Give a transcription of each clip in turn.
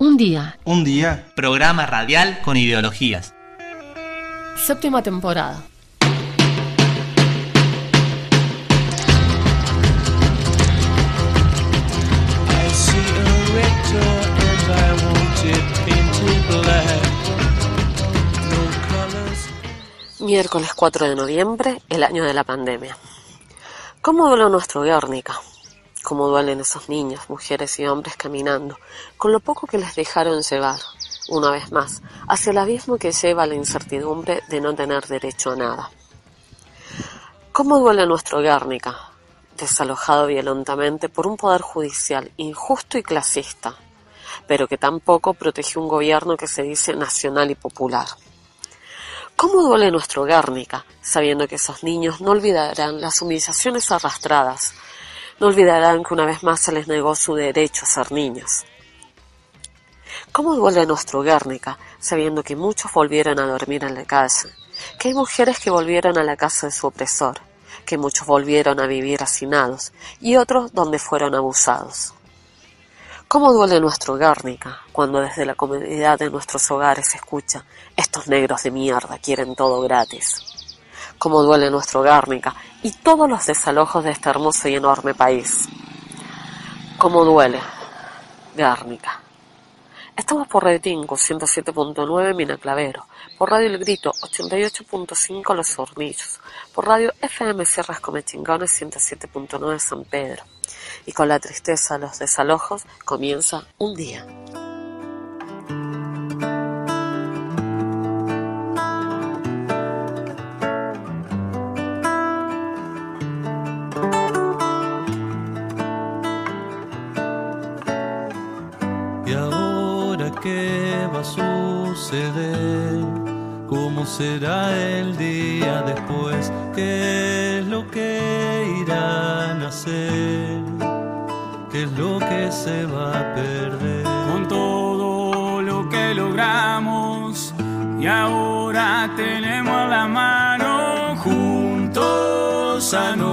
Un día. Un día. Programa radial con ideologías. Séptima temporada. Miércoles 4 de noviembre, el año de la pandemia. ¿Cómo duele nuestro Guernica? ¿Cómo duelen esos niños, mujeres y hombres caminando, con lo poco que les dejaron llevar, una vez más, hacia el abismo que lleva la incertidumbre de no tener derecho a nada? ¿Cómo duele nuestro Guernica, desalojado violentamente por un poder judicial injusto y clasista, pero que tampoco protege un gobierno que se dice nacional y popular? ¿Cómo duele nuestro Guernica, sabiendo que esos niños no olvidarán las humillaciones arrastradas, no olvidarán que una vez más se les negó su derecho a ser niños? ¿Cómo duele nuestro Guernica, sabiendo que muchos volvieron a dormir en la calle, que hay mujeres que volvieron a la casa de su opresor, que muchos volvieron a vivir hacinados y otros donde fueron abusados? ¿Cómo duele nuestro Guernica cuando desde la comodidad de nuestros hogares se escucha estos negros de mierda quieren todo gratis? ¿Cómo duele nuestro Guernica y todos los desalojos de este hermoso y enorme país? ¿Cómo duele Guernica? Estamos por Radio Tingo 107.9 Mina Clavero, por Radio El Grito 88.5 Los Hornillos, por Radio FM Sierras Comechingones 107.9 San Pedro y con la tristeza de los desalojos comienza un día. Qué va a suceder? ¿Cómo será el día después? ¿Qué es lo que irán a hacer? ¿Qué es lo que se va a perder? Con todo lo que logramos y ahora tenemos la mano juntos a no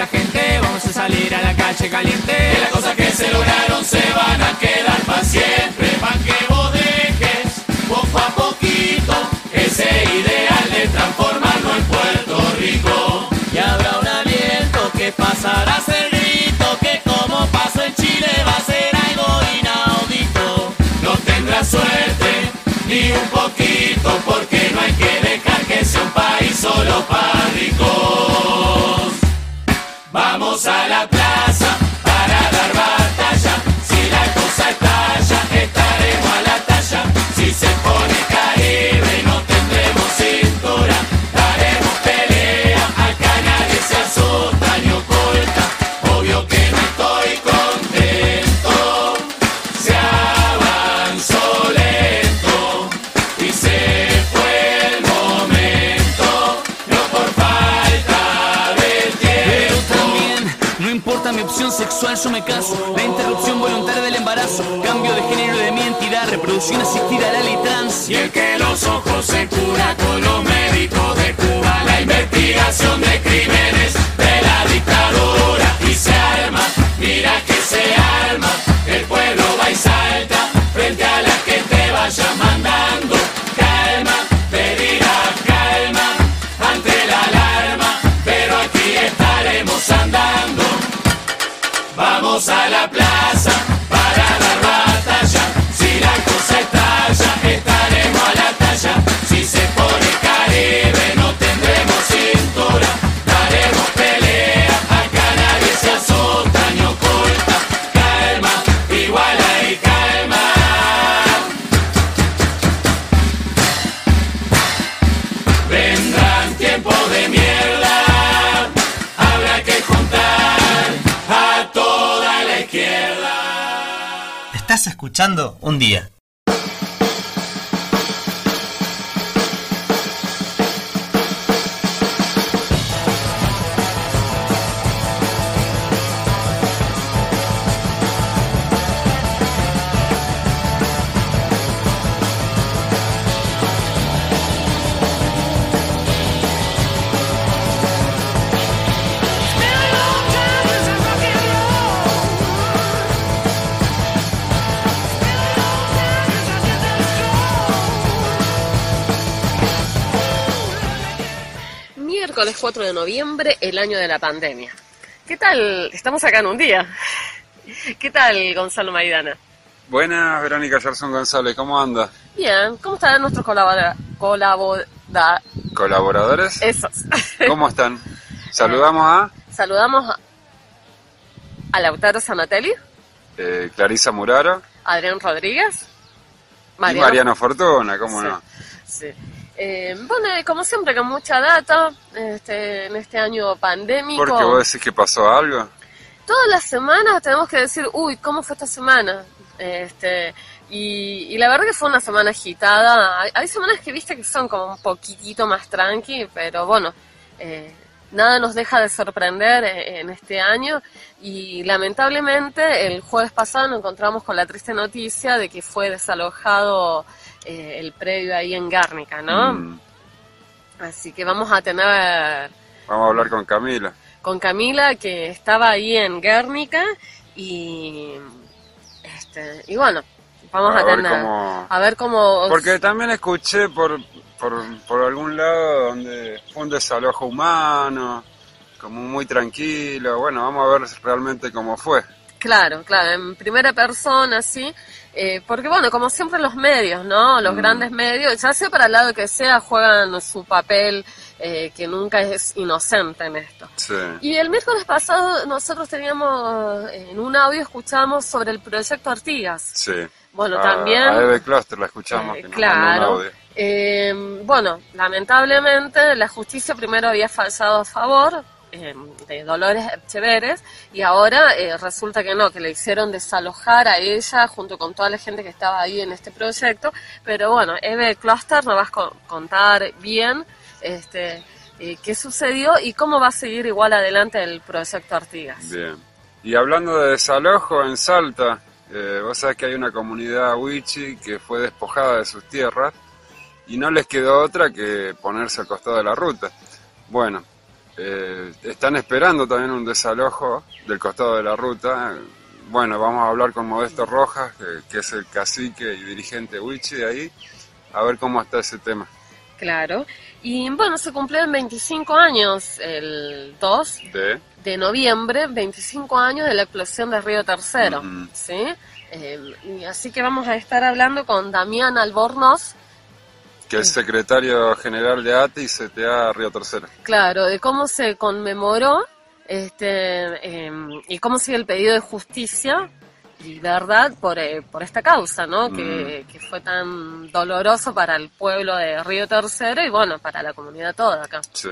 la gente, vamos a salir a la calle caliente. Que las cosas que se lograron se van a quedar para siempre. Pa' que vos dejes poco a poquito ese ideal de transformarnos en Puerto Rico. Y habrá un aliento que pasará a ser grito, que como pasó en Chile va a ser algo inaudito. No tendrá suerte ni un poquito, porque no hay que dejar que sea un país solo para sexual, yo me caso. La interrupción voluntaria del embarazo, cambio de género de mi entidad, reproducción asistida, la y trans. Y el que los ojos se cura con los médicos de Cuba. La investigación de crímenes Vamos a la plaza escuchando un día. Miércoles 4 de noviembre, el año de la pandemia. ¿Qué tal? Estamos acá en un día. ¿Qué tal, Gonzalo Maidana? Buenas, Verónica Gerson González, ¿cómo anda? Bien, ¿cómo están nuestros colabora- colabora- ¿Colaboradores? esos? ¿Cómo están? Saludamos a Saludamos a, a Lautaro Sanatelli, eh, Clarisa Muraro Adrián Rodríguez, y Mariano Fortuna, ¿cómo Sí. no? Sí. Eh, bueno, como siempre, con mucha data este, en este año pandémico. Porque vos decís que pasó algo. Todas las semanas tenemos que decir, uy, ¿cómo fue esta semana? Este, y, y la verdad que fue una semana agitada. Hay, hay semanas que viste que son como un poquitito más tranqui, pero bueno, eh, nada nos deja de sorprender eh, en este año. Y lamentablemente el jueves pasado nos encontramos con la triste noticia de que fue desalojado eh, el predio ahí en Gárnica, ¿no? Mm, Así que vamos a tener vamos a hablar con Camila. con Camila que estaba ahí en Guernica y este y bueno vamos a, tener cómo- a ver cómo Porque también escuché por, por, por algún lado donde fue un desalojo humano, como muy tranquilo. Bueno, vamos a ver realmente cómo fue. claro claro en primera persona sí eh, porque bueno como siempre los medios no los Mm. grandes medios ya sea para el lado que sea juegan su papel eh, que nunca es inocente en esto Sí. Y el miércoles pasado nosotros teníamos, en un audio escuchamos sobre el proyecto Artigas. Sí. Bueno, a, también... A Eve Cluster la escuchamos. Eh, que un claro. audio. Eh, bueno, lamentablemente la justicia primero había fallado a favor eh, de Dolores Echeveres y ahora eh, resulta que no, que le hicieron desalojar a ella junto con toda la gente que estaba ahí en este proyecto. Pero bueno, Eve Cluster nos va a co- contar bien este, eh, qué sucedió y cómo va a seguir igual adelante el proyecto Artigas. Bien. Y hablando de desalojo en Salta, eh, vos sabés que hay una comunidad wichi que fue despojada de sus tierras y no les quedó otra que ponerse al costado de la ruta. Bueno, eh, están esperando también un desalojo del costado de la ruta. Bueno, vamos a hablar con Modesto Rojas, que, que es el cacique y dirigente wichi de ahí, a ver cómo está ese tema. Claro. Y bueno, se cumplieron 25 años el 2 De, de noviembre, 25 años de la explosión de Río Tercero. ¿sí? Eh, así que vamos a estar hablando con Damián Albornoz, que es secretario general de ATE y CTA Río Tercero. claro, de cómo se conmemoró este eh, y cómo sigue el pedido de justicia y verdad por, eh, por esta causa, ¿no? Que, que fue tan doloroso para el pueblo de Río Tercero y bueno, para la comunidad toda acá. Sí.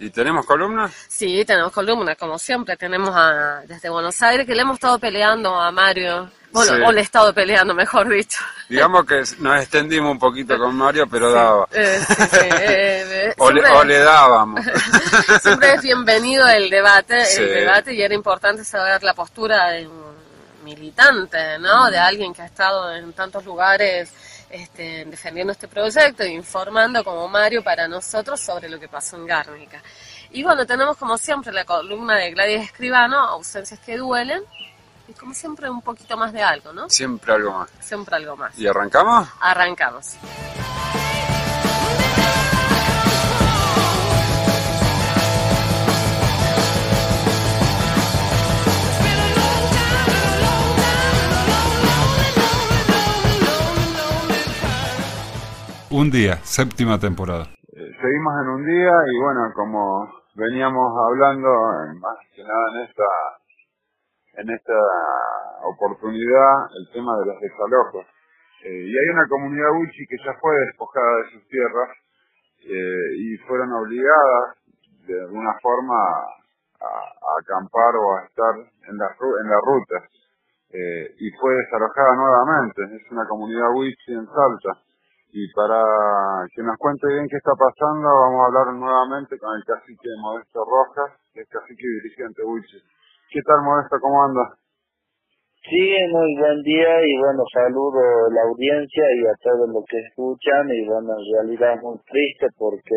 ¿Y tenemos columnas? Sí, tenemos columnas, como siempre. Tenemos a, desde Buenos Aires, que le hemos estado peleando a Mario. Bueno, Sí. o le he estado peleando, mejor dicho. Digamos que nos extendimos un poquito con Mario, pero daba. Eh, sí, sí, eh, eh, O le, siempre, o le dábamos. siempre es bienvenido el debate, el debate, y era importante saber la postura de un militante, ¿no? De alguien que ha estado en tantos lugares este, defendiendo este proyecto e informando como Mario para nosotros sobre lo que pasó en Gárnica. Y bueno, tenemos como siempre la columna de Gladys Escribano, ausencias que duelen, y como siempre un poquito más de algo, ¿no? Siempre algo más. Siempre algo más. ¿Y arrancamos? Arrancamos. Un día, séptima temporada. Eh, seguimos en un día y bueno, como veníamos hablando, más que nada en esta, en esta oportunidad, el tema de los desalojos. Eh, y hay una comunidad Wichi que ya fue despojada de sus tierras eh, y fueron obligadas de alguna forma a, acampar o a estar en la, en la ruta. Eh, y fue desalojada nuevamente. Es una comunidad wichi en Salta. Y para que nos cuente bien qué está pasando, vamos a hablar nuevamente con el cacique Modesto Rojas, que es cacique dirigente wichi. ¿Qué tal Modesto? ¿Cómo anda? Sí, muy buen día y bueno, saludo a la audiencia y a todos los que escuchan y bueno, en realidad es muy triste porque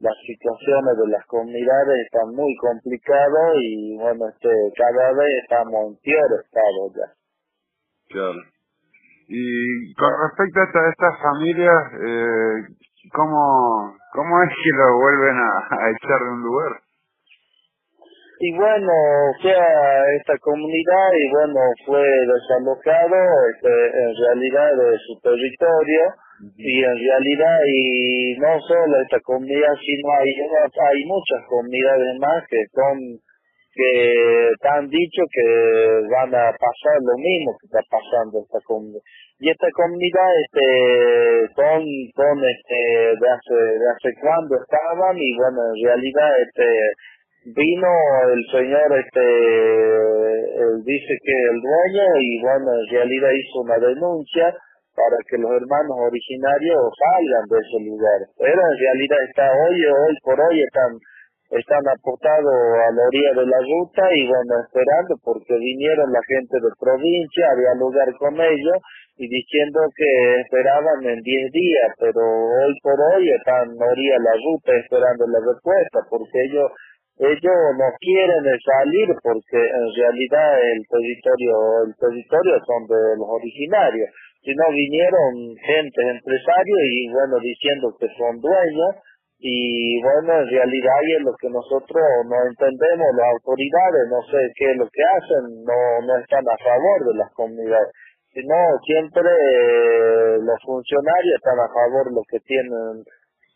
las situaciones de las comunidades están muy complicadas y bueno, este, cada vez estamos en peor estado ya. Claro. Y con respecto a esta- estas familias, eh, ¿cómo, ¿cómo es que lo vuelven a, a echar de un lugar? Y bueno, o sea, esta comunidad y bueno, fue desalojado este, en realidad de su territorio. Y en realidad y no solo esta comunidad sino hay hay muchas comunidades más que son que han dicho que van a pasar lo mismo que está pasando esta comunidad. Y esta comunidad este son son este de hace de hace cuando estaban y bueno en realidad este vino el señor este él dice que el dueño y bueno en realidad hizo una denuncia para que los hermanos originarios salgan de ese lugar. Pero en realidad está hoy hoy por hoy están están aportados a la orilla de la ruta y bueno esperando porque vinieron la gente de provincia a dialogar con ellos y diciendo que esperaban en 10 días pero hoy por hoy están a orilla de la ruta esperando la respuesta porque ellos ellos no quieren salir porque en realidad el territorio el territorio son de los originarios. Sino vinieron gente empresarios y bueno diciendo que son dueños y bueno en realidad ahí es lo que nosotros no entendemos las autoridades no sé qué es lo que hacen no no están a favor de las comunidades. Sino siempre eh, los funcionarios están a favor de los que tienen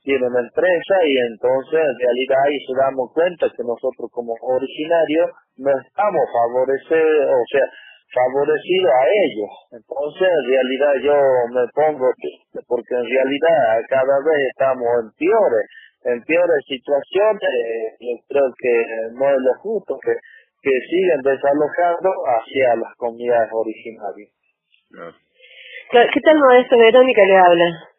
tienen empresa y entonces en realidad ahí se damos cuenta que nosotros como originarios no estamos favorecidos, o sea, favorecidos a ellos. Entonces en realidad yo me pongo triste porque en realidad cada vez estamos en peores, en peores situaciones. Yo creo que no es lo justo que, que siguen desalojando hacia las comunidades originarias. ¿Qué tal, Modesto? Verónica le habla.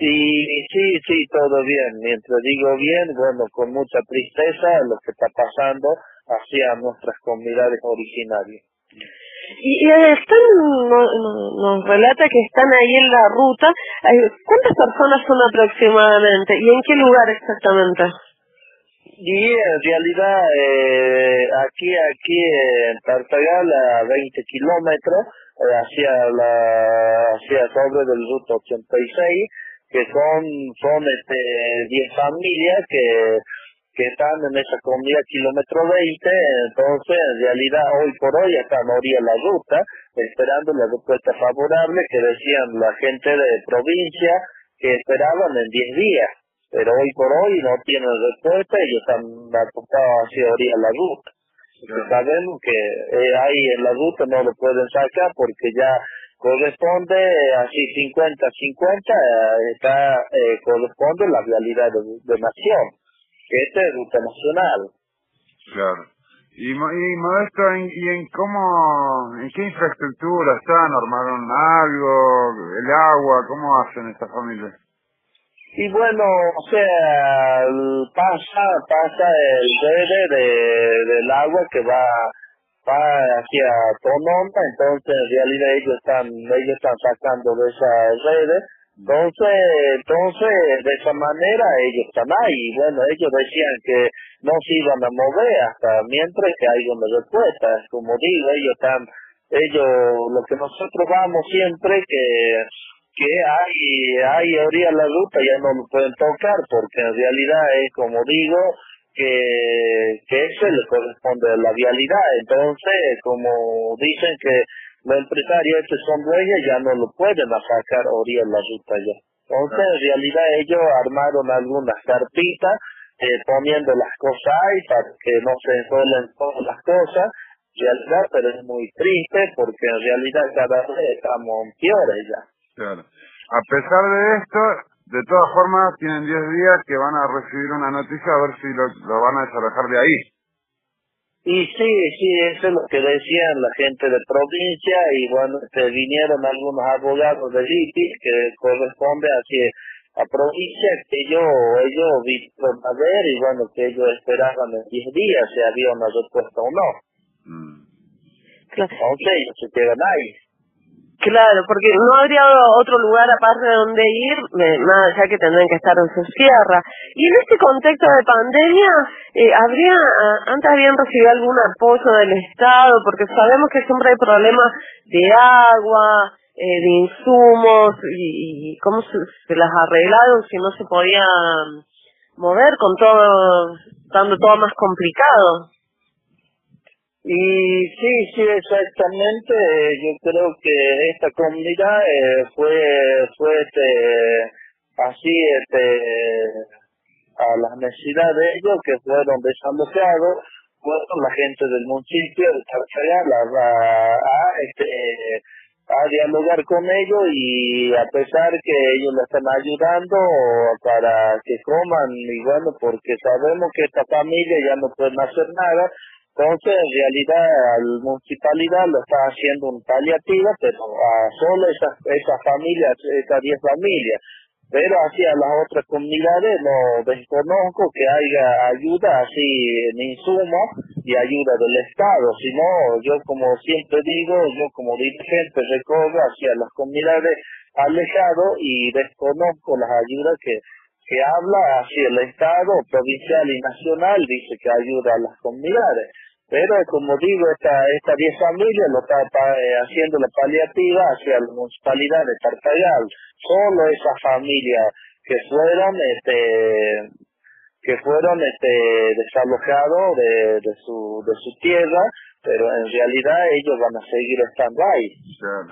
Y sí, sí, todo bien. Mientras digo bien, bueno, con mucha tristeza lo que está pasando hacia nuestras comunidades originarias. Y, y están, no- no- nos relata que están ahí en la ruta. ¿Cuántas personas son aproximadamente? ¿Y en qué lugar exactamente? Y en realidad, eh, aquí, aquí en Tartagal, a 20 kilómetros, eh, hacia la, hacia sobre del ruta 86, que son, son este, 10 familias que, que están en esa comunidad kilómetro 20, entonces en realidad hoy por hoy están a orilla de la ruta, esperando la respuesta favorable que decían la gente de provincia que esperaban en 10 días, pero hoy por hoy no tienen respuesta y están apuntados hacia orilla la ruta. Sabemos que eh, ahí en la ruta no lo pueden sacar porque ya corresponde así 50-50, eh, está eh, corresponde la realidad de, de nación, que esta es ruta nacional. Claro. Y, y Modesto, ¿en, ¿y en cómo, en qué infraestructura están? ¿Armaron algo? ¿El agua? ¿Cómo hacen estas familias? Y bueno, o sea, pasa, pasa el verde de, del agua que va, va hacia Tononta, entonces en realidad ellos están, ellos están sacando de esa red, entonces, entonces de esa manera ellos están ahí, bueno, ellos decían que no se iban a mover hasta mientras que haya una respuesta, como digo, ellos están, ellos, lo que nosotros vamos siempre que que hay, hay orilla la ruta ya no lo pueden tocar porque en realidad es como digo que, que eso le corresponde a la vialidad. Entonces como dicen que los empresarios estos son dueños ya no lo pueden sacar orilla la ruta ya. Entonces en realidad ellos armaron algunas carpitas eh, poniendo las cosas ahí para que no se ensuelen todas las cosas realidad pero es muy triste porque en realidad cada vez estamos peores ya. Claro. A pesar de esto, de todas formas, tienen 10 días que van a recibir una noticia a ver si lo, lo van a desalojar de ahí. Y sí, sí, eso es lo que decían la gente de provincia y bueno, este, vinieron algunos abogados de ITI que corresponde así a provincia que ellos, ellos vinieron a ver y bueno, que ellos esperaban en 10 días si había una respuesta o no. Mm. Entonces ellos se quedan ahí. Claro, porque no habría otro lugar aparte de donde ir, más allá que tendrían que estar en su sierra. Y en este contexto de pandemia, eh, ¿habría, antes habían recibido algún apoyo del Estado? Porque sabemos que siempre hay problemas de agua, eh, de insumos, y, cómo se, se las arreglaron si no se podía mover con todo, estando todo más complicado. Y sí, sí, exactamente. Yo creo que esta comunidad eh, fue, fue este, así, este, a las necesidades de ellos que fueron desalojados, fueron la gente del municipio de Tartagal a, a, a, este, a dialogar con ellos y a pesar que ellos le están ayudando para que coman y bueno, porque sabemos que esta familia ya no pueden hacer nada, entonces, en realidad, la municipalidad lo está haciendo un paliativa, pero a solo esas, esas familias, esas 10 familias. Pero hacia las otras comunidades no desconozco que haya ayuda así en insumo y ayuda del Estado. Si no, yo como siempre digo, yo como dirigente recorro hacia las comunidades alejadas y desconozco las ayudas que que habla hacia el Estado provincial y nacional, dice que ayuda a las comunidades. Pero como digo, esta esta 10 familias lo está eh, haciendo la paliativa hacia la municipalidad de Tartagal. Solo esas familias que fueron este que fueron este desalojados de, de su de su tierra, pero en realidad ellos van a seguir estando ahí. Claro.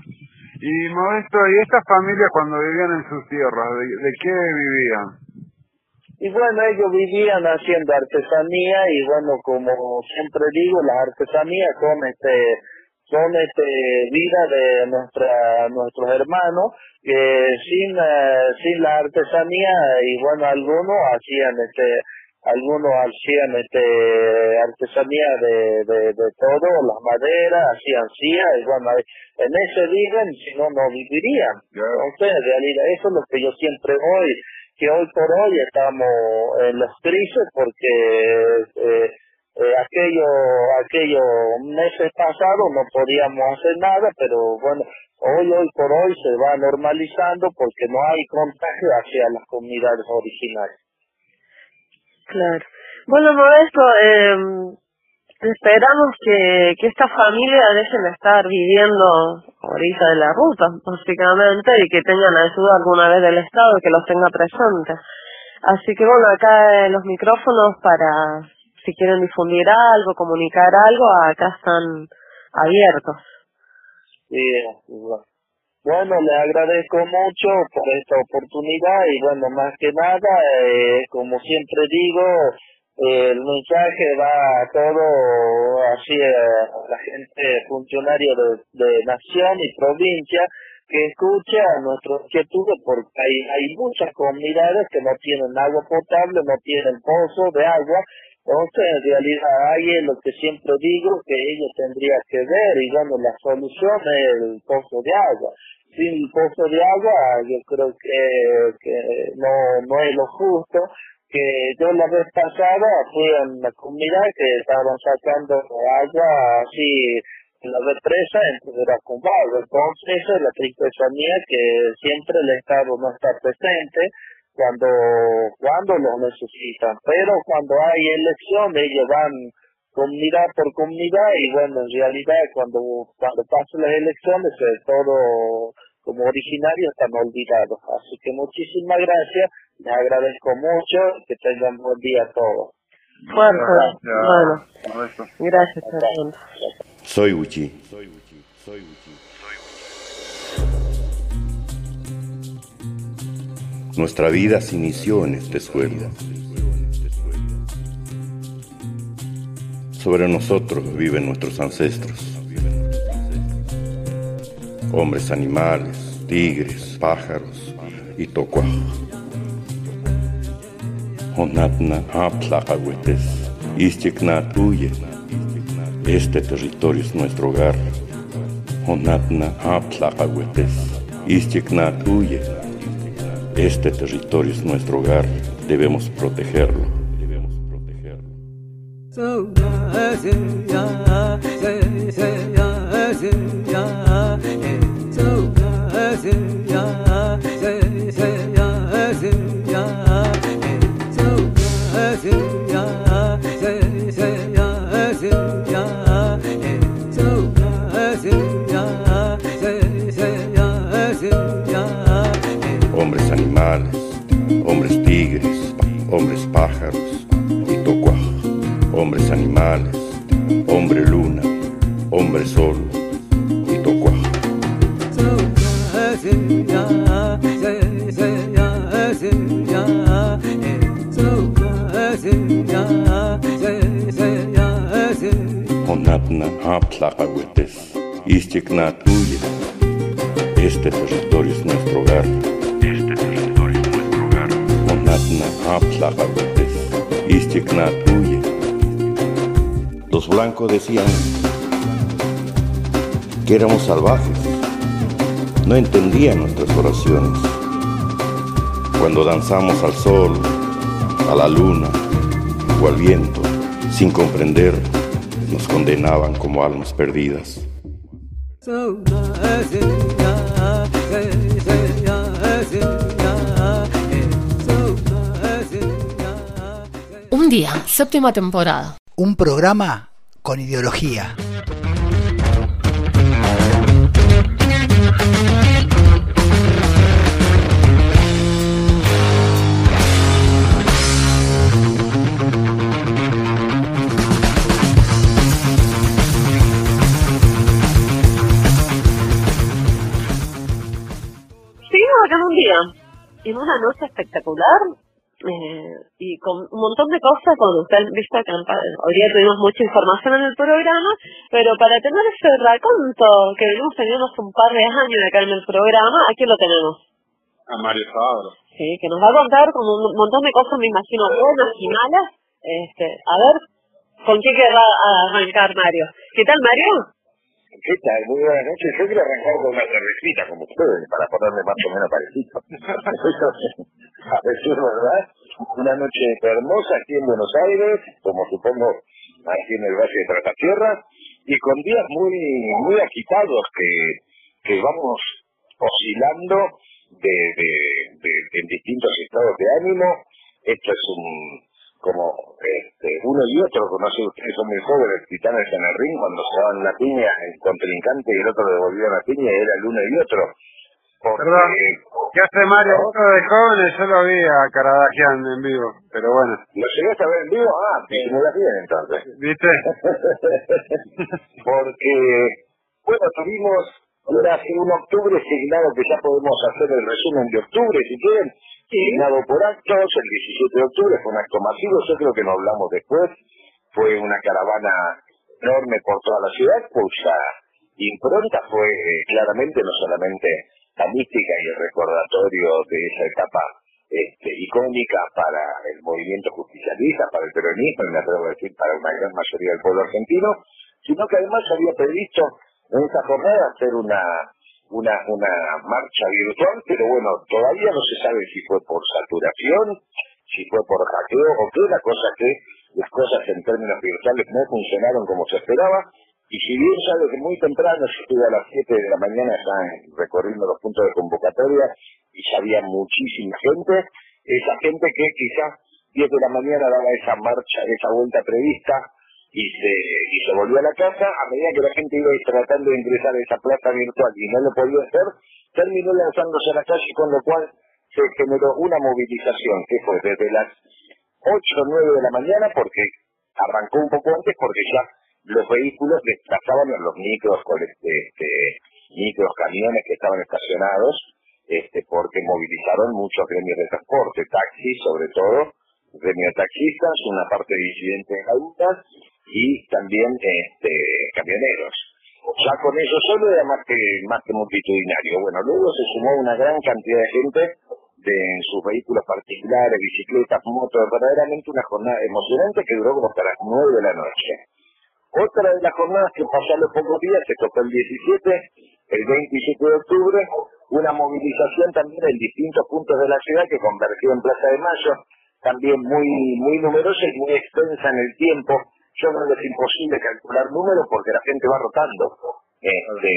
Y Modesto, ¿y estas familias cuando vivían en sus tierras, de qué vivían? Y bueno, ellos vivían haciendo artesanía y bueno, como siempre digo, las artesanías son este son este vida de nuestra nuestros hermanos que sin eh, sin la artesanía y bueno algunos hacían este algunos hacían este artesanía de, de, de todo, las maderas, hacían sillas y bueno, en ese viven, si no, no vivirían. Entonces, en realidad, eso es lo que yo siempre voy, que hoy por hoy estamos en los crisis porque eh, eh, aquello, aquello meses pasados no podíamos hacer nada, pero bueno, hoy, hoy por hoy se va normalizando porque no hay contagio hacia las comunidades originales. Claro. Bueno, Modesto, eh, esperamos que, que esta familia dejen de estar viviendo ahorita de la ruta, básicamente, y que tengan ayuda alguna vez del Estado, que los tenga presentes. Así que bueno, acá los micrófonos para, si quieren difundir algo, comunicar algo, acá están abiertos. Sí, bueno. Le agradezco mucho por esta oportunidad y bueno, más que nada, eh, como siempre digo, el mensaje va a todo así a la gente funcionaria de, de nación y provincia que escucha nuestros inquietudes porque hay, hay muchas comunidades que no tienen agua potable, no tienen pozo de agua, entonces en realidad es lo que siempre digo que ellos tendrían que ver y bueno, la solución es el pozo de agua. Sin pozo de agua yo creo que, que no, no es lo justo que yo la vez pasada fui a una comunidad que estaban sacando agua así en la represa en Veracruz entonces esa es la tristeza mía que siempre el Estado no está presente cuando cuando lo necesitan. Pero cuando hay elecciones ellos van comunidad por comunidad y bueno, en realidad cuando, cuando pasan las elecciones eh, todo como originario están olvidados. Así que muchísimas gracias, les agradezco mucho, que tengan buen día a todos. Bueno, Modesto. gracias, Fernando. Soy Uchi. Nuestra vida se inició en este suelo. Sobre nosotros viven nuestros ancestros. Hombres animales, tigres, pájaros y tocuajos. Onatna Aplacahuetes, Istieknat huye. Este territorio es nuestro hogar. Onatna Aplacahuetes, Istieknat huye. Este territorio es nuestro hogar. Debemos protegerlo. Debemos protegerlo. Hombres animales, hombres tigres, hombres pájaros y. Hombres animales, hombre luna, hombre sol Este territorio es nuestro hogar. Este territorio es nuestro hogar. Onatna. Los blancos decían que éramos salvajes. No entendían nuestras oraciones. Cuando danzamos al sol, a la luna o al viento, sin comprender, condenaban como almas perdidas. Un día, séptima temporada. Un programa con ideología. Día, en una noche espectacular eh, y con un montón de cosas, cuando usted visto que hoy día tuvimos mucha información en el programa, pero para tener ese raconto que venimos teniendo hace un par de años acá en el programa, aquí lo tenemos. A Mario Fabro. Sí, que nos va a contar con un montón de cosas, me imagino, buenas y malas. Este, a ver, ¿con qué querrá arrancar Mario? ¿Qué tal, Mario? ¿Qué tal? Muy buenas noches. Yo quiero arrancar con una cervecita, como ustedes, para ponerme más o menos parecido. a decir verdad, una noche hermosa aquí en Buenos Aires, como supongo aquí en el Valle de Tierra, y con días muy muy agitados que, que vamos oscilando de, de, de, en distintos estados de ánimo. Esto es un como este, uno y otro, no sé, ustedes son muy jóvenes, titanes en el ring, cuando se daban la piña, el contrincante y el otro devolvía la piña, era el uno y otro. Porque, Perdón, ¿qué hace Mario? Uno de jóvenes, yo lo vi a Caradagian en vivo, pero bueno. ¿Lo llegaste a ver en vivo? Ah, disimulas bien entonces. ¿Viste? Porque, bueno, tuvimos hace un octubre signado que ya podemos hacer el resumen de octubre, si quieren, signado por actos, el 17 de octubre. Fue un acto masivo, yo creo que no hablamos después, fue una caravana enorme por toda la ciudad, cuya impronta fue eh, claramente no solamente la mística y el recordatorio de esa etapa este, icónica para el movimiento justicialista, para el peronismo y me atrevo a decir para una gran mayoría del pueblo argentino, sino que además había previsto en esa jornada hacer una una, marcha virtual, pero bueno, todavía no se sabe si fue por saturación, si fue por hackeo o qué, la cosa que las cosas en términos virtuales no funcionaron como se esperaba, y si bien ya desde muy temprano, yo estuve a las 7 de la mañana ya recorriendo los puntos de convocatoria y ya había muchísima gente, esa gente que quizás 10 de la mañana daba esa marcha, esa vuelta prevista, y se, y se volvió a la casa, a medida que la gente iba tratando de ingresar a esa plaza virtual y no lo podía hacer, terminó lanzándose a la calle, con lo cual se generó una movilización que fue desde las 8 o 9 de la mañana, porque arrancó un poco antes, porque ya los vehículos desplazaban los micros, con este, este, camiones que estaban estacionados, este, porque movilizaron muchos gremios de transporte, taxis sobre todo, gremio taxistas, una parte de disidentes adultas y también este, camioneros. Ya con eso solo era más que, más que multitudinario. Bueno, luego se sumó una gran cantidad de gente de en sus vehículos particulares, bicicletas, motos, verdaderamente una jornada emocionante que duró como hasta las 9 de la noche. Otra de las jornadas que pasó a los pocos días, se tocó el 17, el 27 de octubre, una movilización también en distintos puntos de la ciudad que convergió en Plaza de Mayo, también muy, muy numerosa y muy extensa en el tiempo. Yo creo que es imposible calcular números porque la gente va rotando. Este,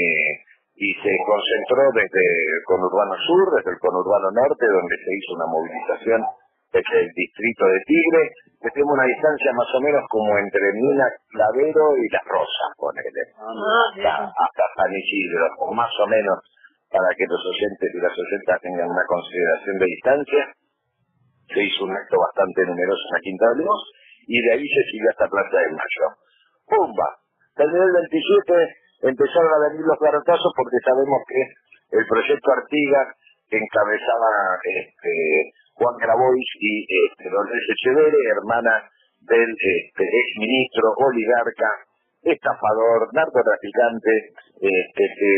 y se concentró desde el conurbano sur, desde el conurbano norte, donde se hizo una movilización desde el distrito de Tigre, que tenemos una distancia más o menos como entre Mina, Clavero y Las Rosas, ponele, hasta, hasta San Isidro, o más o menos, para que los oyentes y las oyentas tengan una consideración de distancia. Se hizo un acto bastante numeroso en la Quinta de Olivos, y de ahí se siguió hasta Plaza de Mayo. ¡Pumba! Terminó el 27, empezaron a venir los garrotazos porque sabemos que el proyecto Artigas, que encabezaba este, Juan Grabois y este, Dolores Echeverre, hermana del este, ex ministro, oligarca, estafador, narcotraficante, este, que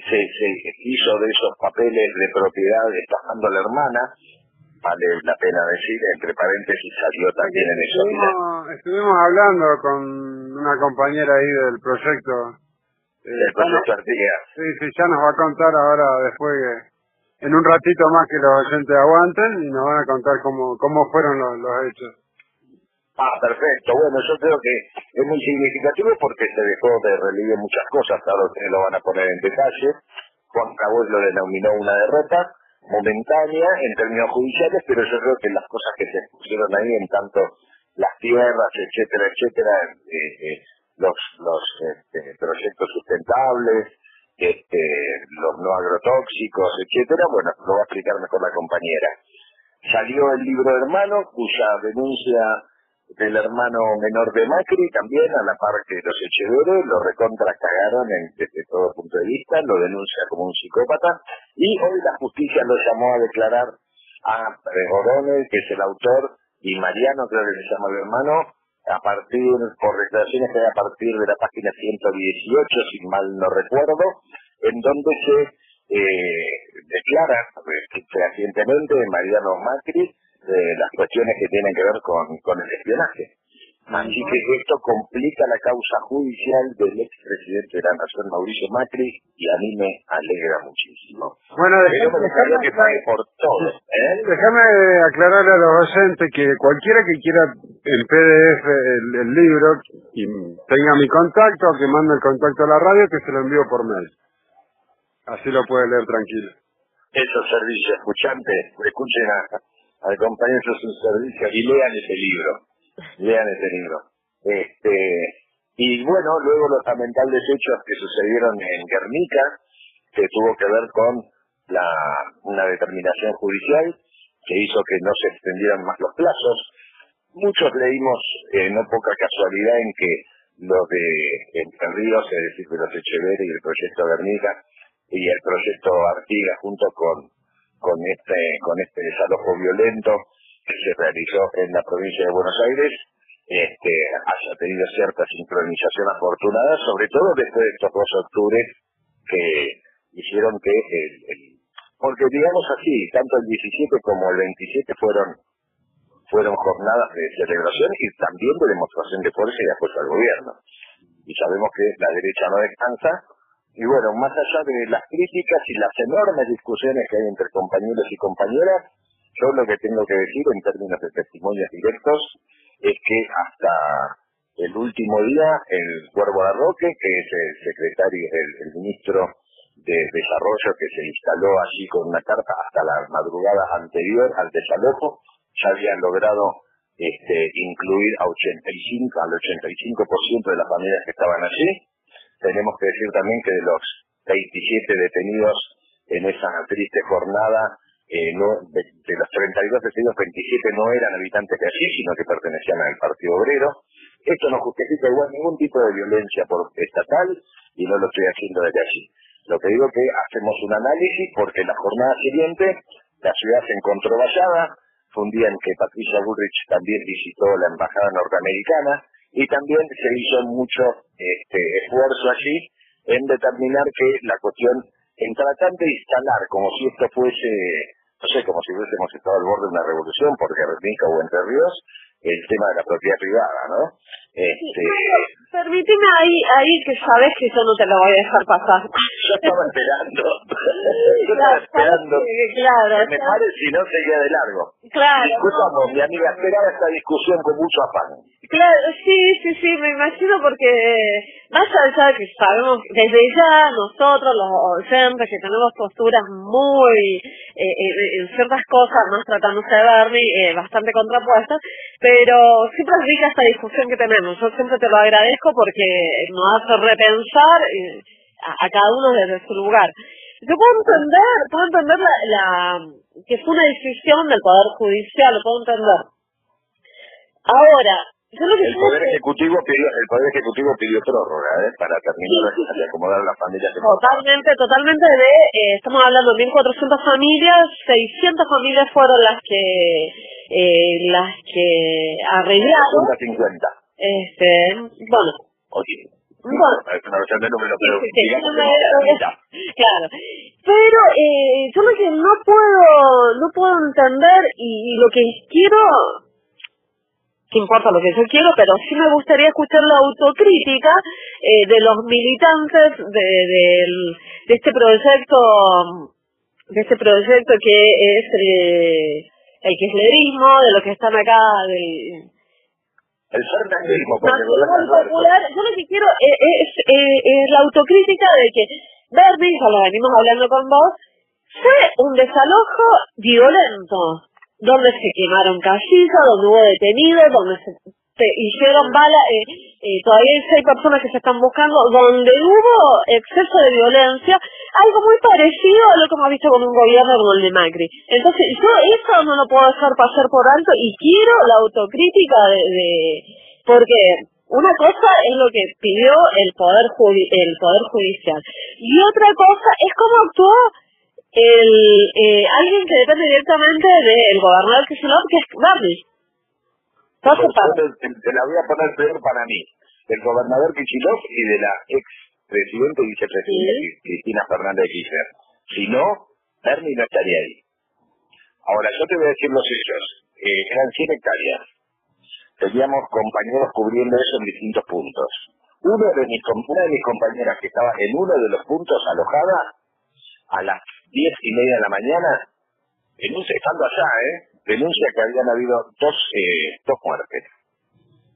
se, se hizo de esos papeles de propiedad estafando a la hermana, vale la pena decir, entre paréntesis salió también en eso. Estuvimos, estuvimos hablando con una compañera ahí del proyecto. Eh, El proyecto Artigas. Sí, sí, ya nos va a contar ahora después que en un ratito más que los oyentes aguanten y nos van a contar cómo, cómo fueron los, los hechos. Ah, perfecto. Bueno, yo creo que es muy significativo porque se dejó de relieve muchas cosas, ahora ustedes lo van a poner en detalle. Juan Cabo lo denominó una derrota momentánea en términos judiciales, pero yo creo que las cosas que se pusieron ahí en tanto las tierras, etcétera, etcétera, eh, eh, los, este, proyectos sustentables, este, los no agrotóxicos, etcétera, bueno, lo va a explicar mejor la compañera. Salió el libro hermano, cuya denuncia del hermano menor de Macri también, a la par que los Echeverre, lo recontra cagaron en- desde todo punto de vista, lo denuncia como un psicópata, y hoy la justicia lo llamó a declarar a eh, O'Donnell, que es el autor, y Mariano, creo que se llama el hermano, a partir, por declaraciones que hay a partir de la página 118, si mal no recuerdo, en donde se eh, declara eh, fehacientemente Mariano Macri de las cuestiones que tienen que ver con, con el espionaje. Así que esto complica la causa judicial del expresidente de la Nación, Mauricio Macri, y a mí me alegra muchísimo. Bueno, Pero me gustaría que pague por todo. ¿eh? Déjame aclararle a los oyentes que cualquiera que quiera el PDF, el, el libro, y tenga mi contacto, que mande el contacto a la radio, que se lo envío por mail. Así lo puede leer tranquilo. Esos servicios, escuchantes, escuchen a, al es un servicio, y lean ese libro. Lean ese libro. Este, y bueno, luego los lamentables hechos que sucedieron en Guernica, que tuvo que ver con la, una determinación judicial que hizo que no se extendieran más los plazos. Muchos leímos, eh, no poca casualidad, en que lo de Entre Ríos, es decir, de los Echeverri y el proyecto Guernica, y el proyecto Artigas junto con, con este, con este desalojo violento que se realizó en la provincia de Buenos Aires, este, haya tenido cierta sincronización afortunada, sobre todo después de estos dos octubres que hicieron que el, porque digamos así, tanto el 17 como el 27 fueron fueron jornadas de celebración y también de demostración de fuerza y de apoyo al gobierno. Y sabemos que la derecha no descansa. Y bueno, más allá de las críticas y las enormes discusiones que hay entre compañeros y compañeras, yo lo que tengo que decir en términos de testimonios directos es que hasta el último día el Cuervo Larroque, que es el secretario, el, ministro de Desarrollo que se instaló allí con una carta hasta la madrugada anterior al desalojo, ya había logrado este, incluir a 85, al 85% de las familias que estaban allí. Tenemos que decir también que de los 27 detenidos en esa triste jornada, eh, de, los 32 detenidos, 27 no eran habitantes de allí, sino que pertenecían al Partido Obrero. Esto no justifica igual ningún tipo de violencia por estatal y no lo estoy haciendo desde allí. Lo que digo que hacemos un análisis porque la jornada siguiente la ciudad se encontró vallada, fue un día en que Patricia Bullrich también visitó la embajada norteamericana y también se hizo mucho este, esfuerzo allí en determinar que la cuestión, en tratar de instalar como si esto fuese no sé, como si hubiésemos estado al borde de una revolución por Guernica o Entre Ríos, el tema de la propiedad privada, ¿no? Este, Permíteme ahí, ahí que sabes que yo no te lo voy a dejar pasar. yo estaba esperando, yo estaba esperando Claro, me pare, si no seguía de largo. claro. Disculpamos, mi amiga, esperaba esta discusión con mucho afán. Claro, sí, sí, sí, me imagino porque más allá de que sabemos, desde ya nosotros los oyentes que tenemos posturas muy, eh, eh, en ciertas cosas, más tratándose de Bernie, eh, bastante contrapuestas, pero siempre es rica esta discusión que tenemos. Yo siempre te lo agradezco porque nos hace repensar eh, a, a cada uno desde su lugar. Yo puedo entender, puedo entender la, la que fue una decisión del Poder Judicial, lo puedo entender. Ahora, yo lo que El Poder que- Ejecutivo pidió, el Poder Ejecutivo pidió prórroga, ¿eh? Para terminar de acomodar a las familias que Totalmente, totalmente de, eh, estamos hablando de 1.400 familias, 600 familias fueron las que, eh, las que arreglaron, 50. Este, bueno, Oye, bueno, es una versión de número, pero sí, sí, digamos no que me- no queda mitad. claro, pero eh, yo lo que no puedo, no puedo entender y, y lo que quiero, que importa lo que yo quiero, pero sí me gustaría escuchar la autocrítica eh, de los militantes de, del- de este proyecto, de este proyecto que es el, el kirchnerismo, de los que están acá, del, El fernandismo, porque Popular, yo lo que quiero es, es, eh, es la autocrítica de que Bernie, ya lo venimos hablando con vos, fue un desalojo violento, donde se quemaron casillas, donde hubo detenidos, donde se, se hicieron balas, eh, todavía hay seis personas que se están buscando, donde hubo exceso de violencia, algo muy parecido a lo que hemos visto con un gobierno como el de Macri. Entonces, yo eso no lo puedo dejar pasar por alto y quiero la autocrítica de, porque una cosa es lo que pidió el poder el poder judicial y otra cosa es cómo actuó eh, alguien que depende directamente del gobernador Kicillof, que es Bernie. Te, la voy a poner peor para mí. Del gobernador Kicillof y de la ex presidenta y vicepresidenta Cristina Fernández de Kirchner. Si no, Bernie no estaría ahí. Ahora, yo te voy a decir los hechos. Eh, eran 100 hectáreas. Teníamos compañeros cubriendo eso en distintos puntos. Uno de mis, com- una de mis compañeras que estaba en uno de los puntos alojada a las diez y media de la mañana, denuncia, estando allá, ¿eh? Denuncia que habían habido dos, eh, dos muertes.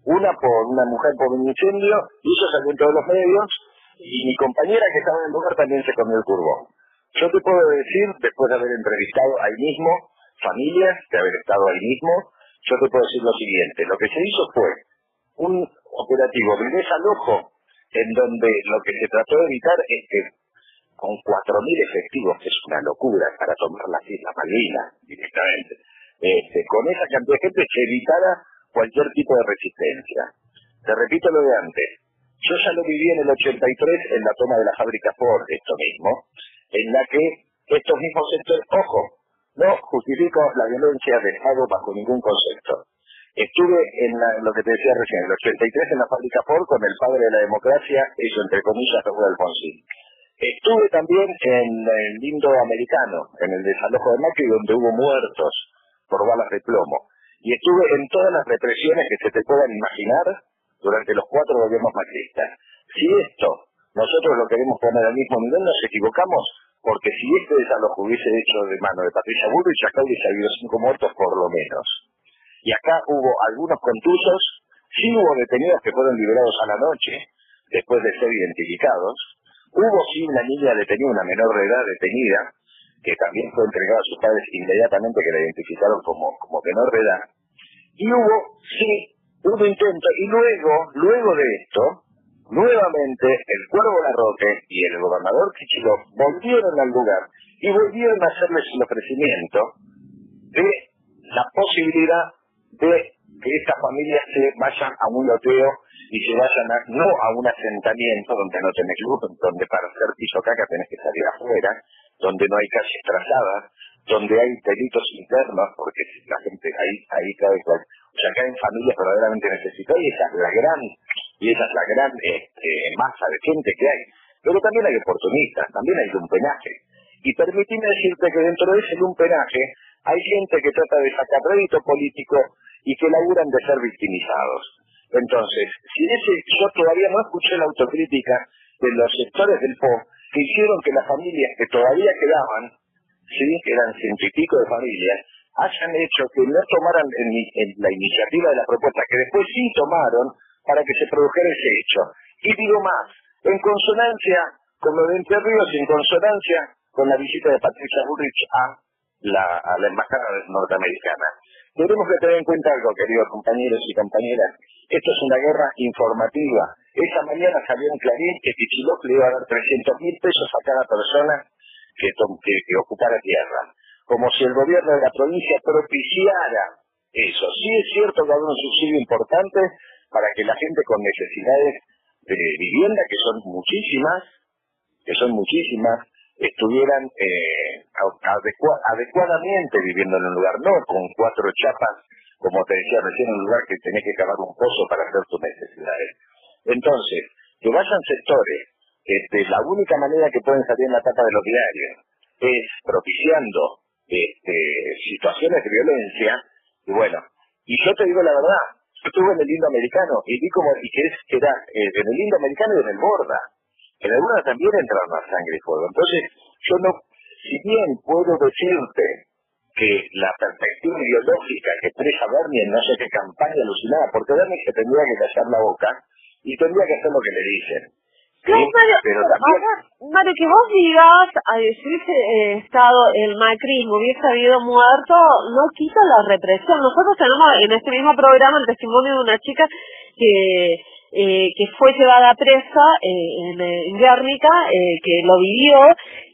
Una por una mujer por un incendio, y eso salió en todos los medios, y mi compañera que estaba en el lugar también se comió el curvo. Yo te puedo decir, después de haber entrevistado ahí mismo familias, de haber estado ahí mismo, yo te puedo decir lo siguiente. Lo que se hizo fue un operativo de desalojo en donde lo que se trató de evitar es que con 4.000 efectivos, que es una locura para tomar las Islas Malvinas directamente, este, con esa cantidad de gente se evitara cualquier tipo de resistencia. Te repito lo de antes. Yo ya lo viví en el 83 en la toma de la fábrica Ford, esto mismo, en la que estos mismos sectores, ojo, no justifico la violencia del Estado bajo ningún concepto. Estuve en la- lo que te decía recién, en el 83 en la fábrica Ford con el padre de la democracia, eso entre comillas, Raúl Alfonsín. Estuve también en el lindo americano, en el desalojo de Macri, donde hubo muertos por balas de plomo. Y estuve en todas las represiones que se te puedan imaginar durante los cuatro gobiernos macristas. Si esto nosotros lo queremos poner al mismo nivel, nos equivocamos, porque si este desalojo hubiese hecho de mano de Patricia Bullrich, acá hubiese habido cinco muertos por lo menos. Y acá hubo algunos contusos, sí hubo detenidos que fueron liberados a la noche, después de ser identificados, hubo sí una niña detenida, una menor de edad detenida, que también fue entregada a sus padres inmediatamente que la identificaron como, como menor de edad, y hubo, sí, un intento, y luego, luego de esto, nuevamente el Cuervo Larroque y el gobernador Kichilov volvieron al lugar y volvieron a hacerles el ofrecimiento de la posibilidad de que estas familias se vayan a un loteo y se vayan a, no a un asentamiento donde no tenés luz, donde para hacer piso caca tenés que salir afuera, donde no hay calles trazadas, donde hay delitos internos, porque la gente ahí, ahí cae, o sea, caen familias verdaderamente necesitadas y esa es la gran, y esa es la gran este, masa de gente que hay. Pero también hay oportunistas, también hay lumpenaje. Y permíteme decirte que dentro de ese lumpenaje hay gente que trata de sacar rédito político y que laburan de ser victimizados. Entonces, si ese, yo todavía no escuché la autocrítica de los sectores del PO que hicieron que las familias que todavía quedaban, sí, que eran ciento y pico de familias, hayan hecho que no tomaran la iniciativa de la propuesta, que después sí tomaron para que se produjera ese hecho. Y digo más, en consonancia con lo de Entre Ríos en consonancia con la visita de Patricia la, a la embajada norteamericana. Tenemos que tener en cuenta algo, queridos compañeros y compañeras. Esto es una guerra informativa. Esa mañana salió en Clarín que Kichilov le iba a dar 300 mil pesos a cada persona que, que, ocupara tierra. Como si el gobierno de la provincia propiciara eso. Sí es cierto que habrá un subsidio importante para que la gente con necesidades de vivienda, que son muchísimas, que son muchísimas, estuvieran eh, adecuadamente viviendo en un lugar, no con cuatro chapas, como te decía recién, un lugar que tenés que cavar un pozo para hacer tus necesidades. Entonces, que vayan sectores, este, la única manera que pueden salir en la tapa de los diarios es propiciando este, situaciones de violencia, y bueno, y yo te digo la verdad, estuve en el lindo americano y vi como, y que, es, que era eh, en el lindo americano y en el borda, en alguna también entraron a sangre y fuego. Entonces, yo no, si bien puedo decirte que la perspectiva ideológica que expresa Bernie en no sé qué campaña alucinada, porque Bernie se tendría que callar la boca y tendría que hacer lo que le dicen. Claro, Mario, pero también- Mario, que vos digas, a hubiese eh, estado el macrismo, hubiese habido muerto, no quita la represión. Nosotros tenemos en este mismo programa el testimonio de una chica que eh, que fue llevada presa eh, en, en Guernica, eh, que lo vivió,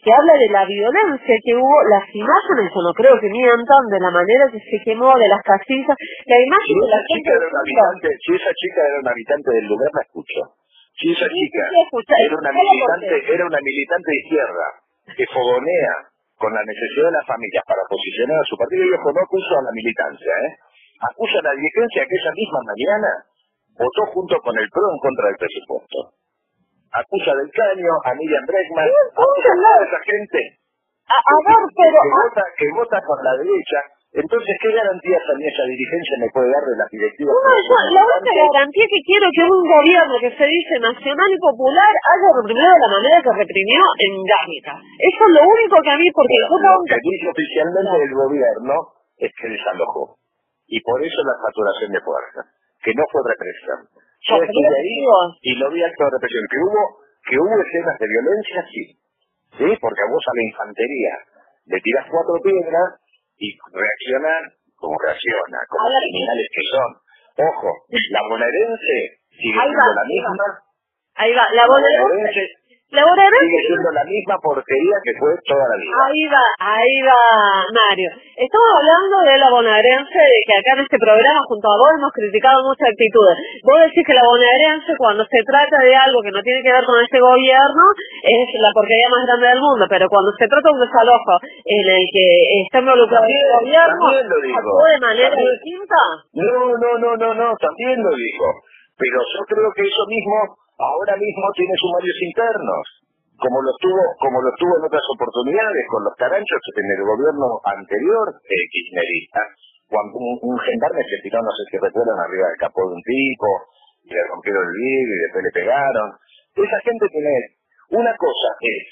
que habla de la violencia que hubo, las imágenes, yo no creo que mientan, de la manera que se quemó, de las casillas, la Si imagen de esa la gente... chica era una habitante, si esa chica era una habitante del lugar, la escucho. Si esa Sí, chica sí, escucha, era una militante, era una militante de izquierda que fogonea con la necesidad de las familias para posicionar a su partido, y ojo, no acuso a la militancia, ¿eh? acusa a la dirigencia que esa misma mañana votó junto con el PRO en contra del presupuesto. Acusa del caño a Miriam Bregman, acusa a toda esa gente A, a ver, pero... que vota, que vota con la derecha. Entonces, ¿qué garantías a mí esa dirigencia me puede dar de las directivas? No, yo, la única garantía que quiero que un gobierno que se dice nacional y popular haya reprimido de la manera que reprimió en Guernica. Eso es lo único que a mí, porque Pero lo que dice oficialmente el gobierno es que desalojó. Y por eso la saturación de fuerza, que no fue represión. Yo No, estuve ahí y lo vi acto de represión. Que hubo, que hubo escenas de violencia, sí. Sí, porque vos a la infantería le tirás cuatro piedras y reaccionan como reacciona, como Ahora, criminales que son. Ojo, la bonaerense sigue siendo la misma. Ahí va, la La bonaerense... La sigue siendo la misma porquería que fue toda la vida. Ahí va, ahí va, Mario. Estamos hablando de la bonaerense, de que acá en este programa junto a vos hemos criticado muchas actitudes. Vos decís que la bonaerense cuando se trata de algo que no tiene que ver con este gobierno es la porquería más grande del mundo, pero cuando se trata de un desalojo en el que está involucrado el gobierno, digo. ¿actuó de manera También. distinta? No, no, no, no, no, también lo dijo. Pero yo creo que eso mismo, ahora mismo tiene sumarios internos, como lo tuvo, como lo tuvo en otras oportunidades con los caranchos en el gobierno anterior, eh, kirchnerista, cuando un, gendarme se tiró, no sé si recuerdan, arriba del capo de un tipo, y le rompieron el vidrio y después le pegaron. Esa gente tiene, una cosa es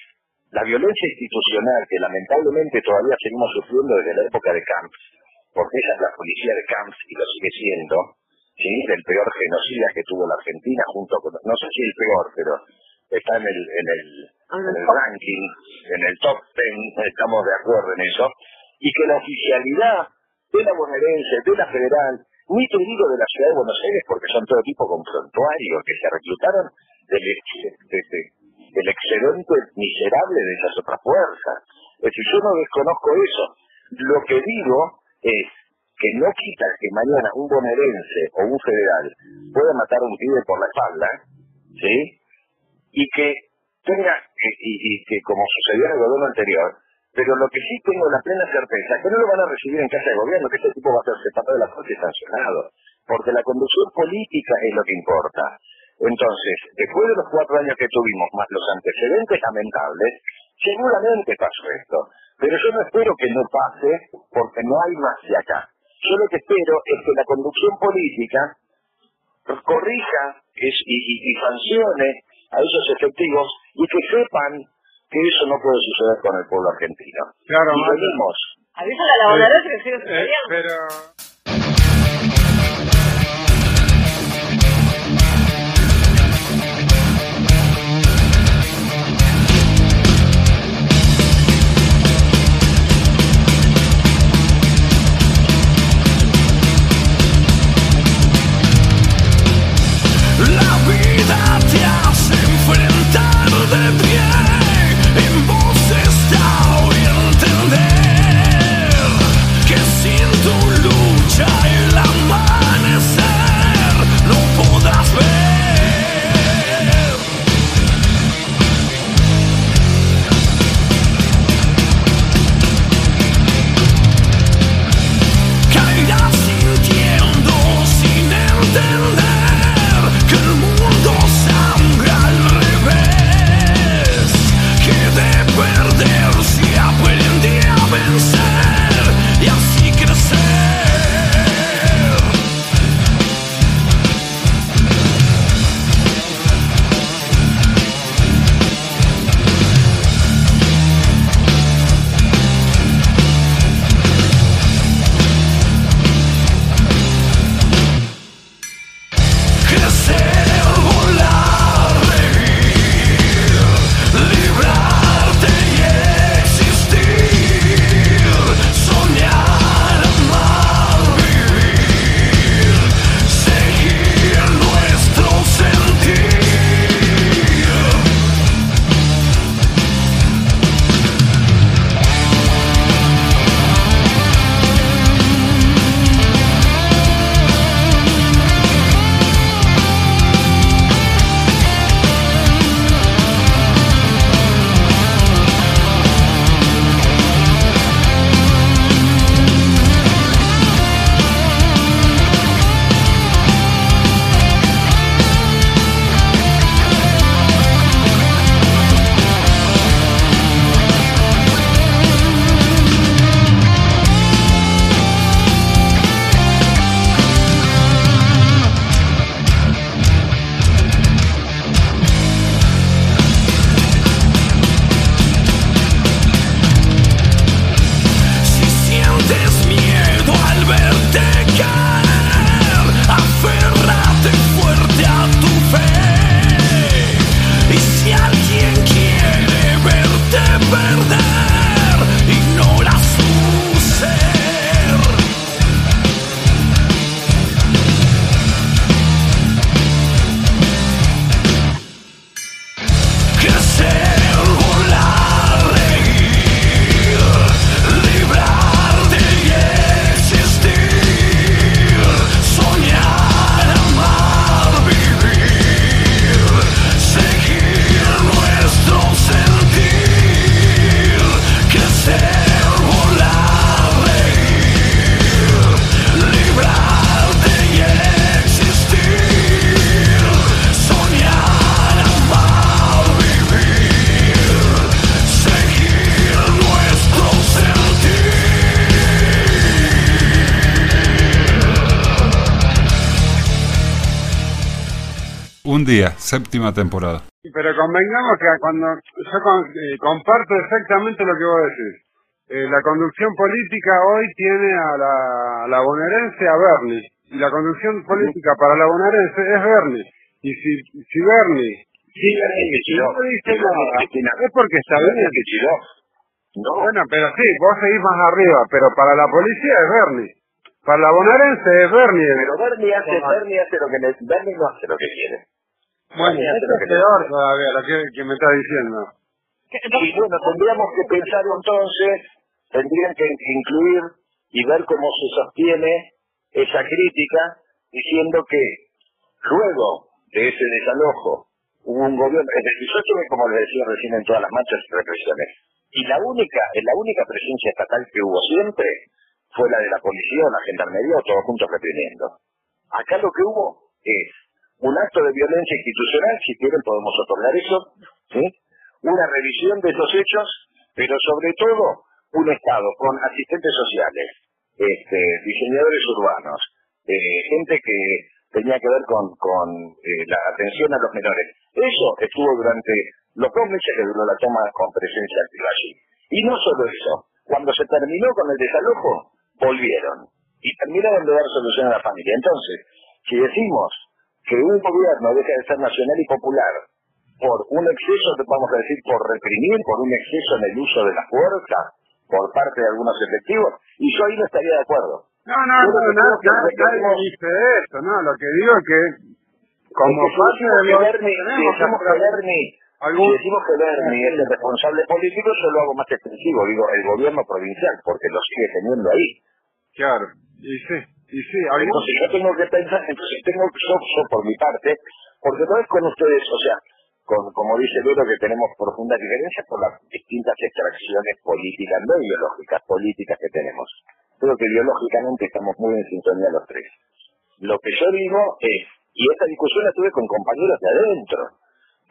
la violencia institucional que lamentablemente todavía seguimos sufriendo desde la época de Camps, porque esa es la policía de Camps y lo sigue siendo, ¿sí? del peor genocida que tuvo la Argentina junto con, no sé si el peor, pero está en el, en el, en el ranking, en el top 10, estamos de acuerdo en eso, y que la oficialidad de la bonaerense, de la federal, ni te digo de la ciudad de Buenos Aires, porque son todo tipo confrontuarios que se reclutaron del, ex- de- de- del excedente miserable de esas otras fuerzas. Es decir, yo no desconozco eso. Lo que digo es que no quita que mañana un bonaerense o un federal pueda matar a un pibe por la espalda, ¿sí? Y que tenga, y, que como sucedió en el gobierno anterior, pero lo que sí tengo la plena certeza que no lo van a recibir en casa de gobierno, que este tipo va a ser separado de la corte y sancionado, porque la conducción política es lo que importa. Entonces, después de los cuatro años que tuvimos, más los antecedentes lamentables, Seguramente pasó esto, pero yo no espero que no pase porque no hay más de acá. Yo lo que espero es que la conducción política corrija es- y, y- y sancione a esos efectivos y que sepan que eso no puede suceder con el pueblo argentino. Claro, y venimos. La Eh, pero vida séptima temporada. Pero convengamos que cuando yo con- eh, comparto exactamente lo que vos decís. Eh, la conducción política hoy tiene a la, a la bonaerense a Bernie. Y la conducción política para la bonaerense es Bernie. Y si, si Bernie Sí, que no dice nada, es porque está Sí, Bernie, bien. que chiló. No, Bueno, pero sí, vos seguís más arriba, pero para la policía es Bernie. Para la bonaerense es Bernie. pero Bernie hace, Bernie hace lo que ne- Bernie no hace lo que quiere. Bueno, esto es peor todavía, lo que, que me está diciendo. Y bueno, tendríamos que pensar entonces, tendrían que incluir y ver cómo se sostiene esa crítica diciendo que luego de ese desalojo hubo un gobierno, es decir, yo estuve, como les decía recién, en todas las marchas y represiones, y la única, la única presencia estatal que hubo siempre fue la de la policía o la gendarmería o todos juntos reprimiendo. Acá lo que hubo es un acto de violencia institucional, si quieren podemos otorgar eso, una revisión de estos hechos, pero sobre todo un Estado con asistentes sociales, este, diseñadores urbanos, eh, gente que tenía que ver con, con eh, la atención a los menores. Eso estuvo durante los dos meses que duró la toma con presencia activa allí. Y no solo eso, cuando se terminó con el desalojo, volvieron y terminaron de dar solución a la familia. Entonces, si decimos que un gobierno deja de ser nacional y popular por un exceso, vamos a decir, por reprimir, por un exceso en el uso de la fuerza por parte de algunos efectivos, y yo ahí no estaría de acuerdo. No, no, no, no, nadie requerimos- dice eso, no, lo que digo es que como Es que si parte decimos de que lo Bernie, si decimos que hacer Bernie, algún- si decimos que Bernie es el responsable político, yo lo hago más extensivo, digo el gobierno provincial, porque lo sigue teniendo ahí. Claro, y sí, y sí, algún... Entonces yo tengo que pensar, entonces tengo que, yo, por mi parte, porque no es con ustedes, o sea, con, como dice Vero, que tenemos profundas diferencias por las distintas extracciones políticas, no ideológicas, políticas que tenemos. Creo que ideológicamente estamos muy en sintonía los tres. Lo que yo digo es, y esta discusión la tuve con compañeros de adentro,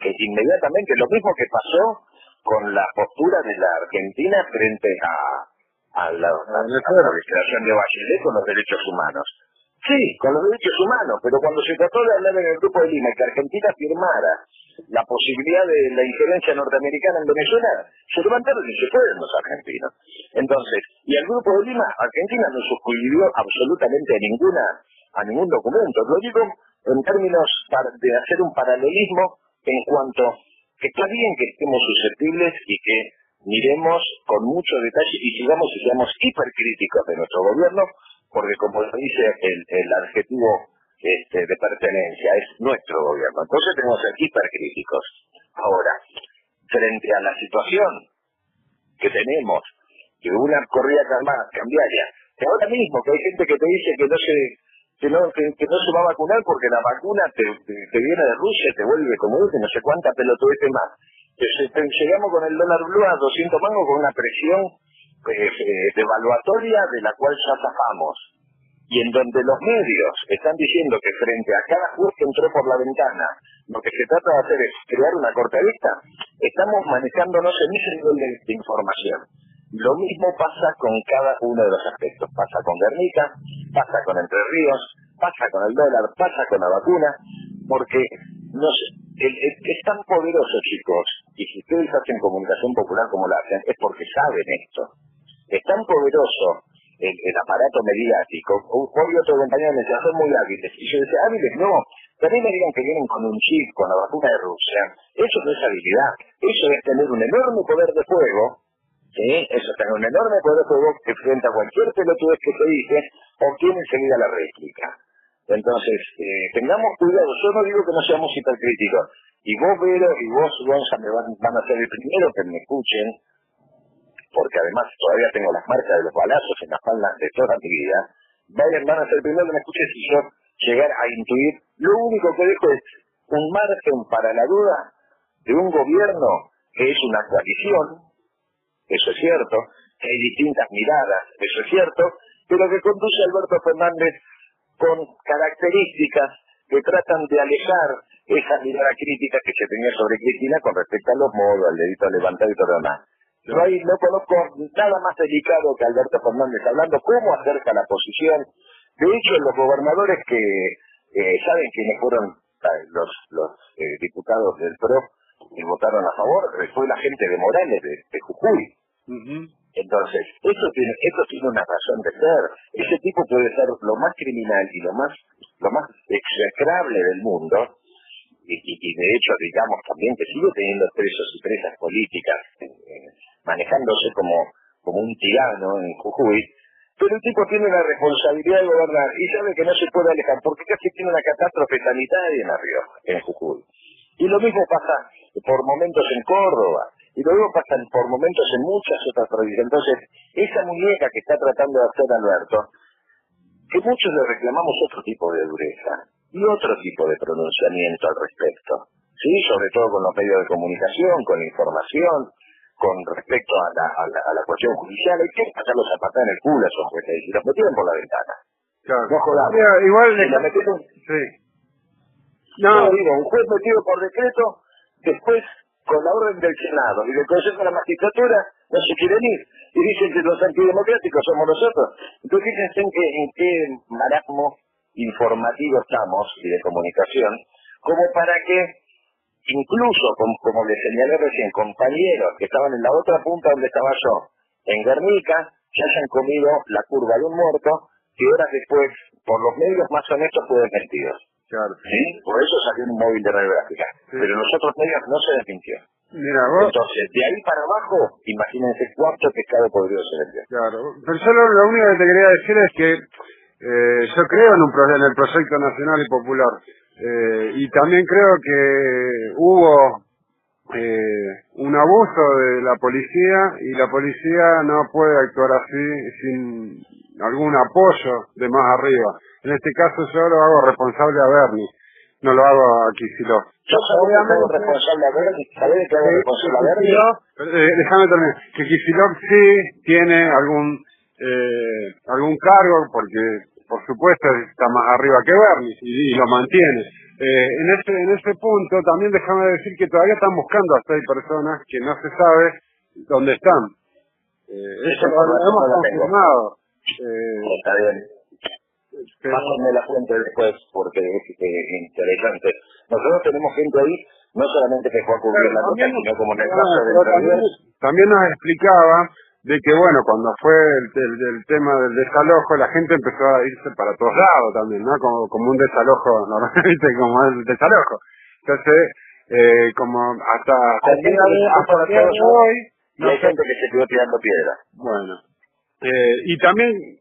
que inmediatamente, lo mismo que pasó con la postura de la Argentina frente a, a la, a la administración de Bachelet con los derechos humanos. Sí, con los derechos humanos, pero cuando se trató de hablar en el Grupo de Lima y que Argentina firmara la posibilidad de la injerencia norteamericana en Venezuela, se levantaron y se fueron los argentinos. Entonces, y el Grupo de Lima, Argentina no suscribió absolutamente a ninguna a ningún documento. Lo digo en términos de hacer un paralelismo en cuanto que está bien que estemos susceptibles y que miremos con mucho detalle y sigamos y seamos hipercríticos de nuestro gobierno, porque como dice el, el adjetivo este, de pertenencia, es nuestro gobierno. Entonces tenemos que ser hipercríticos. Ahora, frente a la situación que tenemos de una corrida cambiaria, que ahora mismo que hay gente que te dice que no se que no, que, que no se va a vacunar porque la vacuna te viene de Rusia, te vuelve como dice, no sé cuánta pelotudez más. Llegamos con el dólar blue a 200 mangos con una presión eh, eh, devaluatoria de la cual ya zafamos. Y en donde los medios están diciendo que frente a cada juez que entró por la ventana, lo que se trata de hacer es crear una corta vista, estamos manejándonos en ese nivel de, de información. Lo mismo pasa con cada uno de los aspectos. Pasa con Guernica, pasa con Entre Ríos, pasa con el dólar, pasa con la vacuna, porque no es tan poderoso, chicos, y si ustedes hacen comunicación popular como la hacen, es porque saben esto. Es tan poderoso el, aparato mediático. Hoy otro compañero me decía, son muy hábiles. Y yo decía, hábiles no. También me digan que vienen con un chip, con la vacuna de Rusia. Eso no es habilidad. Eso es tener un enorme poder de fuego ¿sí? Eso tiene un enorme poder de fuego que frente a cualquier pelotudez que se dice, obtiene enseguida la réplica. Entonces, eh, tengamos cuidado, yo no digo que no seamos hipercríticos, y vos, Vero, y vos, Gonza, me van, a ser el primero que me escuchen, porque además todavía tengo las marcas de los balazos en las palmas de toda mi vida, vayan, van a ser el primero que me escuchen si yo llegar a intuir, lo único que dejo es un margen para la duda de un gobierno que es una coalición, eso es cierto, que hay distintas miradas, eso es cierto, pero que conduce a Alberto Fernández con características que tratan de alejar esa mirada crítica que se tenía sobre Cristina con respecto a los modos, al dedito levantado y todo lo demás. No conozco nada más delicado que Alberto Fernández hablando cómo acerca la posición. De hecho, los gobernadores que eh, saben quiénes fueron eh, los, eh, diputados del PRO y votaron a favor, fue la gente de Morales, de Jujuy. Entonces, eso tiene, eso tiene una razón de ser. Ese tipo puede ser lo más criminal y lo más, lo más execrable del mundo, y, y- de hecho, digamos también que sigue teniendo presos y presas políticas, eh, manejándose como, como un tirano en Jujuy, pero el tipo tiene la responsabilidad de gobernar y sabe que no se puede alejar, porque casi tiene una catástrofe sanitaria en La Rioja, en Jujuy. Y lo mismo pasa por momentos en Córdoba, y lo mismo pasa por momentos en muchas otras provincias. Entonces, esa muñeca que está tratando de hacer Alberto, que muchos le reclamamos otro tipo de dureza y otro tipo de pronunciamiento al respecto. Sí, sobre todo con los medios de comunicación, con la información, con respecto a la, a la, a la cuestión judicial. Hay que pasarlos a patar en el culo a esos jueces y los metieron por la ventana. No jodamos. Mira, igual le- la metieron- Sí. no, No, digo, un juez metido por decreto, después con la orden del Senado y del Consejo de la Magistratura no se quieren ir. Y dicen que los antidemocráticos somos nosotros. Entonces fíjense en qué, marasmo informativo estamos y de comunicación, como para que incluso, como, les señalé recién, compañeros que estaban en la otra punta donde estaba yo, en Guernica, se hayan comido la curva de un muerto que horas después, por los medios más honestos, fue desmentido. Claro. ¿Sí? Por eso salió un móvil de radiográfica. Pero en los otros medios no se desmintió. Mira, vos... Entonces, de ahí para abajo, imagínense cuánto pescado podría ser el día. Claro, pero yo lo, único que te quería decir es que eh, yo creo en, un pro- en el proyecto nacional y popular eh, y también creo que hubo eh, un abuso de la policía y la policía no puede actuar así sin algún apoyo de más arriba. En este caso yo lo hago responsable a Bernie, no lo hago a Kicillof. Yo que hago responsable a Bernie, ¿sabés de qué hago responsable a Bernie? Eh, déjame terminar. Que Kicillof sí tiene algún eh, algún cargo, porque por supuesto está más arriba que Bernie y, y lo mantiene. Eh, en ese en ese punto también déjame decir que todavía están buscando a seis personas que no se sabe dónde están. Eh, eso lo, hemos confirmado. Eh, Está bien. Pero- Pásenme la fuente después porque es eh, interesante. Nosotros tenemos gente ahí, no solamente que fue a cubrir la nota, sino como en el caso de también, también nos explicaba de que, bueno, cuando fue el, el- el tema del desalojo, la gente empezó a irse para todos lados también, ¿no? Como, como un desalojo, normalmente como el desalojo. Entonces, eh, como hasta, día de, hasta de hoy, Y hay gente que se quedó tirando piedra. bueno. Eh, y también,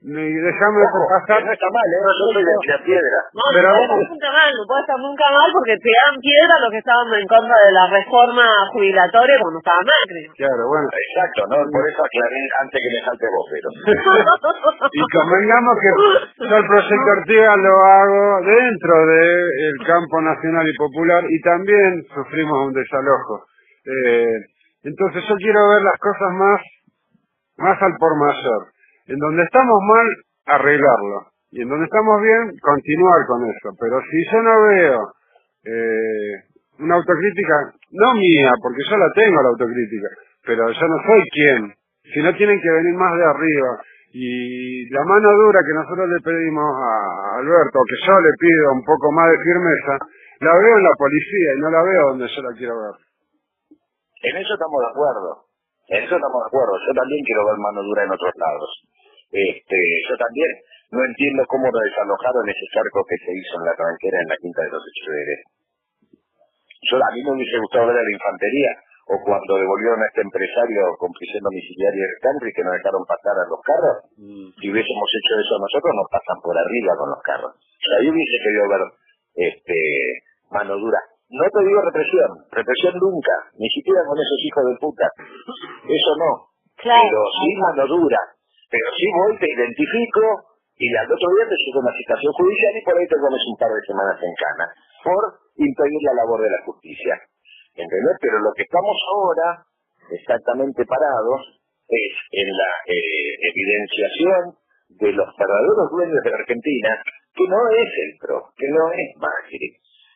me- déjame pasar... No está mal, ¿eh? Yo soy de tirar piedra. No, Pero no puede vamos. estar nunca mal, no puede estar nunca mal porque tiraban piedra los que estaban en contra de la reforma jubilatoria cuando estaba Macri. Claro, bueno. Exacto, ¿no? Por eso aclaré antes que me salte vos, pero. Y convengamos que yo el proyecto Ortega lo hago dentro del campo nacional y popular y también sufrimos un desalojo. Eh, entonces yo quiero ver las cosas más, más al por mayor. En donde estamos mal, arreglarlo. Y en donde estamos bien, continuar con eso. Pero si yo no veo eh, una autocrítica, no mía, porque yo la tengo la autocrítica, pero yo no soy quien. Si no tienen que venir más de arriba. Y la mano dura que nosotros le pedimos a Alberto, que yo le pido un poco más de firmeza, la veo en la policía y no la veo donde yo la quiero ver. En eso estamos de acuerdo. En eso estamos de acuerdo. Yo también quiero ver mano dura en otros lados. Este, yo también no entiendo cómo lo desalojaron ese cerco que se hizo en la tranquera en la Quinta de los Echeveres. Yo, a mí me hubiese gustado ver a la infantería, o cuando devolvieron a este empresario con prisión domiciliaria del country que nos dejaron pasar a los carros, si hubiésemos hecho eso nosotros nos pasan por arriba con los carros. Yo hubiese querido ver este, mano dura. No te digo represión, represión nunca, ni siquiera con esos hijos de puta. Eso no. Pero sí mano dura. Pero sí voy, te identifico y al otro día te llevo una citación judicial y por ahí te comes un par de semanas en cana por impedir la labor de la justicia. ¿Entendés? Pero lo que estamos ahora exactamente parados es en la eh, evidenciación de los verdaderos dueños de la Argentina, que no es el PRO, que no es Macri,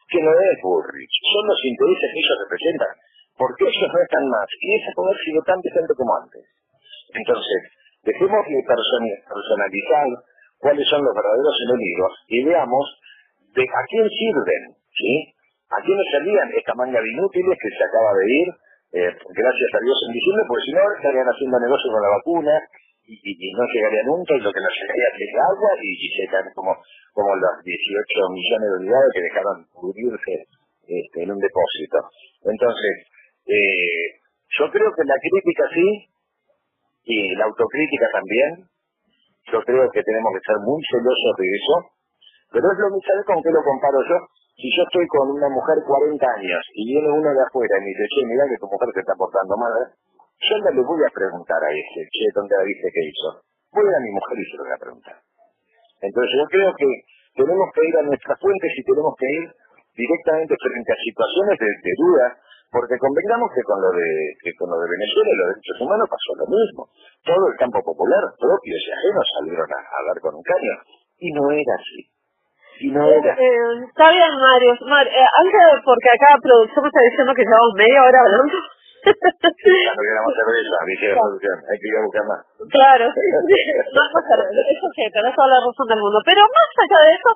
que no es Bullrich, son los intereses que ellos representan, porque ellos no están más, y poder sigue tan vigente como antes. Entonces, dejemos de personalizar cuáles son los verdaderos enemigos y veamos de a quién sirven, ¿sí? ¿A quiénes servían esta manga de inútiles que se acaba de ir, eh, gracias a Dios en diciembre, porque si no estarían haciendo negocio con la vacuna y, no llegaría nunca y lo que nos llegaría es agua y, y se caen como, como los 18 millones de unidades que dejaron pudrirse este, en un depósito. Entonces, eh, yo creo que la crítica sí y la autocrítica también. Yo creo que tenemos que ser muy celosos de eso. Pero es lo mismo, ¿sabes con qué lo comparo yo? Si yo estoy con una mujer 40 años y viene uno de afuera y me dice, che, mirá que tu mujer te está portando mal, ¿eh?", yo no le voy a preguntar a ese, che, ¿dónde la viste que hizo? Voy a mi mujer y se lo voy a preguntar. Entonces yo creo que tenemos que ir a nuestras fuentes y tenemos que ir directamente frente a situaciones de, de duda, porque convengamos que con lo de que con lo de Venezuela y los derechos humanos pasó lo mismo. Todo el campo popular, propios y ajenos, salieron a, a hablar con un caño. Y no era así. y no era. Eh, está bien, Mario. Mar- eh, antes, porque acá producción me está diciendo que llevamos media hora hablando. Hay que ir a buscar más. Claro, sí, sí. No, no, eso sí, tenés toda la razón del mundo. Pero más allá de eso,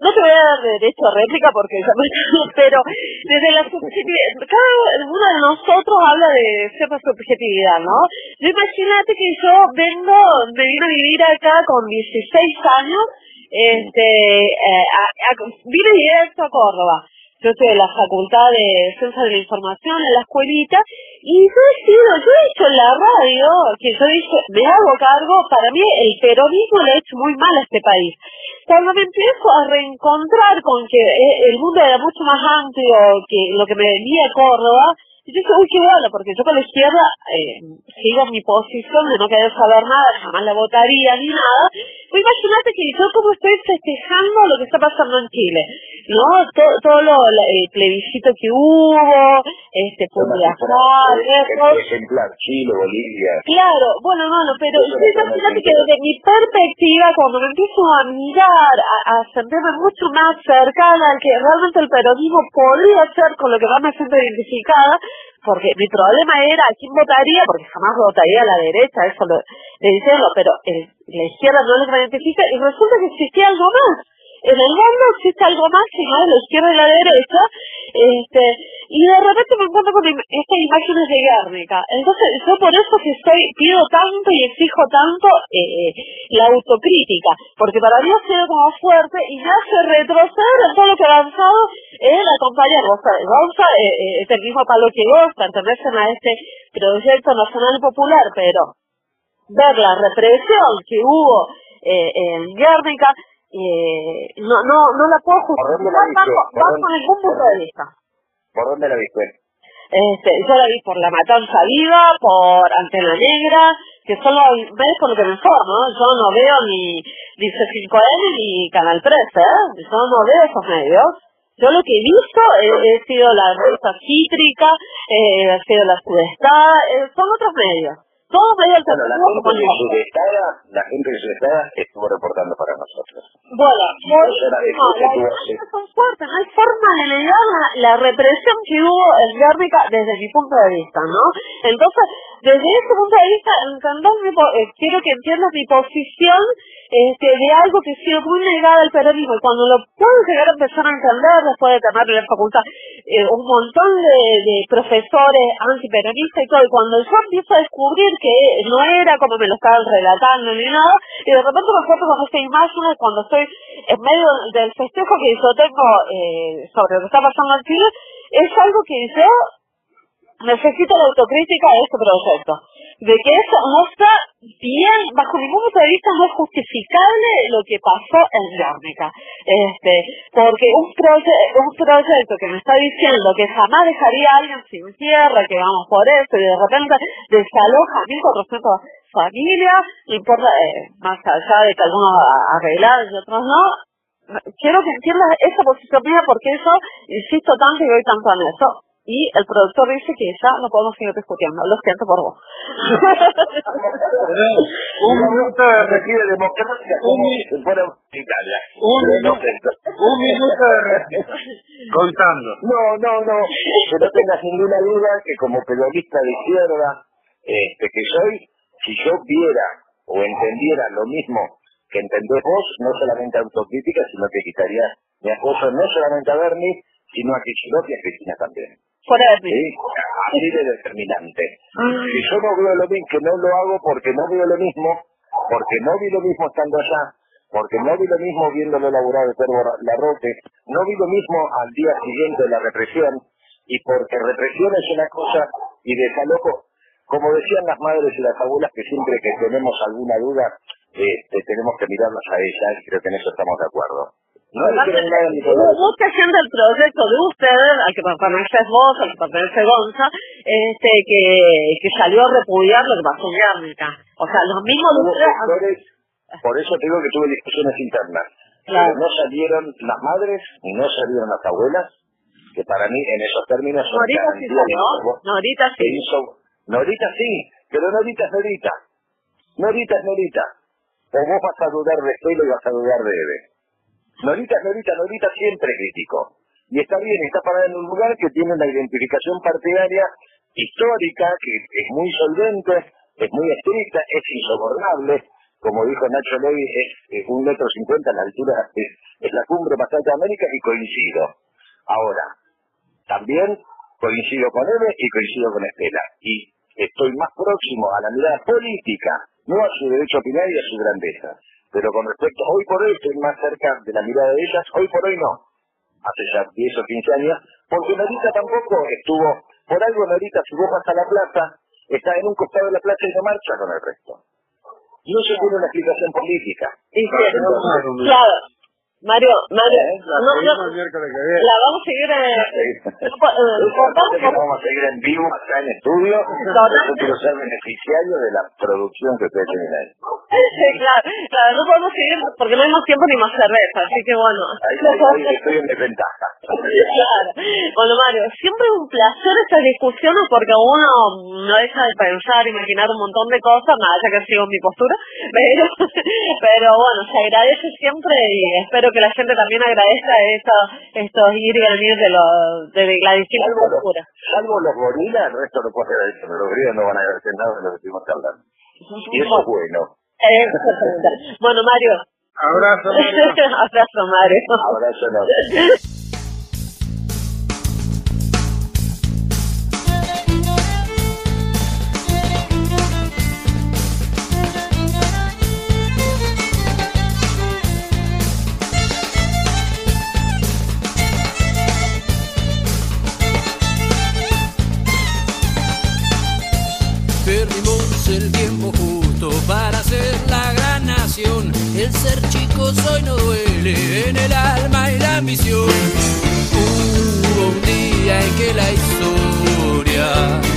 no te voy a dar derecho a réplica porque ya me pero desde la subjetividad, cada uno de nosotros habla de cierta subjetividad, ¿no? Imagínate que yo vengo, me vine a vivir acá con 16 años, este, eh, a- a- vine a Córdoba. Yo estoy en la Facultad de Ciencias de la Información, en la escuelita, y yo he sido, yo he hecho en la radio, que yo dije, me hago cargo, para mí el peronismo le ha hecho muy mal a este país. Cuando me empiezo a reencontrar con que eh, el mundo era mucho más amplio que lo que me venía Córdoba, y yo dije, uy, qué bueno, porque yo con la izquierda eh, sigo mi posición de no querer saber nada, jamás la votaría ni nada. Pues imagínate que yo como estoy festejando lo que está pasando en Chile, ¿no? Todo, todo lo, el plebiscito que hubo, este, por viajar. Ejemplar, Chile, Bolivia. Claro, bueno, no, no, pero imagínate que desde mi perspectiva, cuando me empiezo a mirar, a, a sentirme mucho más cercana al que realmente el peronismo podría ser con lo que más me siento identificada, porque mi problema era quién votaría, porque jamás votaría a la derecha, eso lo, de decirlo, pero la izquierda no lo identifica, y resulta que existía algo más. En el mundo existe algo más que no la izquierda y la derecha, este, y de repente me encuentro con estas imágenes de Guernica. Entonces, yo por eso que pido tanto y exijo tanto eh, la autocrítica, porque para mí ha sido como fuerte y me hace retroceder en todo lo que ha avanzado en acompañar. Gonza, eh, eh, es el mismo palo que vos, pertenecen a este proyecto nacional popular, pero ver la represión que hubo eh, en Guernica, eh, no, no, no la puedo justificar bajo, ¿Por ningún punto de vista. ¿Por dónde la viste? Este, yo la vi por La Matanza Viva, por Antena Negra, que son los medios con los que me informo, ¿no? Yo no veo ni, ni C5N ni Canal 13, ¿eh? Yo no veo esos medios. Yo lo que he visto he sido la revista Cítrica, eh, ha sido la Sudestada, eh, son otros medios. Todos medios Bueno, la gente el de Sudestada, la gente estuvo reportando para nosotros. Bueno, no, las imágenes son fuertes, no hay forma de negar la, la represión que hubo en Guernica desde mi punto de vista, ¿no? Entonces, desde ese punto de vista, po- eh, quiero que entiendas mi posición este, de algo que ha sido muy negada al peronismo, y cuando lo puedo llegar a empezar a entender después de tener en la facultad eh, un montón de, profesores antiperonistas y todo, y cuando yo empiezo a descubrir que no era como me lo estaban relatando ni nada, y de repente me encuentro con esta imagen cuando estoy en medio del festejo que yo tengo eh, sobre lo que está pasando en Chile, es algo que yo necesito la autocrítica de este proyecto. De que eso no está bien, bajo ningún punto de vista no es justificable lo que pasó en Guernica. Este, porque un, proye- un proyecto que me está diciendo que jamás dejaría a alguien sin tierra, que vamos por eso, y de repente desaloja a 1.400 familias, no importa, eh, más allá de que algunos arreglados y otros no, quiero que entiendas esa posición mía porque eso insisto tanto y voy tanto en eso. Y el productor dice que ya no podemos seguir discutiendo. Lo siento por vos. Un minuto de recibe democracia como si se fuera Italia. Un. Un minuto de contando. No, no, no. Que no tengas ninguna duda que como periodista de izquierda este, que soy, si yo viera o entendiera lo mismo que entendés vos, no solamente autocrítica, sino que quitaría mi acoso no solamente a Bernie, sino a Kicillof y a Cristina también. ¿Sí? Así de determinante. Que yo no veo lo mismo, que no lo hago porque no veo lo mismo, porque no vi lo mismo estando allá, porque no vi lo mismo viéndolo laburar de Pedro Larrote, no vi lo mismo al día siguiente de la represión, y porque represión es una cosa y desalojo, como decían las madres y las abuelas, que siempre que tenemos alguna duda, este, tenemos que mirarlas a ellas, y creo que en eso estamos de acuerdo. No ni Hubo mucha gente del proyecto de ustedes, al que perteneces vos, al que pertenece Gonza, este, que, que salió a repudiar lo que pasó en Guernica. O sea, los mismos sectores, por eso te digo que tuve discusiones internas. Claro. Pero no salieron las madres ni no salieron las abuelas, que para mí en esos términos son Norita sí salió, Norita sí. hizo Norita sí, pero Norita es Norita. Norita es Norita. O vos vas a dudar de Felo y vas a dudar de Eve. Norita, Norita, Norita siempre criticó. Y está bien, está parada en un lugar que tiene una identificación partidaria histórica, que es muy solvente, es muy estricta, es insobornable. Como dijo Nacho Levy, es, un metro cincuenta, la altura es, la cumbre más alta de América y coincido. Ahora, también coincido con él y coincido con Estela. Y estoy más próximo a la mirada política, no a su derecho a y a su grandeza. Pero con respecto, hoy por hoy estoy más cerca de la mirada de ellas, hoy por hoy no. Hace ya 10 o 15 años, porque Norita tampoco estuvo, por algo Norita, si vos vas a la plaza, está en un costado de la plaza y no marcha con el resto. No se tiene una explicación política. Claro, Mario, Mario, ¿Eh? no, no, la vamos a seguir, eh, po- eh, que vamos a seguir en vivo acá en estudio. Yo quiero ser beneficiario de la producción que ustedes tienen ahí. claro, claro, no podemos seguir porque no hay más tiempo ni más cerveza, así que bueno. Ahí, ahí- ahí estoy en desventaja. Claro. Bueno, Mario, siempre es un placer estas discusiones porque uno no deja de pensar, imaginar un montón de cosas, más allá que sigo mi postura, pero, pero bueno, se agradece siempre y espero que la gente también agradezca esto- estos ir y venir de, los de la los, posturas. salvo los gorilas, el resto no puede agradecer. Los gorilas no van a agradecer nada de lo que estuvimos hablando. Y eso es bueno. Bueno, Mario. Abrazo, Abrazo, Mario. Abrazo enorme. Ser chico soy no duele en el alma y la ambición. Hubo un día en que la historia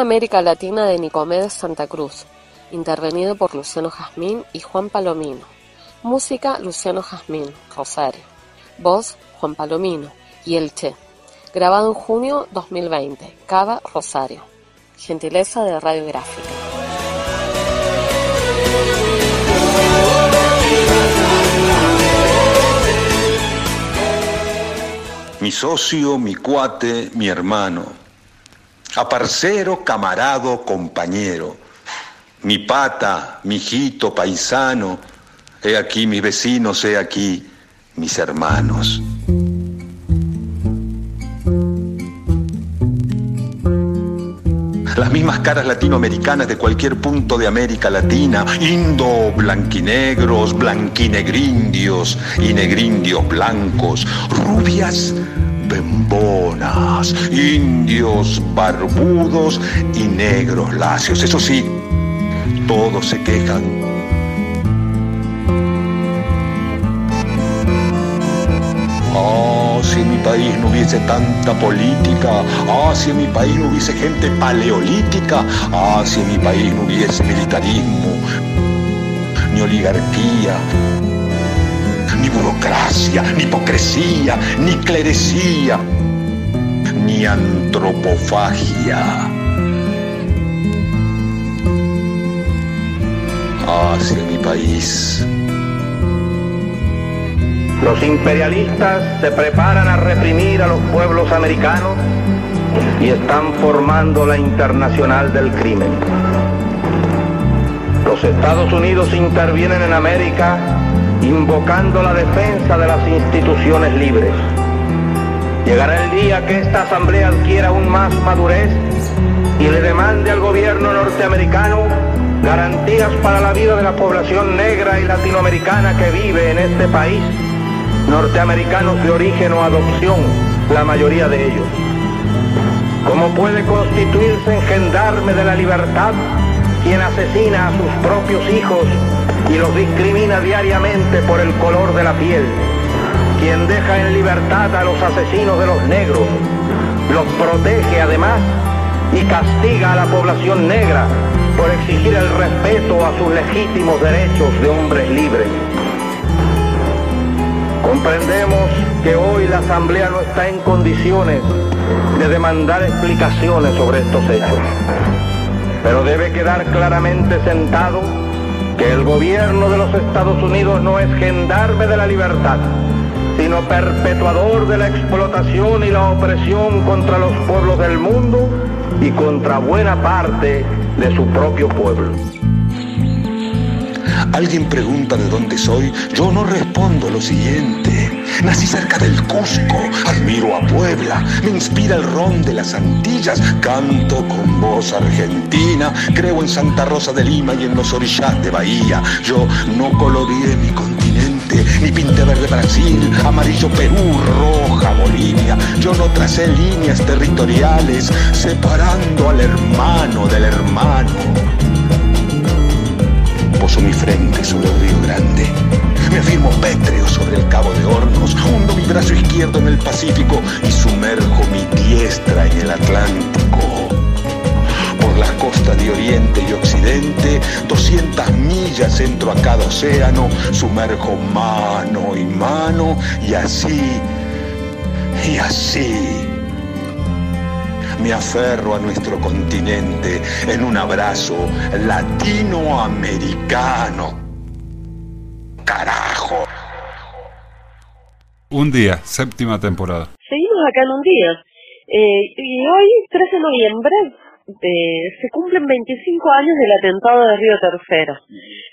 América Latina de Nicomedes Santa Cruz, intervenido por Luciano Jazmín y Juan Palomino. Música Luciano Jazmín, Rosario. Voz Juan Palomino y El Che. Grabado en junio 2020, Cava, Rosario. Gentileza de Radiográfica. mi socio, mi cuate, mi hermano, aparcero, camarado, compañero, mi pata, mi hijito, paisano, he aquí mis vecinos, he aquí mis hermanos. Las mismas caras latinoamericanas de cualquier punto de América Latina, indo, blanquinegros, blanquinegrindios y negrindios blancos, rubias, bembonas, indios, barbudos y negros lacios. Eso sí, todos se quejan Ah, si en mi país no hubiese tanta política, ah, si en mi país no hubiese gente paleolítica, ah, si en mi país no hubiese militarismo, ni oligarquía, ni burocracia, ni hipocresía, ni clerecía, ni antropofagia. Ah, si en mi país los imperialistas se preparan a reprimir a los pueblos americanos y están formando la internacional del crimen. Los Estados Unidos intervienen en América invocando la defensa de las instituciones libres. Llegará el día que esta asamblea adquiera aún más madurez y le demande al gobierno norteamericano garantías para la vida de la población negra y latinoamericana que vive en este país norteamericanos de origen o adopción, la mayoría de ellos. ¿Cómo puede constituirse en gendarme de la libertad quien asesina a sus propios hijos y los discrimina diariamente por el color de la piel? Quien deja en libertad a los asesinos de los negros, los protege además y castiga a la población negra por exigir el respeto a sus legítimos derechos de hombres libres. Comprendemos que hoy la Asamblea no está en condiciones de demandar explicaciones sobre estos hechos, pero debe quedar claramente sentado el gobierno de los Estados Unidos no es gendarme de la libertad, sino perpetuador de la explotación y la opresión contra los pueblos del mundo y contra buena parte de su propio pueblo. Alguien pregunta de dónde soy, yo no respondo lo siguiente. Nací cerca del Cusco, admiro a Puebla, me inspira el ron de las Antillas, canto con voz argentina, creo en Santa Rosa de Lima y en los orillas de Bahía. Yo no coloreé mi continente, ni pinté verde Brasil, amarillo Perú, roja Bolivia. Yo no tracé líneas territoriales separando al hermano del hermano poso mi frente sobre el río Grande. Me afirmo pétreo sobre el cabo de Hornos, hundo mi brazo izquierdo en el Pacífico y sumerjo mi diestra en el Atlántico. Por las costas de Oriente y Occidente, 200 millas entro a cada océano, sumerjo mano y mano y así, y así me aferro a nuestro continente en un abrazo latinoamericano. Carajo. Un día, séptima temporada. Seguimos acá en un día. Eh, y hoy, 13 de noviembre, eh, se cumplen 25 años del atentado de Río Tercero.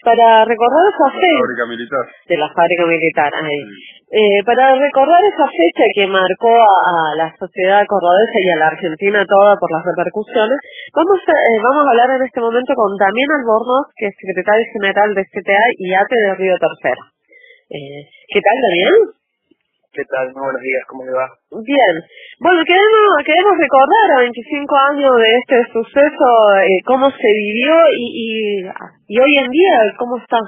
Para recordar esa fecha... Fábrica militar. De la fábrica militar, ahí. Eh, para recordar esa fecha que marcó a, a, la sociedad cordobesa y a la Argentina toda por las repercusiones, vamos a, eh, vamos a hablar en este momento con Damián Albornoz, que es secretario general de CTA y ATE de Río Tercero. Eh, ¿Qué tal, Damián? ¿Qué tal? Muy buenos días, ¿cómo le va? Bien. Bueno, queremos, queremos recordar a 25 años de este suceso, cómo se vivió y, y, y, hoy en día, ¿cómo está?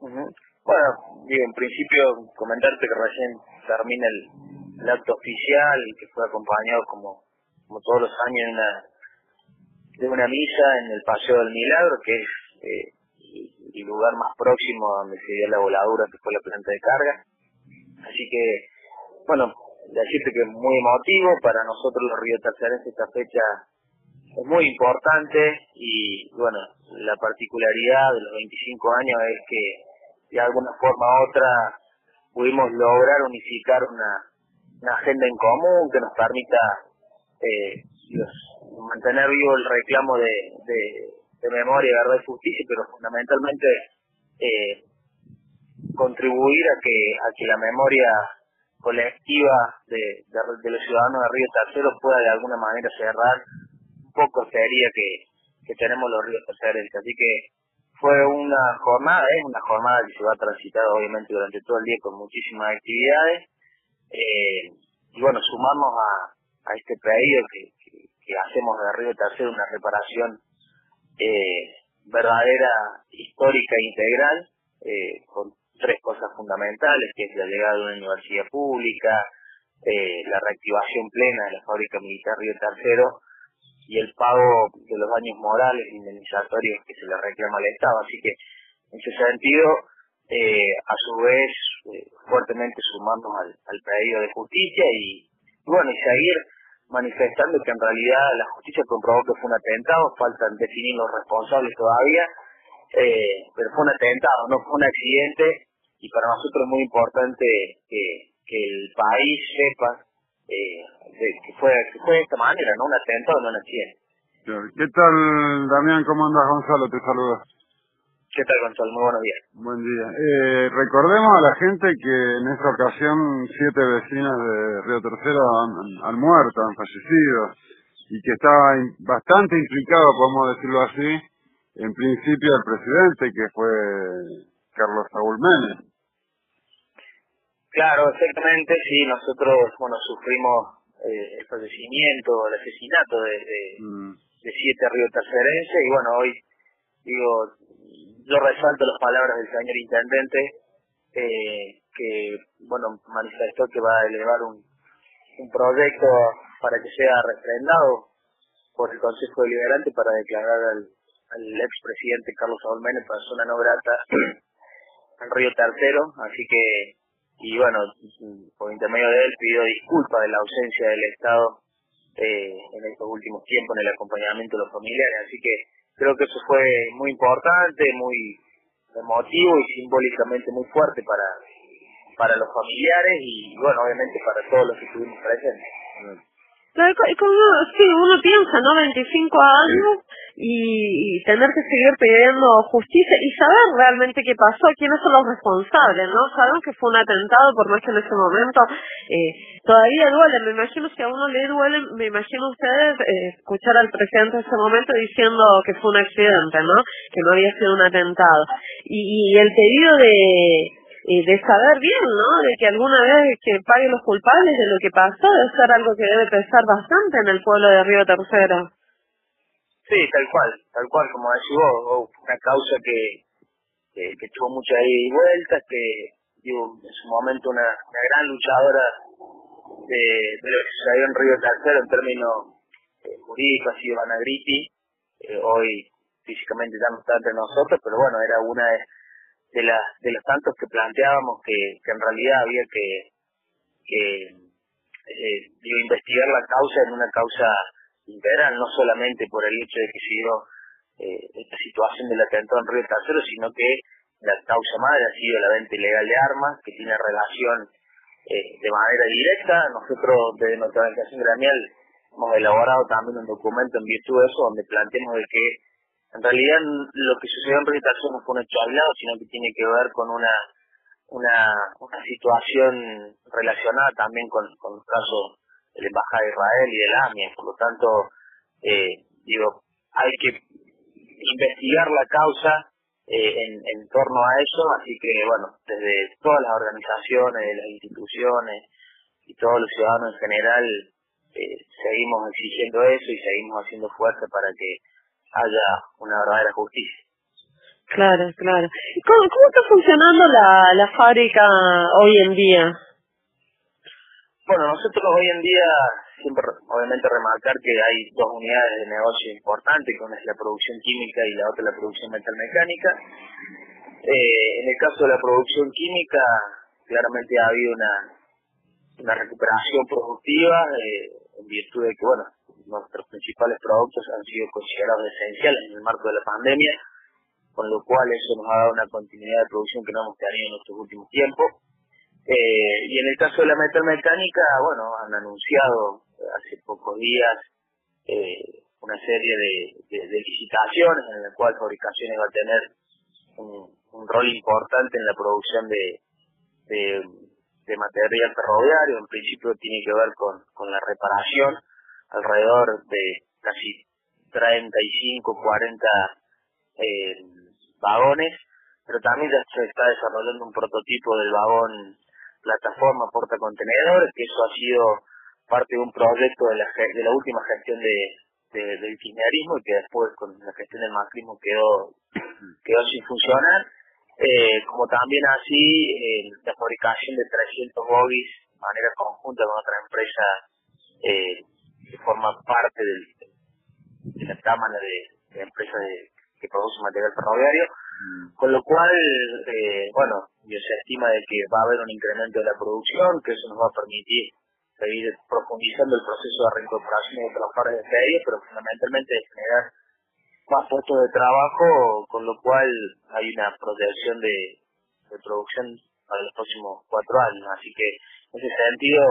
Uh -huh. Bueno, en principio comentarte que recién termina el, acto oficial que fue acompañado como, todos los años de una de una misa en el Paseo del Milagro, que es eh, el lugar más próximo a donde se dio la voladura, que fue la planta de carga. Así que, bueno, decirte que es muy emotivo para nosotros los ríos tercerenses esta fecha es muy importante y bueno, la particularidad de los 25 años es que de alguna forma u otra pudimos lograr unificar una, agenda en común que nos permita eh, mantener vivo el reclamo de, de, memoria, verdad y justicia, pero fundamentalmente eh, contribuir a que, la memoria colectiva de, de, los ciudadanos de Río Tercero pueda de alguna manera cerrar un poco sería que, que tenemos los ríos terceros. Así que fue una jornada, es una jornada que se va a transitar obviamente durante todo el día con muchísimas actividades. Eh, y bueno, sumarnos a, a este pedido que, que, hacemos de Río Tercero, una reparación eh, verdadera, histórica e integral, eh, con tres cosas fundamentales, que es la llegada de una universidad pública, eh, la reactivación plena de la fábrica militar Río Tercero y el pago de los daños morales indemnizatorios que se le reclama al Estado. Así que, en ese sentido, eh, a su vez, eh, fuertemente sumarnos al, pedido de justicia y, bueno, y seguir manifestando que en realidad la justicia comprobó que fue un atentado, faltan definir los responsables todavía, pero fue un atentado, no fue un accidente y para nosotros es muy importante que el país sepa eh, que, fue, que fue de esta manera, no un atentado, no un accidente. ¿Qué tal, Damián? ¿Cómo andas, Gonzalo? Te saludo. ¿Qué tal, Gonzalo? Muy buenos días. Buen día. Eh, recordemos a la gente que en esta ocasión siete vecinos de Río Tercero han, han muerto, han fallecido, y que estaba bastante implicado, podemos decirlo así, en principio el presidente, que fue Carlos Saúl Menem. Claro, exactamente, sí, nosotros, bueno, sufrimos eh, el fallecimiento, el asesinato de, de, mm. siete río tercerenses y bueno, hoy, digo, yo resalto las palabras del señor intendente, eh, que, bueno, manifestó que va a elevar un, un proyecto para que sea refrendado por el Consejo Deliberante para declarar al, al expresidente Carlos Saúl Menem persona no grata en Río Tercero, así que y bueno, por intermedio de él pidió disculpas de la ausencia del Estado eh, en estos últimos tiempos en el acompañamiento de los familiares, así que creo que eso fue muy importante, muy emotivo y simbólicamente muy fuerte para, para los familiares y bueno, obviamente para todos los que estuvimos presentes. Claro, como, sí, uno piensa, ¿no? 25 años y, tener que seguir pidiendo justicia y saber realmente qué pasó, quiénes son los responsables, ¿no? Sabemos que fue un atentado, por más que en ese momento eh, todavía duele. Me imagino si a uno le duele, me imagino ustedes eh, escuchar al presidente en ese momento diciendo que fue un accidente, ¿no? Que no había sido un atentado. y el pedido de y de saber bien, ¿no? De que alguna vez que paguen los culpables de lo que pasó, debe ser algo que debe pesar bastante en el pueblo de Río Tercero. Sí, tal cual, tal cual, como decís vos, una causa que, que, tuvo muchas ida y vueltas, que digo, en su momento una, una gran luchadora de, de, lo que sucedió en Río Tercero en términos eh, jurídicos, ha sido Ana Gritti, eh, hoy físicamente ya no está entre nosotros, pero bueno, era una de de, la, de los tantos que planteábamos que, que en realidad había que, que eh, investigar la causa en una causa integral, no solamente por el hecho de que se dio eh, esta situación del atentado en Río Tercero, sino que la causa madre ha sido la venta ilegal de armas, que tiene relación eh, de manera directa. Nosotros desde nuestra organización gremial hemos elaborado también un documento en virtud de eso, donde planteamos de que en realidad lo que sucedió en Tercero no fue un hecho hablado, sino que tiene que ver con una una, situación relacionada también con, con el caso de la Embajada de Israel y de la AMIA. Por lo tanto, eh, digo, hay que investigar la causa eh, en, torno a eso, así que, bueno, desde todas las organizaciones, las instituciones y todos los ciudadanos en general, eh, seguimos exigiendo eso y seguimos haciendo fuerza para que haya una verdadera justicia. Claro, claro. ¿Cómo, cómo está funcionando la, la fábrica hoy en día? Bueno, nosotros hoy en día siempre obviamente remarcar que hay dos unidades de negocio importantes, que una es la producción química y la otra la producción metalmecánica. Eh, en el caso de la producción química, claramente ha habido una, una recuperación productiva eh, en virtud de que, bueno, nuestros principales productos han sido considerados esenciales en el marco de la pandemia, con lo cual eso nos ha dado una continuidad de producción que no hemos tenido en estos últimos tiempos. Eh, y en el caso de la metalmecánica, bueno, han anunciado hace pocos días eh, una serie de, licitaciones en las cuales fabricaciones va a tener un, rol importante en la producción de, material ferroviario. En principio tiene que ver con la reparación, alrededor de casi 35, 40 eh, vagones, pero también ya se está desarrollando un prototipo del vagón plataforma portacontenedores, que eso ha sido parte de un proyecto de la, última gestión de, del kirchnerismo y que después con la gestión del macrismo quedó, quedó sin funcionar. Eh, como también así eh, la fabricación de 300 bogies de manera conjunta con otra empresa que forma parte del, de la cámara de, de empresas que produce material ferroviario, con lo cual, eh, bueno, se estima de que va a haber un incremento de la producción, que eso nos va a permitir seguir profundizando el proceso de reincorporación de trabajadores de feria, pero fundamentalmente de generar más puestos de trabajo, con lo cual hay una proyección de, producción para los próximos cuatro años. Así que en ese sentido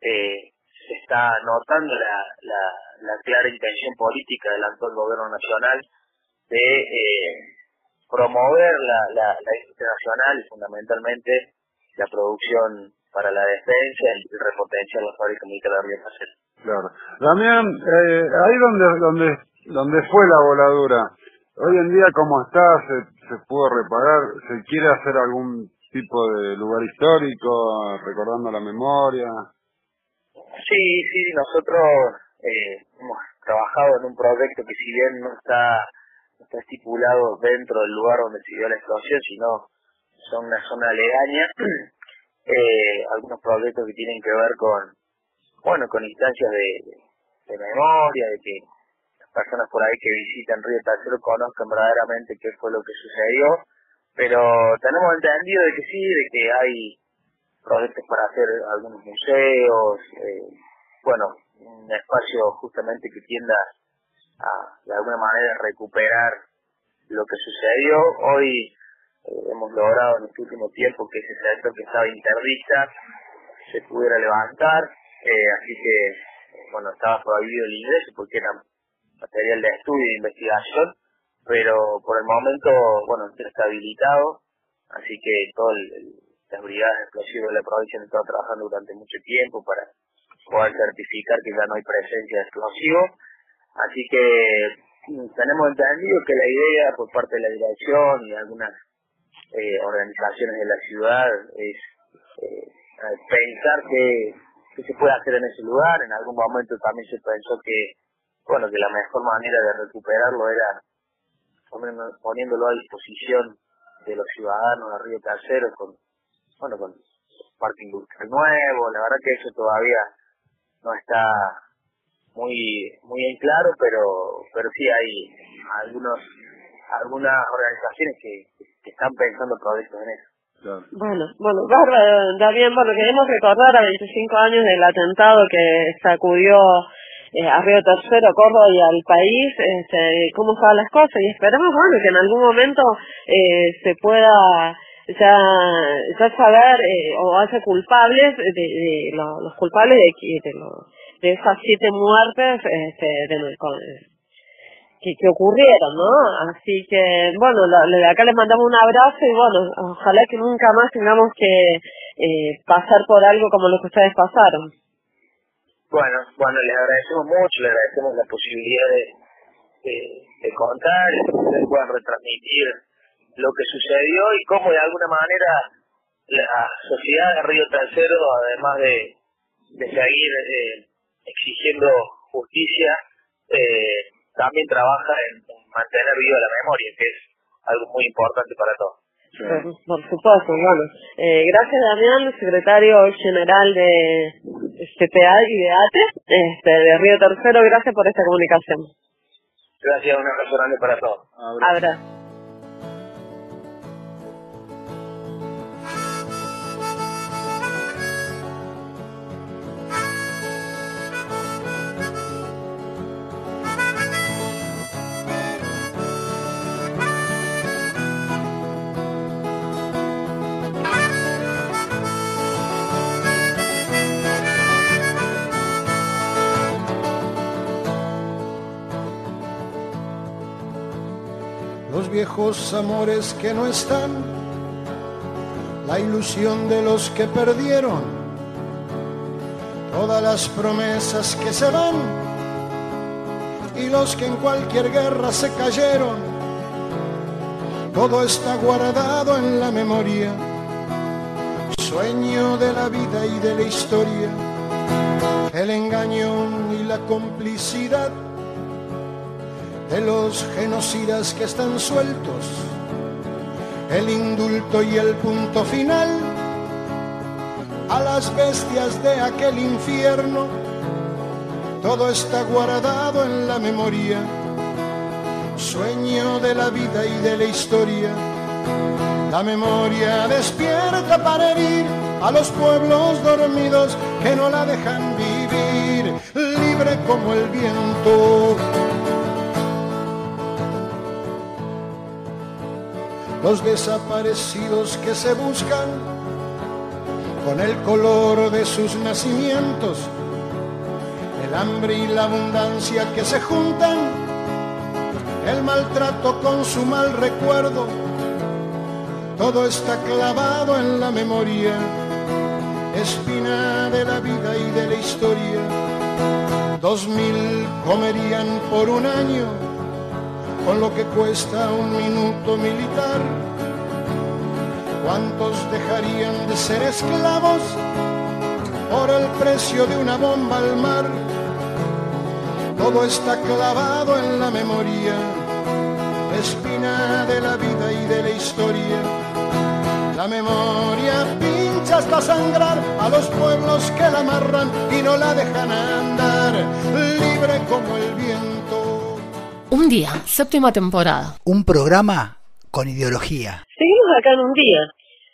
eh, se está notando la, la, la, clara intención política del actual gobierno nacional de eh, promover la, la, la industria nacional fundamentalmente la producción para la defensa y repotenciar la fábrica militar de Río Claro. Damián, eh, ahí donde, donde, donde fue la voladura, hoy en día cómo está, se, se pudo reparar, se quiere hacer algún tipo de lugar histórico, recordando la memoria. Sí, sí, nosotros eh, hemos trabajado en un proyecto que si bien no está, estipulado dentro del lugar donde se dio la explosión, sino son una zona aledaña, eh, algunos proyectos que tienen que ver con, bueno, con instancias de, de, memoria, de que las personas por ahí que visitan Río Tercero conozcan verdaderamente qué fue lo que sucedió, pero tenemos entendido de que sí, de que hay proyectos para hacer algunos museos, eh, bueno, un espacio justamente que tienda a, de alguna manera, recuperar lo que sucedió. Hoy eh, hemos logrado en este último tiempo que ese sector que estaba interdicta se pudiera levantar, eh, así que, bueno, estaba prohibido el ingreso porque era material de estudio e investigación, pero por el momento, bueno, está habilitado, así que todas las brigades explosivas de la provincia han estado trabajando durante mucho tiempo para poder certificar que ya no hay presencia de explosivos, así que mm, tenemos entendido que la idea por parte de la dirección y algunas eh, organizaciones de la ciudad es eh, pensar que, se puede hacer en ese lugar. En algún momento también se pensó que, bueno, que la mejor manera de recuperarlo era poniéndolo a disposición de los ciudadanos de Río Tercero bueno, con parque industrial nuevo. La verdad que eso todavía no está muy muy en claro, pero pero sí hay algunos algunas organizaciones que, están pensando proyectos en eso. Bueno, bueno, bárbaro, Damián, bueno, queremos recordar a 25 años del atentado que sacudió eh, a Río Tercero, a Córdoba y al país, este, cómo estaban las cosas y esperamos, bueno, que en algún momento eh, se pueda ya, ya saber eh, o hace culpables de, de, los, culpables de, de, de esas siete muertes este, de, que, ocurrieron, ¿no? Así que, bueno, de acá les mandamos un abrazo y bueno, ojalá que nunca más tengamos que eh, pasar por algo como lo que ustedes pasaron. Bueno, bueno, les agradecemos mucho, les agradecemos la posibilidad de, de, contar y que ustedes puedan retransmitir lo que sucedió y cómo de alguna manera la sociedad de Río Tercero, además de, de seguir eh, exigiendo justicia, eh, también trabaja en mantener viva la memoria, que es algo muy importante para todos. Por, por supuesto, bueno. Eh, gracias Damián, secretario general de CPA y de ATE, este, de Río Tercero, gracias por esta comunicación. Gracias, un abrazo grande para todos. Abrazo. los viejos amores que no están, la ilusión de los que perdieron, todas las promesas que se van y los que en cualquier guerra se cayeron, todo está guardado en la memoria, sueño de la vida y de la historia, el engaño y la complicidad de los genocidas que están sueltos, el indulto y el punto final a las bestias de aquel infierno, todo está guardado en la memoria, sueño de la vida y de la historia. La memoria despierta para herir a los pueblos dormidos que no la dejan vivir, libre como el viento. Los desaparecidos que se buscan con el color de sus nacimientos, el hambre y la abundancia que se juntan, el maltrato con su mal recuerdo, todo está clavado en la memoria, espina de la vida y de la historia. Dos mil comerían por un año con lo que cuesta un minuto militar. ¿Cuántos dejarían de ser esclavos por el precio de una bomba al mar? Todo está clavado en la memoria, espina de la vida y de la historia. La memoria pincha hasta sangrar a los pueblos que la amarran y no la dejan andar, libre como el viento. Un día, séptima temporada. Un programa con ideología. Seguimos acá en un día.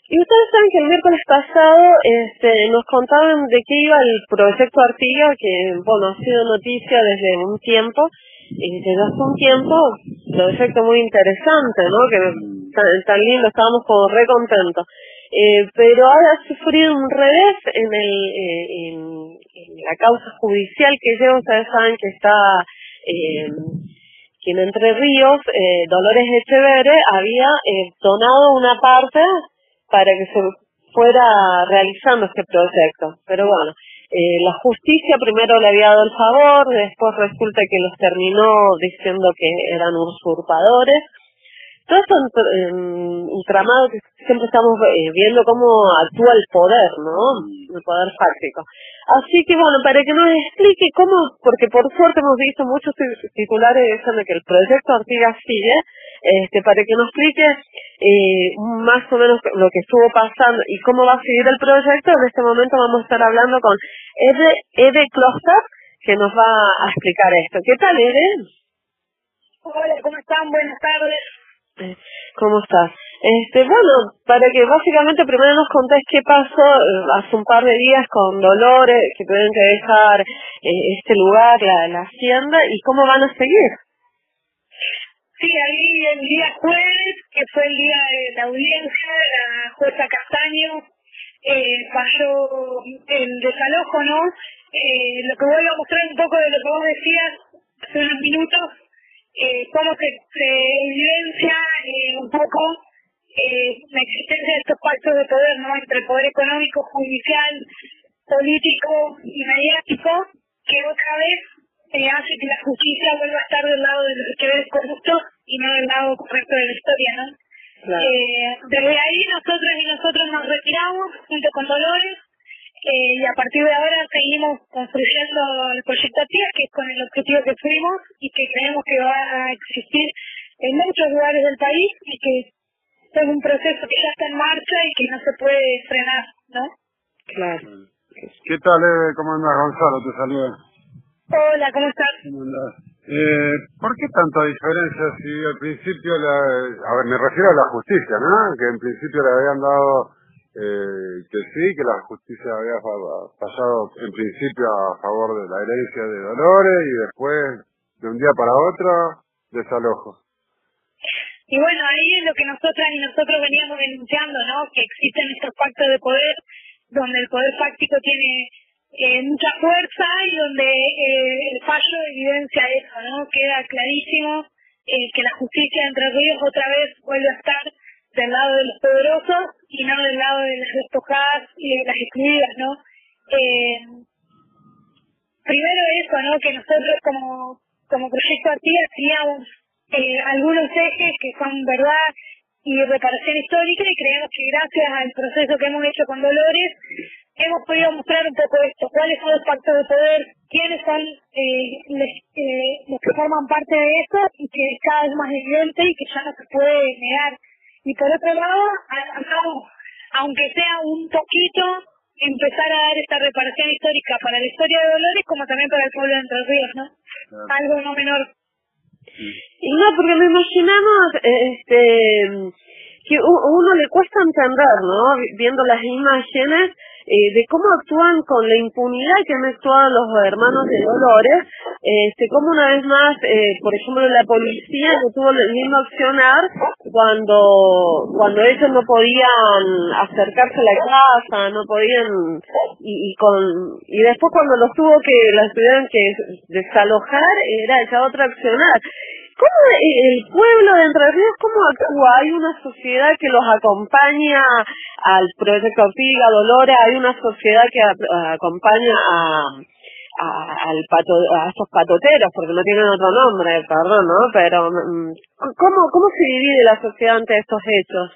Y ustedes saben que el miércoles pasado este, nos contaban de qué iba el proyecto Artiga, que bueno, ha sido noticia desde un tiempo, y desde hace un tiempo, proyecto muy interesante, ¿no? Que tan, tan lindo, estábamos como re contentos. Eh, pero ahora ha sufrido un revés en, el, eh, en, en la causa judicial que lleva, ustedes saben que está... Eh, que en Entre Ríos, eh, Dolores Echeverre había eh, donado una parte para que se fuera realizando este proyecto. Pero bueno, eh, la justicia primero le había dado el favor, después resulta que los terminó diciendo que eran usurpadores. Todo esto un tramado que siempre estamos viendo cómo actúa el poder, ¿no? El poder fáctico. Así que bueno, para que nos explique cómo, porque por suerte hemos visto muchos titulares diciendo que el proyecto Artigas sigue, este, para que nos explique eh, más o menos lo que estuvo pasando y cómo va a seguir el proyecto, en este momento vamos a estar hablando con Ede, Ede Kloster, que nos va a explicar esto. ¿Qué tal, Ede? Hola, ¿cómo están? Buenas tardes. Eh, ¿Cómo estás? Este, bueno, para que básicamente primero nos contés qué pasó eh, hace un par de días con Dolores, que tuvieron que dejar eh, este lugar, la, la hacienda, y cómo van a seguir. Sí, ahí el día jueves, que fue el día de la audiencia, la jueza Castaño eh, falló el desalojo, ¿no? Eh, lo que vuelvo a mostrar un poco de lo que vos decías hace unos minutos, cómo se, se evidencia un poco eh, la existencia de estos pactos de poder, ¿no? Entre el poder económico, judicial, político y mediático, que otra vez eh, hace que la justicia vuelva a estar del lado de los que corruptos y no del lado correcto de la historia, ¿no? Claro. Eh, desde ahí nosotros y nosotros nos retiramos junto con Dolores eh, y a partir de ahora seguimos construyendo el proyecto TIA, que es con el objetivo que fuimos y que creemos que va a existir en muchos lugares del país y que es un proceso que ya está en marcha y que no se puede frenar, ¿no? Claro. ¿Qué tal, eh? ¿Cómo andas, Gonzalo? Te saluda. Hola, ¿cómo estás? ¿Cómo andás? Eh, ¿Por qué tanta diferencia si al principio, la, a ver, me refiero a la justicia, ¿no? Que en principio le habían dado eh, que sí, que la justicia había fallado en principio a favor de la herencia de Dolores y después, de un día para otro, desalojo. Y bueno, ahí es lo que nosotras y nosotros veníamos denunciando, ¿no? Que existen estos pactos de poder donde el poder fáctico tiene eh, mucha fuerza y donde eh, el fallo evidencia eso, ¿no? Queda clarísimo eh, que la justicia de Entre Ríos otra vez vuelve a estar del lado de los poderosos y no del lado de las despojadas y de las excluidas, ¿no? Primero eso, ¿no? Que nosotros como, como Proyecto Artigas teníamos eh, algunos ejes que son verdad y reparación histórica y creemos que gracias al proceso que hemos hecho con Dolores hemos podido mostrar un poco esto, cuáles son los pactos de poder, quiénes son eh, les- eh, los que forman parte de eso y que es cada vez más evidente y que ya no se puede negar. Y por otro lado, a- a- aunque sea un poquito, empezar a dar esta reparación histórica para la historia de Dolores como también para el pueblo de Entre Ríos, ¿no? Algo no menor. Y no, porque me imaginamos este, que uno le cuesta entender, ¿no? Vi- Viendo las imágenes eh, de cómo actúan con la impunidad que han actuado los hermanos de Dolores, este, como una vez más, eh, por ejemplo, la policía no tuvo el mismo accionar cuando cuando ellos no podían acercarse a la casa, no podían y, con y después cuando los tuvo que las tuvieron que desalojar era ya otra accionar. ¿Cómo el pueblo de Entre Ríos, cómo actúa? ¿Hay una sociedad que los acompaña al proyecto Ortiga, Dolores? ¿Hay una sociedad que acompaña a, a, estos patoteros? Porque no tienen otro nombre, perdón, ¿no? Pero, mm, ¿cómo, ¿cómo se divide la sociedad ante estos hechos?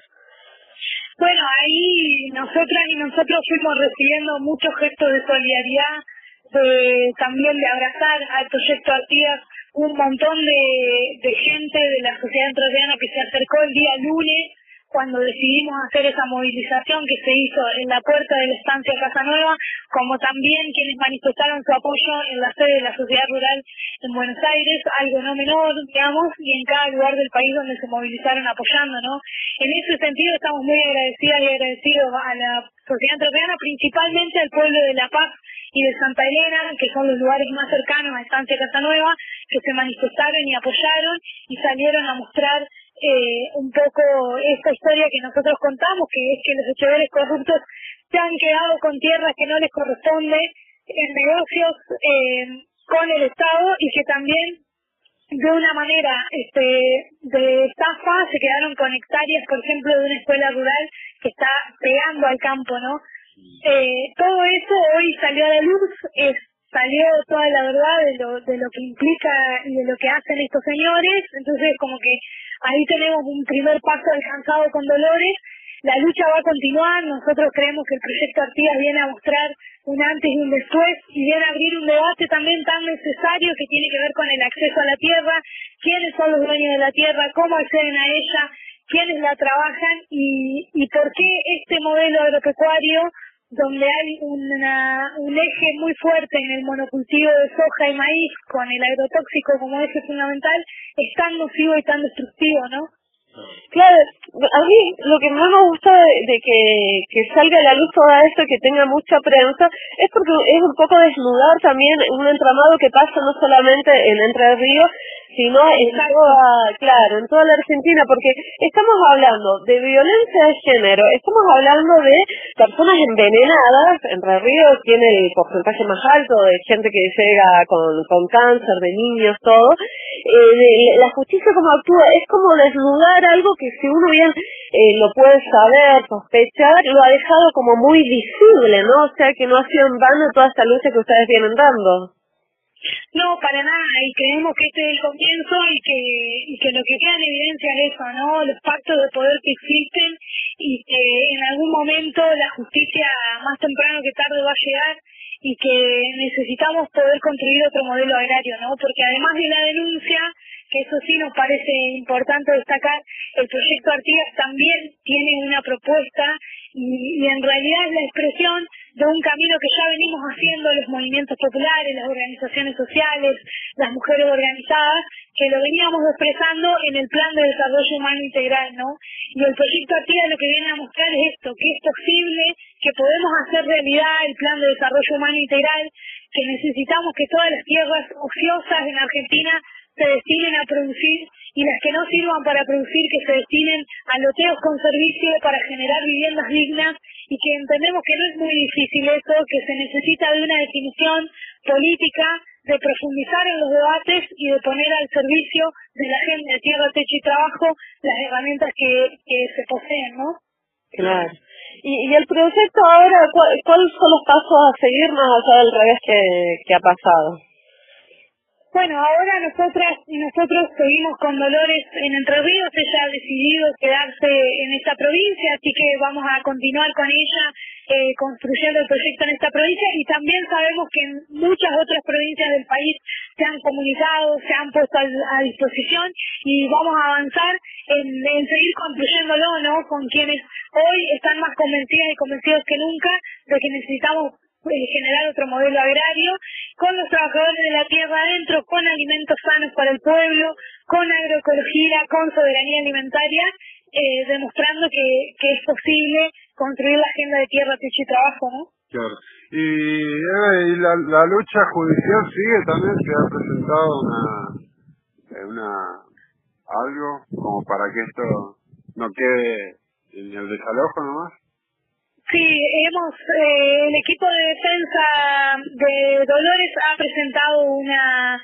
Bueno, ahí nosotras y nosotros fuimos recibiendo muchos gestos de solidaridad, también de abrazar al proyecto Artigas, un montón de, gente de la sociedad entrerriana que se acercó el día lunes cuando decidimos hacer esa movilización que se hizo en la puerta de la estancia Casa Nueva, como también quienes manifestaron su apoyo en la sede de la sociedad rural en Buenos Aires, algo no menor, digamos, y en cada lugar del país donde se movilizaron apoyando, ¿no? En ese sentido estamos muy agradecidas y agradecidos a la sociedad entrerriana, principalmente al pueblo de La Paz y de Santa Elena, que son los lugares más cercanos a Estancia Casa Nueva, que se manifestaron y apoyaron y salieron a mostrar eh, un poco esta historia que nosotros contamos, que es que los echeveres corruptos se han quedado con tierras que no les corresponde en negocios eh, con el Estado y que también de una manera este, de estafa se quedaron con hectáreas, por ejemplo, de una escuela rural que está pegando al campo, ¿no? Eh, todo eso hoy salió a la luz, es, salió toda la verdad de lo, de lo que implica y de lo que hacen estos señores, entonces como que ahí tenemos un primer paso alcanzado con Dolores, la lucha va a continuar, nosotros creemos que el proyecto Artigas viene a mostrar un antes y un después y viene a abrir un debate también tan necesario que tiene que ver con el acceso a la tierra, quiénes son los dueños de la tierra, cómo acceden a ella, quiénes la trabajan y, y por qué este modelo agropecuario donde hay una, un eje muy fuerte en el monocultivo de soja y maíz con el agrotóxico como eje fundamental es tan nocivo y tan destructivo, ¿no? Claro, a mí lo que más me gusta de, que, que salga a la luz todo esto, que tenga mucha prensa, es porque es un poco desnudar también un entramado que pasa no solamente en Entre Ríos, sino en toda, claro, en toda la Argentina, porque estamos hablando de violencia de género, estamos hablando de personas envenenadas, Entre Ríos tiene el porcentaje más alto de gente que llega con, con cáncer, de niños, todo, eh, de- la justicia como actúa, es como desnudar algo que si uno bien eh, lo puede saber, sospechar, lo ha dejado como muy visible, ¿no? O sea que no ha sido en vano toda esta lucha que ustedes vienen dando. No, para nada, y creemos que este es el comienzo y que, que lo que queda en evidencia es eso, ¿no? Los pactos de poder que existen y que en algún momento la justicia más temprano que tarde va a llegar y que necesitamos poder construir otro modelo agrario, ¿no? Porque además de la denuncia que eso sí nos parece importante destacar, el proyecto Artigas también tiene una propuesta y, y en realidad es la expresión de un camino que ya venimos haciendo los movimientos populares, las organizaciones sociales, las mujeres organizadas, que lo veníamos expresando en el plan de desarrollo humano integral, ¿no? Y el proyecto Artigas lo que viene a mostrar es esto, que es posible, que podemos hacer realidad el plan de desarrollo humano integral, que necesitamos que todas las tierras ociosas en Argentina se destinen a producir y las que no sirvan para producir que se destinen a loteos con servicio para generar viviendas dignas y que entendemos que no es muy difícil eso, que se necesita de una definición política, de profundizar en los debates y de poner al servicio de la gente de tierra, techo y trabajo las herramientas que, que se poseen, ¿no? Claro. Y, y el proyecto ahora, ¿cuál- ¿cuáles son los pasos a seguir más allá del revés que ha pasado? Bueno, ahora nosotras nosotros seguimos con Dolores en Entre Ríos. Ella ha decidido quedarse en esta provincia, así que vamos a continuar con ella eh, construyendo el proyecto en esta provincia y también sabemos que en muchas otras provincias del país se han comunicado, se han puesto a, disposición y vamos a avanzar en, en seguir construyéndolo, ¿no? Con quienes hoy están más convencidas y convencidos que nunca de que necesitamos eh, generar otro modelo agrario, con los trabajadores de la tierra adentro, con alimentos sanos para el pueblo, con agroecología, con soberanía alimentaria, eh, demostrando que, es posible construir la agenda de tierra, techo y trabajo, ¿no? Claro. Y, la, la lucha judicial sigue también, se ha presentado una, eh, una algo como para que esto no quede en el desalojo nomás. Sí, hemos, eh, el equipo de defensa de Dolores ha presentado una,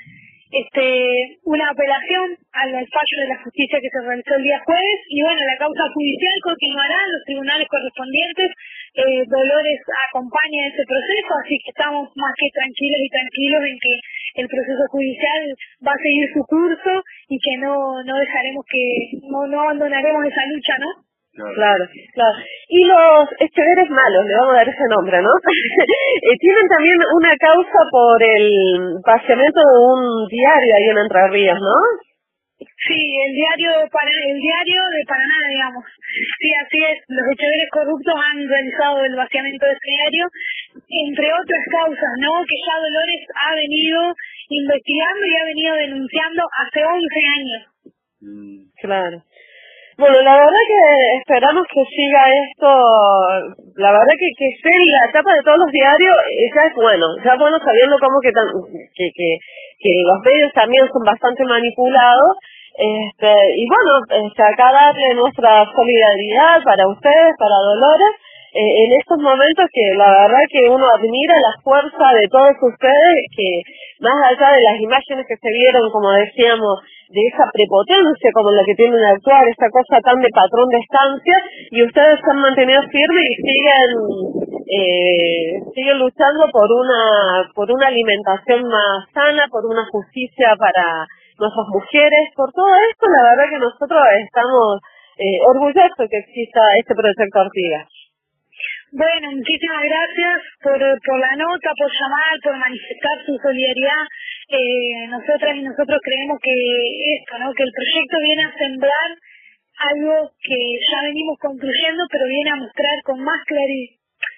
este, una apelación al fallo de la justicia que se realizó el día jueves y bueno, la causa judicial continuará en los tribunales correspondientes. Eh, Dolores acompaña ese proceso, así que estamos más que tranquilos y tranquilos en que el proceso judicial va a seguir su curso y que no, no dejaremos que, no, no abandonaremos esa lucha, ¿no? Claro, claro. Y los echeveres malos, le vamos a dar ese nombre, ¿no? Eh, tienen también una causa por el vaciamiento de un diario ahí en Entre Ríos, ¿no? Sí, el diario para el diario de Paraná, digamos. Sí, así es. Los echeveres corruptos han realizado el vaciamiento de ese diario, entre otras causas, ¿no? Que ya Dolores ha venido investigando y ha venido denunciando hace 11 años. Claro. Bueno, la verdad que esperamos que siga esto, la verdad que, que esté en la etapa de todos los diarios eh, ya es bueno, ya es bueno sabiendo cómo que, tan- que, que, los medios también son bastante manipulados, este, y bueno, este, acá darle nuestra solidaridad para ustedes, para Dolores, eh, en estos momentos que la verdad que uno admira la fuerza de todos ustedes, que más allá de las imágenes que se vieron, como decíamos, de esa prepotencia como la que tienen de actuar, esta cosa tan de patrón de estancia, y ustedes se han mantenido firmes y siguen eh, siguen luchando por una por una alimentación más sana, por una justicia para nuestras mujeres, por todo esto, la verdad que nosotros estamos eh, orgullosos que exista este proyecto Artigas. Bueno, muchísimas gracias por, la nota, por llamar, por manifestar su solidaridad. Eh, nosotras y nosotros creemos que esto, ¿no? Que el proyecto viene a sembrar algo que ya venimos construyendo, pero viene a mostrar con más claridad,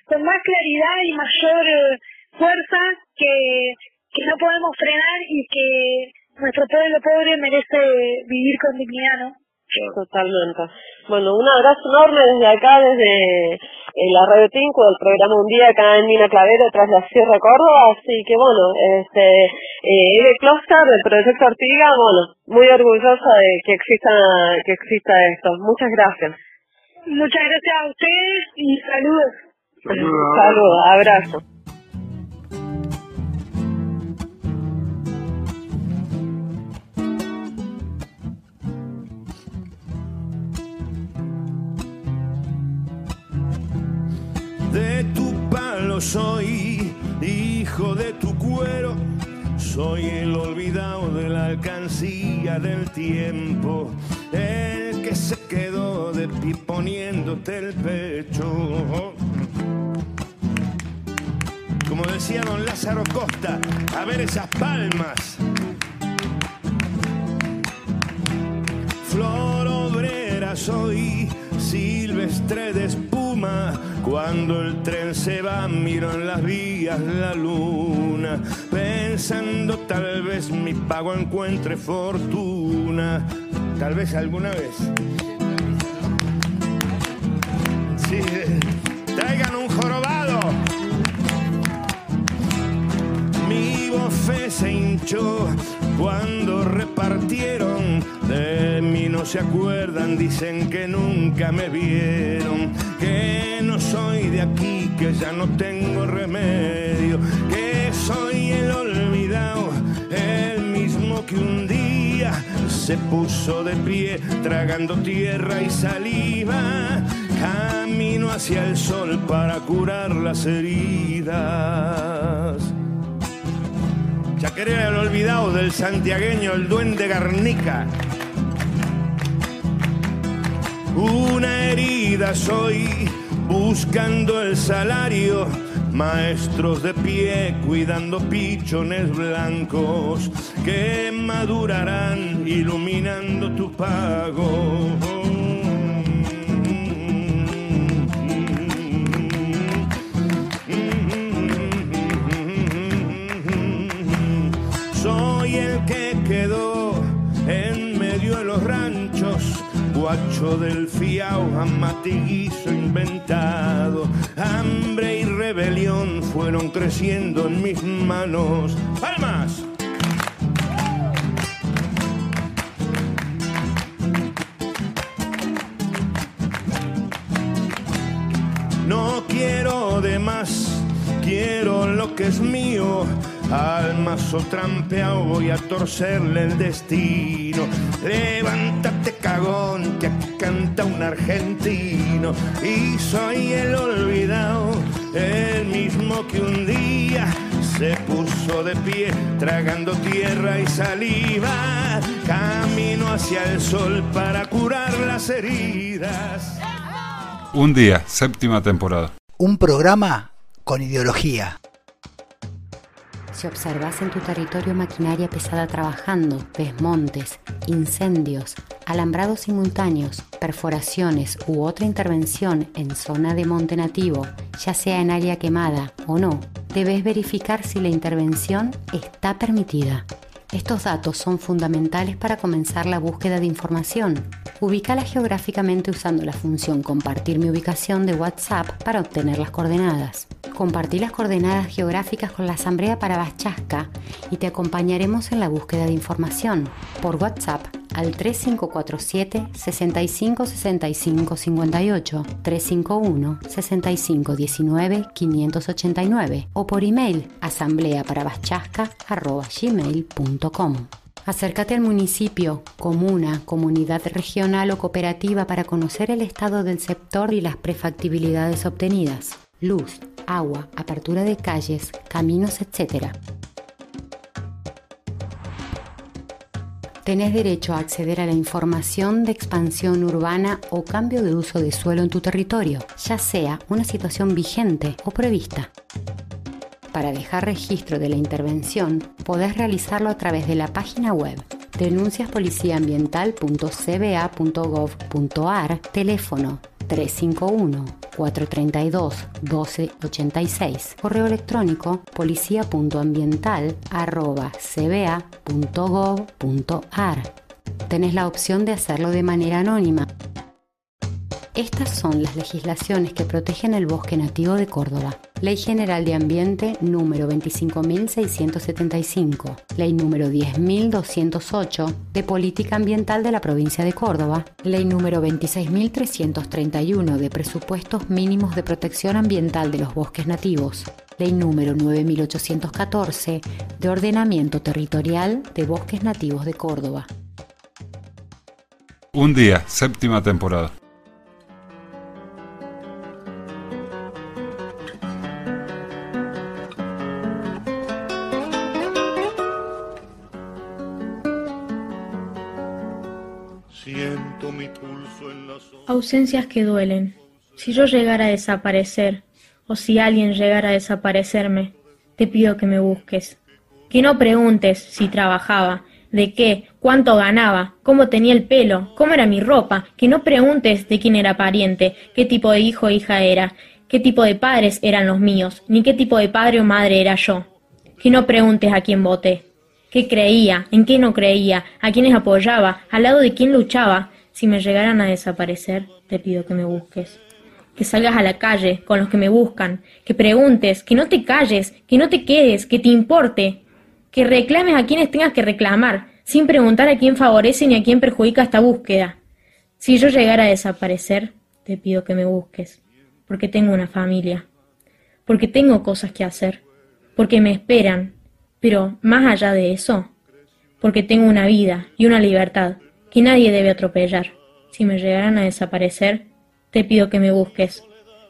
con más claridad y mayor eh, fuerza que, que no podemos frenar y que nuestro pueblo pobre merece vivir con dignidad, ¿no? Totalmente. Bueno, un abrazo enorme desde acá, desde eh, la Radio Tinco, del programa Un Día acá en Mina Clavero, tras la Sierra Córdoba. Así que bueno, este, eh, Eve Closter del Proyecto Ortiga, bueno, muy orgullosa de que exista, que exista esto. Muchas gracias. Muchas gracias a ustedes y saludos. Saludos, abrazo. soy hijo de tu cuero, soy el olvidado de la alcancía del tiempo, el que se quedó de ti poniéndote el pecho. Como decía don Lázaro Costa, a ver esas palmas. Flor obrera soy silvestre de espuma. Cuando el tren se va, miro en las vías la luna, pensando tal vez mi pago encuentre fortuna. Tal vez alguna vez. Sí, traigan un jorobado. Mi bofe se hinchó cuando repartieron. De mí no se acuerdan, dicen que nunca me vieron. Que no soy de aquí, que ya no tengo remedio. Que soy el olvidado, el mismo que un día se puso de pie, tragando tierra y saliva. Camino hacia el sol para curar las heridas. Chacarera el olvidado del santiagueño, el duende Garnica. Una herida soy buscando el salario, maestros de pie cuidando pichones blancos que madurarán iluminando tu pago. Guacho del fiao, amatiguizo inventado. Hambre y rebelión fueron creciendo en mis manos. ¡Palmas! No quiero de más, quiero lo que es mío. Al mazo trampeado voy a torcerle el destino. Levántate cagón, que aquí canta un argentino. Y soy el olvidado, el mismo que un día se puso de pie, tragando tierra y saliva. Camino hacia el sol para curar las heridas. Un día, séptima temporada. Un programa con ideología. Si observas en tu territorio maquinaria pesada trabajando, desmontes, incendios, alambrados simultáneos, perforaciones u otra intervención en zona de monte nativo, ya sea en área quemada o no, debes verificar si la intervención está permitida. Estos datos son fundamentales para comenzar la búsqueda de información. Ubícala geográficamente usando la función Compartir mi ubicación de WhatsApp para obtener las coordenadas. Compartí las coordenadas geográficas con la Asamblea para Bachasca y te acompañaremos en la búsqueda de información por WhatsApp al 3547 65 65 58 351 65 19 589 o por email asambleaparabachasca.gmail.com Acércate al municipio, comuna, comunidad regional o cooperativa para conocer el estado del sector y las prefactibilidades obtenidas. Luz, agua, apertura de calles, caminos, etc. Tenés derecho a acceder a la información de expansión urbana o cambio de uso de suelo en tu territorio, ya sea una situación vigente o prevista. Para dejar registro de la intervención, podés realizarlo a través de la página web denunciaspoliciaambiental.cba.gov.ar, teléfono 351-432-1286, correo electrónico policía.ambiental.cba.gov.ar. Tenés la opción de hacerlo de manera anónima. Estas son las legislaciones que protegen el bosque nativo de Córdoba. Ley General de Ambiente número 25.675, Ley número 10.208 de Política Ambiental de la Provincia de Córdoba, Ley número 26.331 de Presupuestos Mínimos de Protección Ambiental de los Bosques Nativos, Ley número 9.814 de Ordenamiento Territorial de Bosques Nativos de Córdoba. Un día, séptima temporada. Ausencias que duelen. Si yo llegara a desaparecer, o si alguien llegara a desaparecerme, te pido que me busques. Que no preguntes si trabajaba, de qué, cuánto ganaba, cómo tenía el pelo, cómo era mi ropa, que no preguntes de quién era pariente, qué tipo de hijo o hija era, qué tipo de padres eran los míos, ni qué tipo de padre o madre era yo. Que no preguntes a quién voté, qué creía, en qué no creía, a quiénes apoyaba, al lado de quién luchaba. Si me llegaran a desaparecer, te pido que me busques. Que salgas a la calle con los que me buscan, que preguntes, que no te calles, que no te quedes, que te importe, que reclames a quienes tengas que reclamar, sin preguntar a quién favorece ni a quién perjudica esta búsqueda. Si yo llegara a desaparecer, te pido que me busques, porque tengo una familia, porque tengo cosas que hacer, porque me esperan, pero más allá de eso, porque tengo una vida y una libertad que nadie debe atropellar. Si me llegaran a desaparecer, te pido que me busques,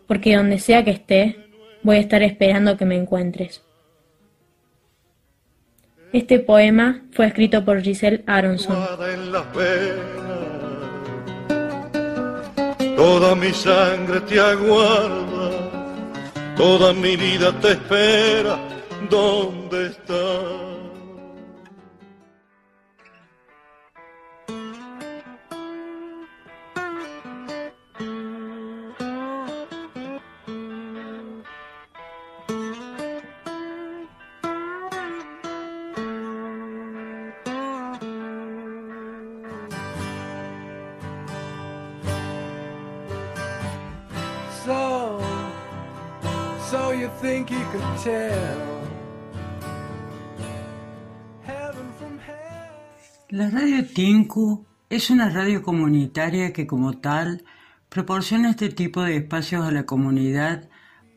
porque donde sea que esté, voy a estar esperando que me encuentres. Este poema fue escrito por Giselle Aronson. Toda mi sangre te aguarda, toda mi vida te espera. ¿Dónde estás? La radio Tinku es una radio comunitaria que como tal proporciona este tipo de espacios a la comunidad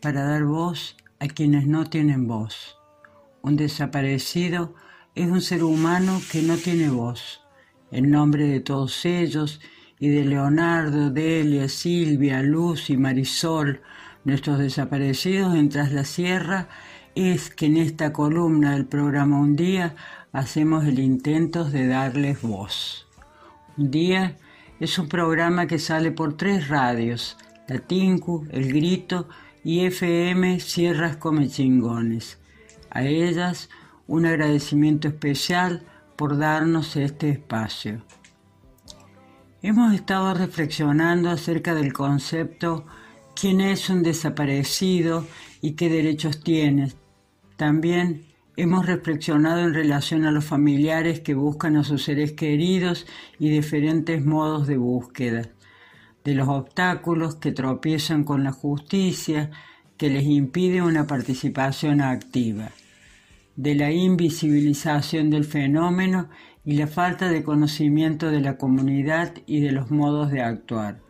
para dar voz a quienes no tienen voz. Un desaparecido es un ser humano que no tiene voz. En nombre de todos ellos y de Leonardo, Delia, Silvia, Luz y Marisol, nuestros desaparecidos en Tras la Sierra, es que en esta columna del programa Un Día hacemos el intento de darles voz. Un Día es un programa que sale por tres radios, La Tinku, El Grito y FM Sierras Come Chingones. A ellas un agradecimiento especial por darnos este espacio. Hemos estado reflexionando acerca del concepto quién es un desaparecido y qué derechos tiene. También hemos reflexionado en relación a los familiares que buscan a sus seres queridos y diferentes modos de búsqueda, de los obstáculos que tropiezan con la justicia que les impide una participación activa, de la invisibilización del fenómeno y la falta de conocimiento de la comunidad y de los modos de actuar.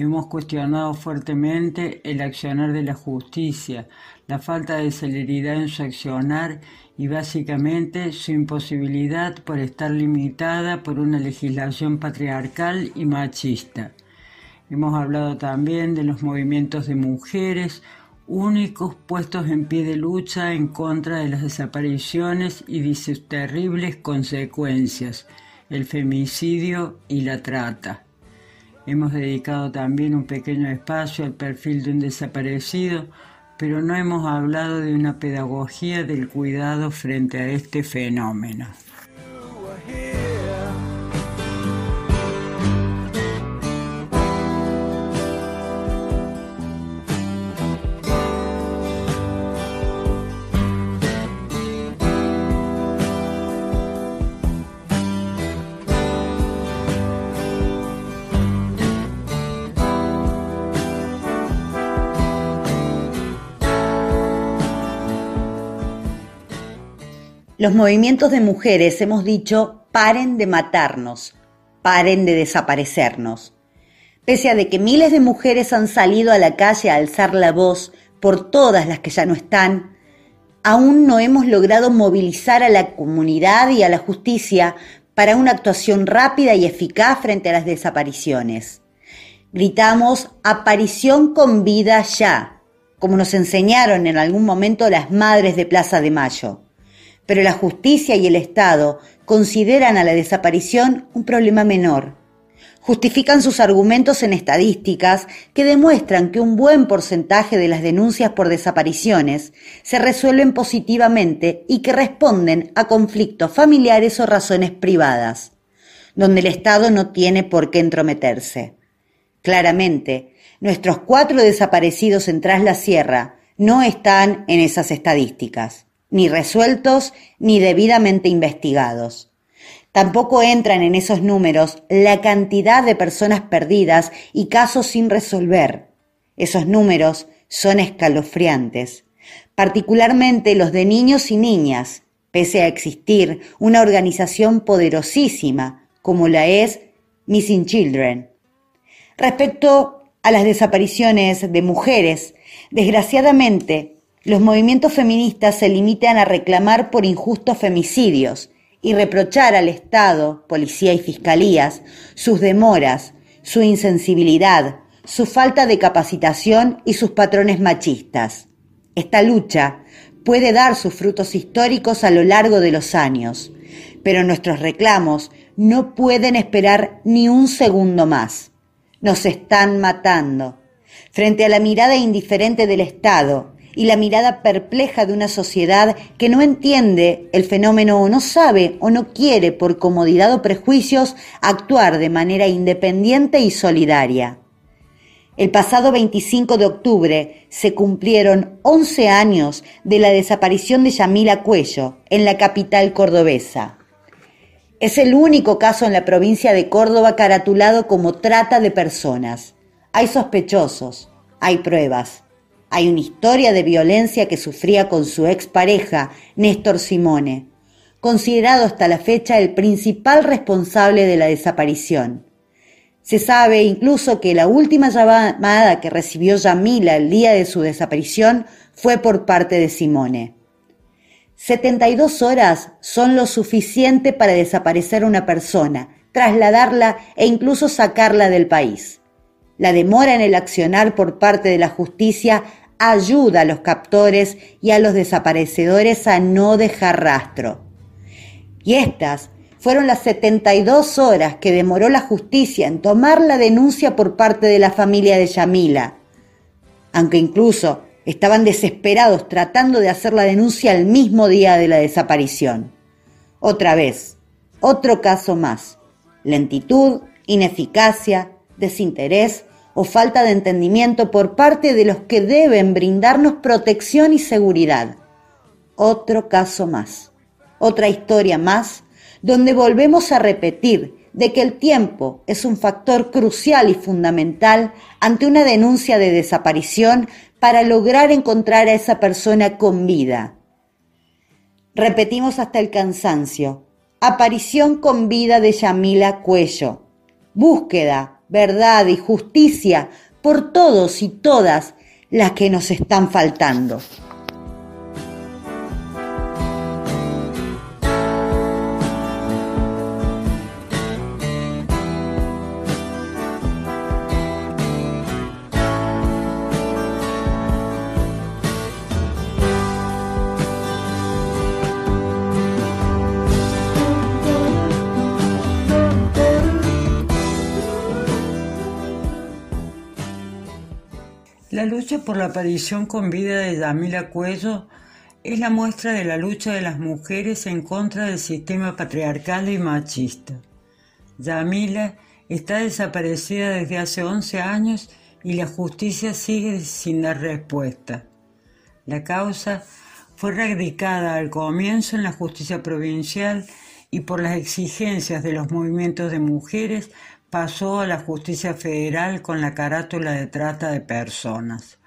Hemos cuestionado fuertemente el accionar de la justicia, la falta de celeridad en su accionar y básicamente su imposibilidad por estar limitada por una legislación patriarcal y machista. Hemos hablado también de los movimientos de mujeres, únicos puestos en pie de lucha en contra de las desapariciones y de sus terribles consecuencias, el femicidio y la trata. Hemos dedicado también un pequeño espacio al perfil de un desaparecido, pero no hemos hablado de una pedagogía del cuidado frente a este fenómeno. Los movimientos de mujeres hemos dicho paren de matarnos, paren de desaparecernos. Pese a que miles de mujeres han salido a la calle a alzar la voz por todas las que ya no están, aún no hemos logrado movilizar a la comunidad y a la justicia para una actuación rápida y eficaz frente a las desapariciones. Gritamos aparición con vida ya, como nos enseñaron en algún momento las madres de Plaza de Mayo pero la justicia y el Estado consideran a la desaparición un problema menor. Justifican sus argumentos en estadísticas que demuestran que un buen porcentaje de las denuncias por desapariciones se resuelven positivamente y que responden a conflictos familiares o razones privadas, donde el Estado no tiene por qué entrometerse. Claramente, nuestros cuatro desaparecidos en Tras la Sierra no están en esas estadísticas, ni resueltos ni debidamente investigados. Tampoco entran en esos números la cantidad de personas perdidas y casos sin resolver. Esos números son escalofriantes, particularmente los de niños y niñas, pese a existir una organización poderosísima como la es Missing Children. Respecto a las desapariciones de mujeres, desgraciadamente, los movimientos feministas se limitan a reclamar por injustos femicidios, y reprochar al Estado, policía y fiscalías sus demoras, su insensibilidad, su falta de capacitación y sus patrones machistas. Esta lucha puede dar sus frutos históricos a lo largo de los años, pero nuestros reclamos no pueden esperar ni un segundo más. Nos están matando. Frente a la mirada indiferente del Estado y la mirada perpleja de una sociedad que no entiende el fenómeno o no sabe o no quiere por comodidad o prejuicios actuar de manera independiente y solidaria. El pasado 25 de octubre se cumplieron 11 años de la desaparición de Yamila Cuello en la capital cordobesa. Es el único caso en la provincia de Córdoba caratulado como trata de personas. Hay sospechosos, hay pruebas. Hay una historia de violencia que sufría con su expareja, Néstor Simone, considerado hasta la fecha el principal responsable de la desaparición. Se sabe incluso que la última llamada que recibió Yamila el día de su desaparición fue por parte de Simone. 72 horas son lo suficiente para desaparecer una persona, trasladarla e incluso sacarla del país. La demora en el accionar por parte de la justicia ayuda a los captores y a los desaparecedores a no dejar rastro. Y estas fueron las 72 horas que demoró la justicia en tomar la denuncia por parte de la familia de Yamila, aunque incluso estaban desesperados tratando de hacer la denuncia el mismo día de la desaparición. Otra vez, otro caso más. Lentitud, ineficacia, desinterés o falta de entendimiento por parte de los que deben brindarnos protección y seguridad. Otro caso más, otra historia más, donde volvemos a repetir de que el tiempo es un factor crucial y fundamental ante una denuncia de desaparición para lograr encontrar a esa persona con vida. Repetimos hasta el cansancio. Aparición con vida de Yamila Cuello. Búsqueda verdad y justicia por todos y todas las que nos están faltando. La lucha por la aparición con vida de Yamila Cuello es la muestra de la lucha de las mujeres en contra del sistema patriarcal y machista. Yamila está desaparecida desde hace 11 años y la justicia sigue sin dar respuesta. La causa fue radicada al comienzo en la justicia provincial y por las exigencias de los movimientos de mujeres pasó a la justicia federal con la carátula de trata de personas.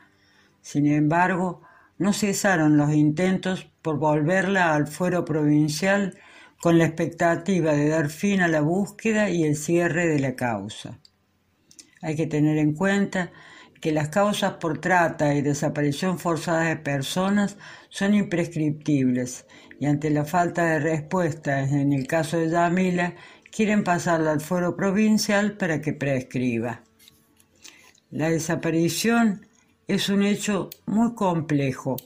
Sin embargo, no cesaron los intentos por volverla al fuero provincial con la expectativa de dar fin a la búsqueda y el cierre de la causa. Hay que tener en cuenta que las causas por trata y desaparición forzada de personas son imprescriptibles y ante la falta de respuesta en el caso de Yamila quieren pasarla al fuero provincial para que prescriba. La desaparición es un hecho muy complejo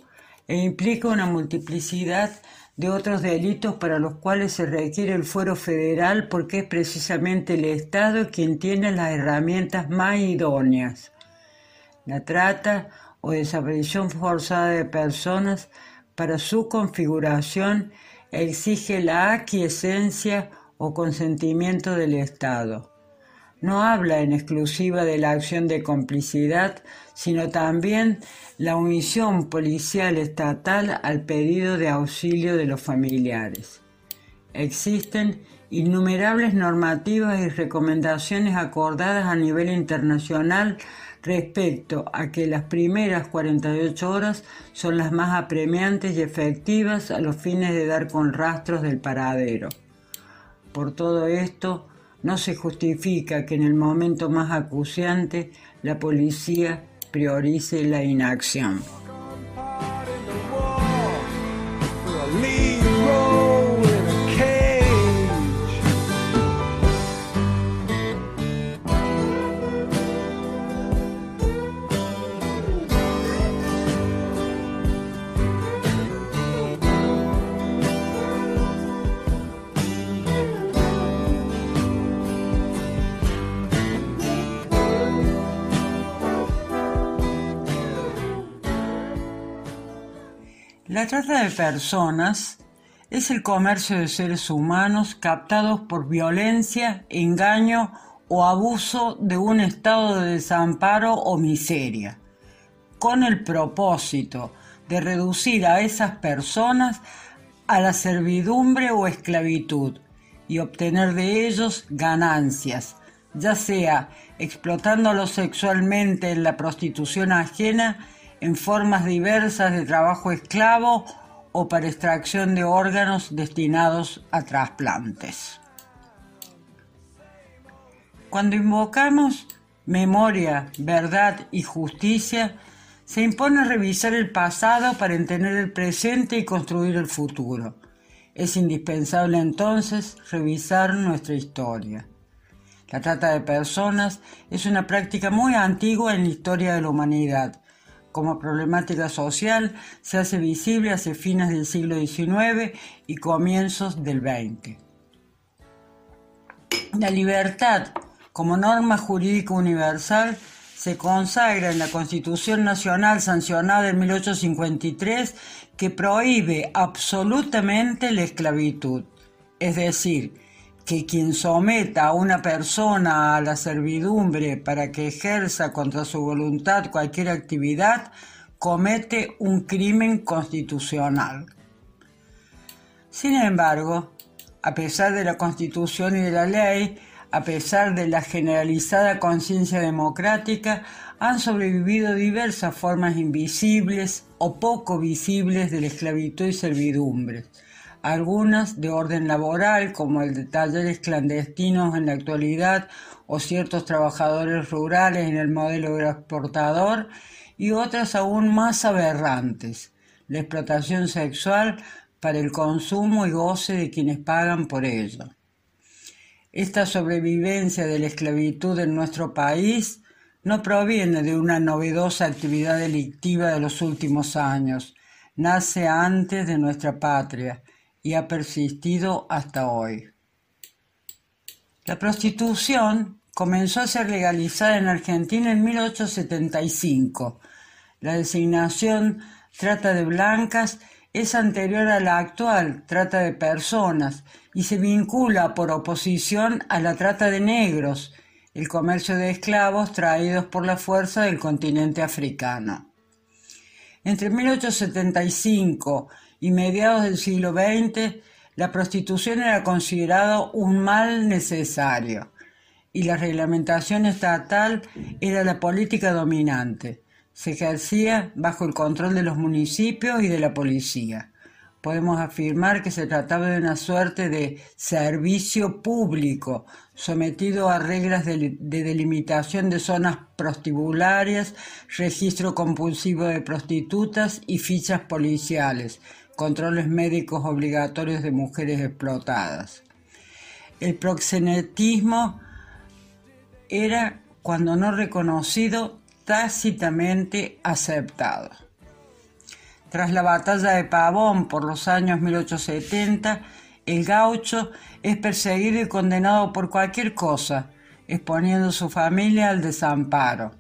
e implica una multiplicidad de otros delitos para los cuales se requiere el fuero federal porque es precisamente el Estado quien tiene las herramientas más idóneas. La trata o desaparición forzada de personas para su configuración exige la aquiescencia o consentimiento del Estado. No habla en exclusiva de la acción de complicidad, sino también la omisión policial estatal al pedido de auxilio de los familiares. Existen innumerables normativas y recomendaciones acordadas a nivel internacional respecto a que las primeras 48 horas son las más apremiantes y efectivas a los fines de dar con rastros del paradero. Por todo esto, no se justifica que en el momento más acuciante la policía priorice la inacción. La trata de personas es el comercio de seres humanos captados por violencia, engaño o abuso de un estado de desamparo o miseria, con el propósito de reducir a esas personas a la servidumbre o esclavitud y obtener de ellos ganancias, ya sea explotándolos sexualmente en la prostitución ajena, en formas diversas de trabajo esclavo o para extracción de órganos destinados a trasplantes. Cuando invocamos memoria, verdad y justicia, se impone revisar el pasado para entender el presente y construir el futuro. Es indispensable entonces revisar nuestra historia. La trata de personas es una práctica muy antigua en la historia de la humanidad como problemática social se hace visible hacia fines del siglo XIX y comienzos del XX. La libertad como norma jurídica universal se consagra en la Constitución Nacional sancionada en 1853 que prohíbe absolutamente la esclavitud, es decir, que quien someta a una persona a la servidumbre para que ejerza contra su voluntad cualquier actividad comete un crimen constitucional. Sin embargo, a pesar de la Constitución y de la ley, a pesar de la generalizada conciencia democrática, han sobrevivido diversas formas invisibles o poco visibles de la esclavitud y servidumbre algunas de orden laboral, como el de talleres clandestinos en la actualidad o ciertos trabajadores rurales en el modelo exportador, y otras aún más aberrantes, la explotación sexual para el consumo y goce de quienes pagan por ello. Esta sobrevivencia de la esclavitud en nuestro país no proviene de una novedosa actividad delictiva de los últimos años, nace antes de nuestra patria, y ha persistido hasta hoy. La prostitución comenzó a ser legalizada en Argentina en 1875. La designación trata de blancas es anterior a la actual trata de personas y se vincula por oposición a la trata de negros, el comercio de esclavos traídos por la fuerza del continente africano. Entre 1875 y mediados del siglo XX, la prostitución era considerado un mal necesario y la reglamentación estatal era la política dominante. Se ejercía bajo el control de los municipios y de la policía. Podemos afirmar que se trataba de una suerte de servicio público sometido a reglas de, delimitación de zonas prostibularias, registro compulsivo de prostitutas y fichas policiales, controles médicos obligatorios de mujeres explotadas. El proxenetismo era, cuando no reconocido, tácitamente aceptado. Tras la batalla de Pavón por los años 1870, el gaucho es perseguido y condenado por cualquier cosa, exponiendo su familia al desamparo.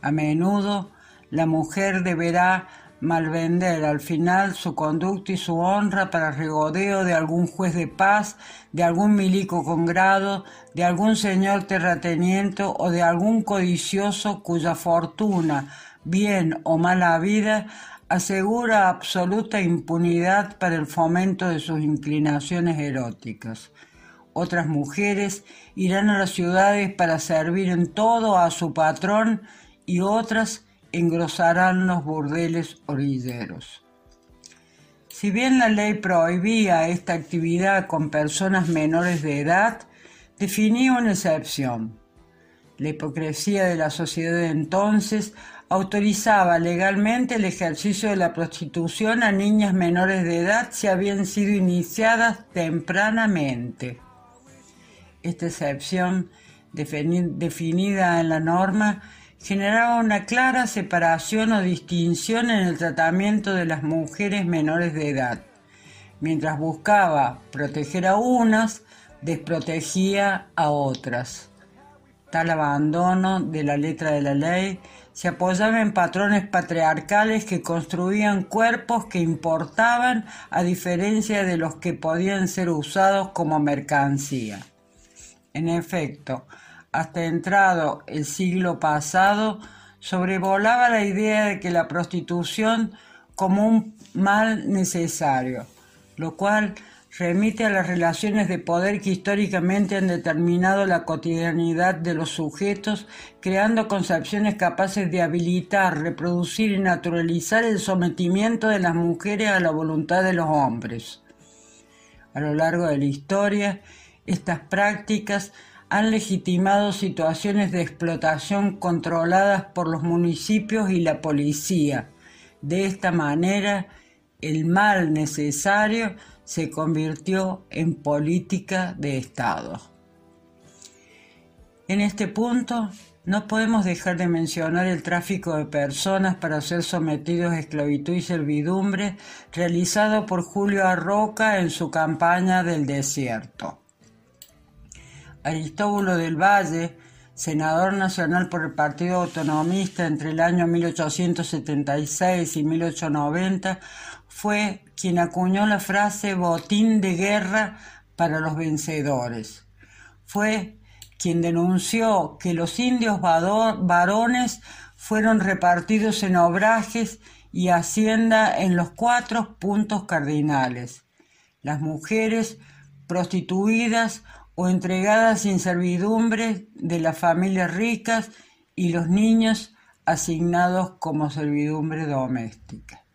A menudo, la mujer deberá malvender al final su conducta y su honra para regodeo de algún juez de paz, de algún milico con grado, de algún señor terrateniente o de algún codicioso cuya fortuna, bien o mala vida, asegura absoluta impunidad para el fomento de sus inclinaciones eróticas. Otras mujeres irán a las ciudades para servir en todo a su patrón y otras engrosarán los burdeles orilleros. Si bien la ley prohibía esta actividad con personas menores de edad, definía una excepción. La hipocresía de la sociedad de entonces autorizaba legalmente el ejercicio de la prostitución a niñas menores de edad si habían sido iniciadas tempranamente. Esta excepción, definida en la norma, generaba una clara separación o distinción en el tratamiento de las mujeres menores de edad. Mientras buscaba proteger a unas, desprotegía a otras. Tal abandono de la letra de la ley se apoyaba en patrones patriarcales que construían cuerpos que importaban a diferencia de los que podían ser usados como mercancía. En efecto, hasta entrado el siglo pasado, sobrevolaba la idea de que la prostitución como un mal necesario, lo cual remite a las relaciones de poder que históricamente han determinado la cotidianidad de los sujetos, creando concepciones capaces de habilitar, reproducir y naturalizar el sometimiento de las mujeres a la voluntad de los hombres. A lo largo de la historia, estas prácticas han legitimado situaciones de explotación controladas por los municipios y la policía. De esta manera, el mal necesario se convirtió en política de Estado. En este punto, no podemos dejar de mencionar el tráfico de personas para ser sometidos a esclavitud y servidumbre realizado por Julio Arroca en su campaña del desierto. Aristóbulo del Valle, senador nacional por el Partido Autonomista entre el año 1876 y 1890, fue quien acuñó la frase botín de guerra para los vencedores. Fue quien denunció que los indios varones fueron repartidos en obrajes y hacienda en los cuatro puntos cardinales. Las mujeres prostituidas o entregadas sin servidumbre de las familias ricas y los niños asignados como servidumbre doméstica.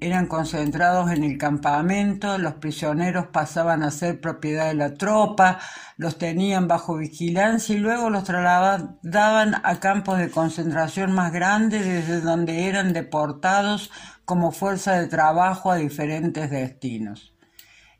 Eran concentrados en el campamento, los prisioneros pasaban a ser propiedad de la tropa, los tenían bajo vigilancia y luego los trasladaban a campos de concentración más grandes desde donde eran deportados como fuerza de trabajo a diferentes destinos.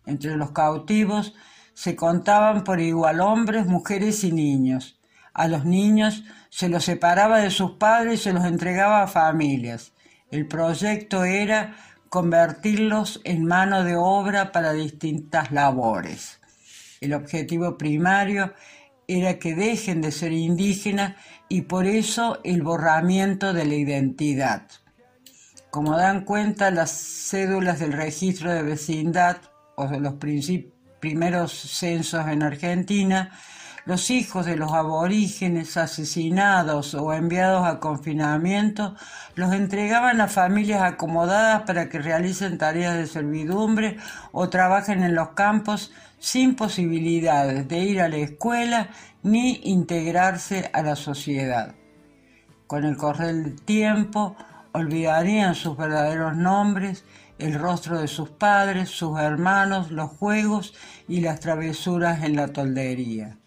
Entre los cautivos se contaban por igual hombres, mujeres y niños. A los niños se los separaba de sus padres y se los entregaba a familias. El proyecto era convertirlos en mano de obra para distintas labores. El objetivo primario era que dejen de ser indígenas y por eso el borramiento de la identidad. Como dan cuenta las cédulas del registro de vecindad o de los principios primeros censos en Argentina, los hijos de los aborígenes asesinados o enviados a confinamiento los entregaban a familias acomodadas para que realicen tareas de servidumbre o trabajen en los campos sin posibilidades de ir a la escuela ni integrarse a la sociedad. Con el correr del tiempo olvidarían sus verdaderos nombres el rostro de sus padres, sus hermanos, los juegos y las travesuras en la toldería.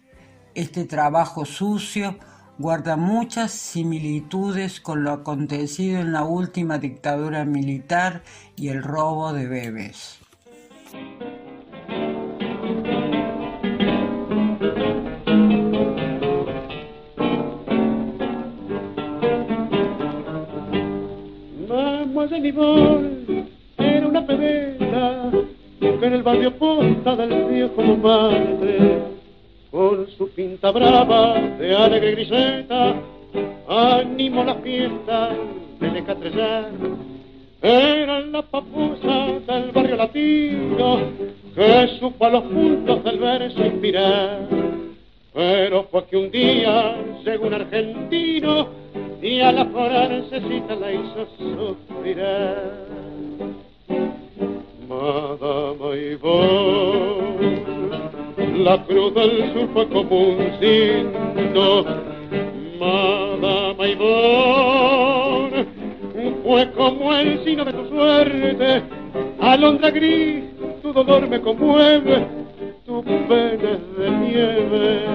Este trabajo sucio guarda muchas similitudes con lo acontecido en la última dictadura militar y el robo de bebés. Limón era una pedera que en el barrio posta del viejo Montmartre, con su pinta brava de alegre griseta, animó la fiesta de Catrellar. Era la papusa del barrio latino que supo a los puntos del verso inspirar. Pero fue que un día llegó un argentino y a la francesita la hizo suspirar. Madama Ivonne, la cruz del sur fue como un signo. Madama Ivonne, fue como el signo de tu suerte. Alondra gris, tu dolor me conmueve, tu pena es de nieve.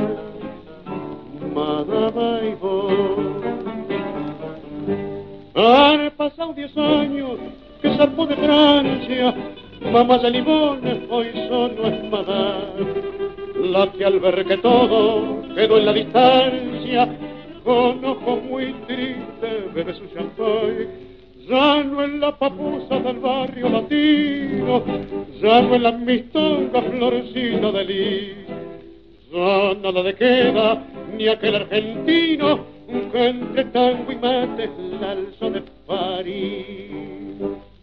Madama Ivonne. Han pasado diez años que zarpó de Francia, mamá de limones hoy solo es madame, la que al ver que todo quedó en la distancia, con ojos muy tristes bebe su champagne, ya no en la papusa del barrio latino, ya no en la mistonga florecita de lis, ya nada le queda ni aquel argentino que entre tango y mate la alzó de París.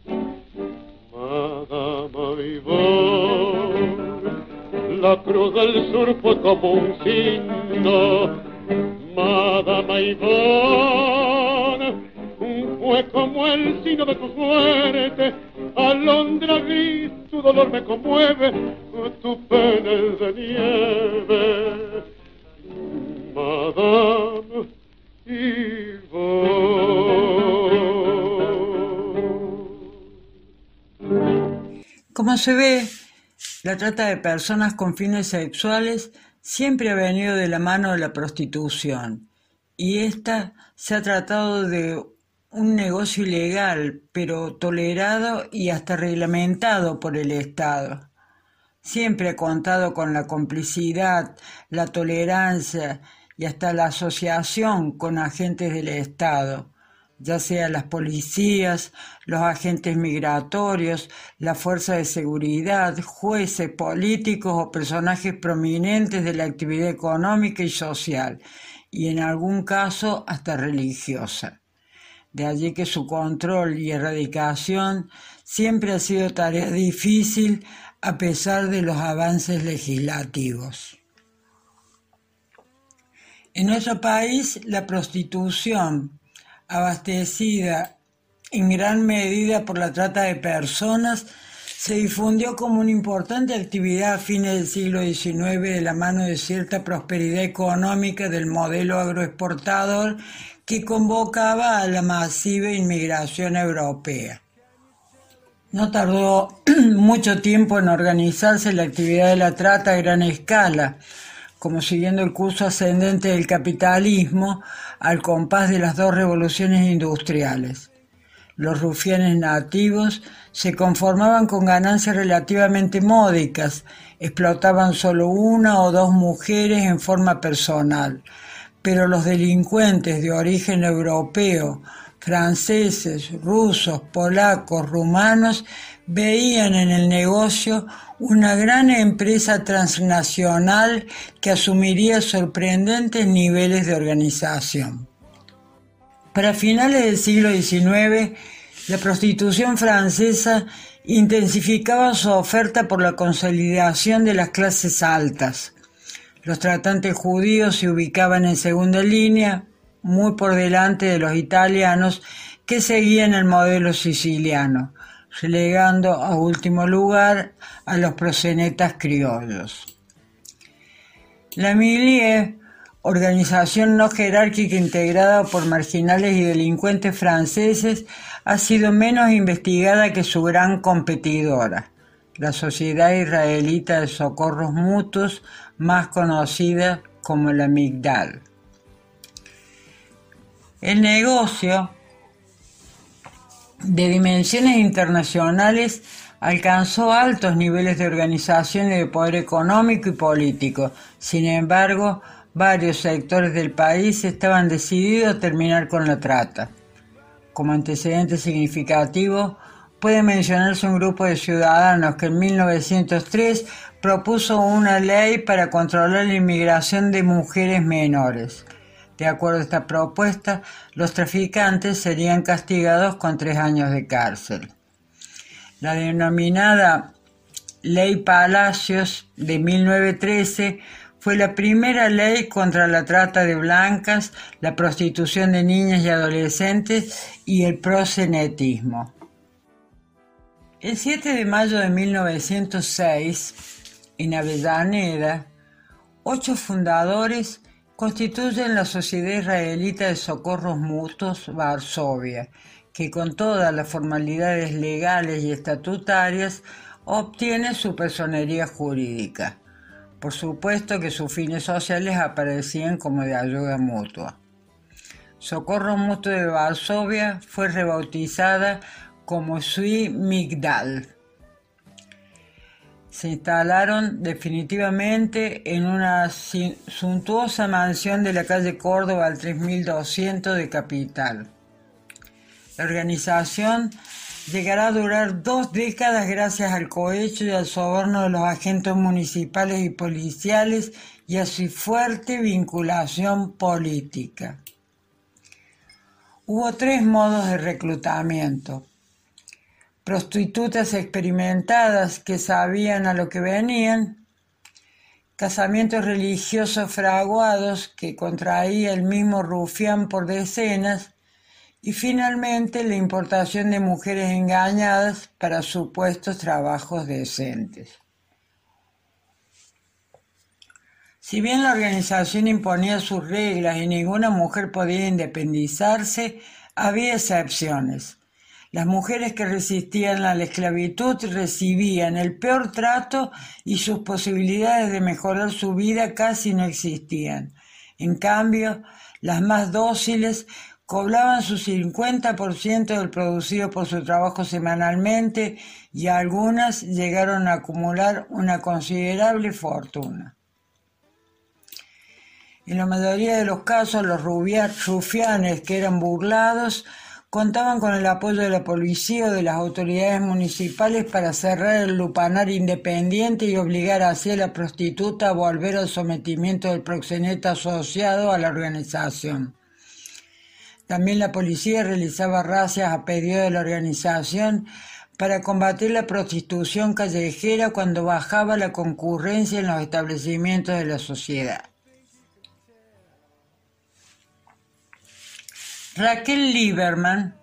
Madama Ivonne, la cruz del sur fue como un signo. Madama Ivonne, fue como el signo de tu suerte. Alondra gris, tu dolor me conmueve, tu pena es de nieve. Madame Como se ve, la trata de personas con fines sexuales siempre ha venido de la mano de la prostitución y esta se ha tratado de un negocio ilegal, pero tolerado y hasta reglamentado por el Estado. Siempre ha contado con la complicidad, la tolerancia y hasta la asociación con agentes del Estado, ya sea las policías, los agentes migratorios, la fuerza de seguridad, jueces, políticos o personajes prominentes de la actividad económica y social, y en algún caso hasta religiosa. De allí que su control y erradicación siempre ha sido tarea difícil a pesar de los avances legislativos. En nuestro país, la prostitución, abastecida en gran medida por la trata de personas, se difundió como una importante actividad a fines del siglo XIX de la mano de cierta prosperidad económica del modelo agroexportador que convocaba a la masiva inmigración europea. No tardó mucho tiempo en organizarse la actividad de la trata a gran escala, como siguiendo el curso ascendente del capitalismo al compás de las dos revoluciones industriales. Los rufianes nativos se conformaban con ganancias relativamente módicas, explotaban solo una o dos mujeres en forma personal, pero los delincuentes de origen europeo, franceses, rusos, polacos, rumanos, veían en el negocio una gran empresa transnacional que asumiría sorprendentes niveles de organización. Para finales del siglo XIX, la prostitución francesa intensificaba su oferta por la consolidación de las clases altas. Los tratantes judíos se ubicaban en segunda línea, muy por delante de los italianos que seguían el modelo siciliano, relegando a último lugar a los prosenetas criollos. La Milie, organización no jerárquica integrada por marginales y delincuentes franceses, ha sido menos investigada que su gran competidora, la Sociedad Israelita de Socorros Mutuos, más conocida como la Migdal. El negocio de dimensiones internacionales alcanzó altos niveles de organización y de poder económico y político. Sin embargo, varios sectores del país estaban decididos a terminar con la trata. Como antecedente significativo, puede mencionarse un grupo de ciudadanos que en 1903 propuso una ley para controlar la inmigración de mujeres menores. De acuerdo a esta propuesta, los traficantes serían castigados con tres años de cárcel. La denominada Ley Palacios de 1913 fue la primera ley contra la trata de blancas, la prostitución de niñas y adolescentes y el prosenetismo. El 7 de mayo de 1906, en Avellaneda, ocho fundadores constituyen la Sociedad Israelita de Socorros Mutuos Varsovia, que con todas las formalidades legales y estatutarias obtiene su personería jurídica. Por supuesto que sus fines sociales aparecían como de ayuda mutua. Socorro Mutuo de Varsovia fue rebautizada como Sui Migdal. Se instalaron definitivamente en una suntuosa mansión de la calle Córdoba al 3200 de Capital. La organización llegará a durar dos décadas gracias al cohecho y al soborno de los agentes municipales y policiales y a su fuerte vinculación política. Hubo tres modos de reclutamiento prostitutas experimentadas que sabían a lo que venían, casamientos religiosos fraguados que contraía el mismo rufián por decenas, y finalmente la importación de mujeres engañadas para supuestos trabajos decentes. Si bien la organización imponía sus reglas y ninguna mujer podía independizarse, había excepciones. Las mujeres que resistían a la esclavitud recibían el peor trato y sus posibilidades de mejorar su vida casi no existían. En cambio, las más dóciles cobraban su 50% del producido por su trabajo semanalmente y algunas llegaron a acumular una considerable fortuna. En la mayoría de los casos, los rufianes que eran burlados contaban con el apoyo de la policía o de las autoridades municipales para cerrar el lupanar independiente y obligar así a la prostituta a volver al sometimiento del proxeneta asociado a la organización. También la policía realizaba racias a pedido de la organización para combatir la prostitución callejera cuando bajaba la concurrencia en los establecimientos de la sociedad. Raquel Lieberman,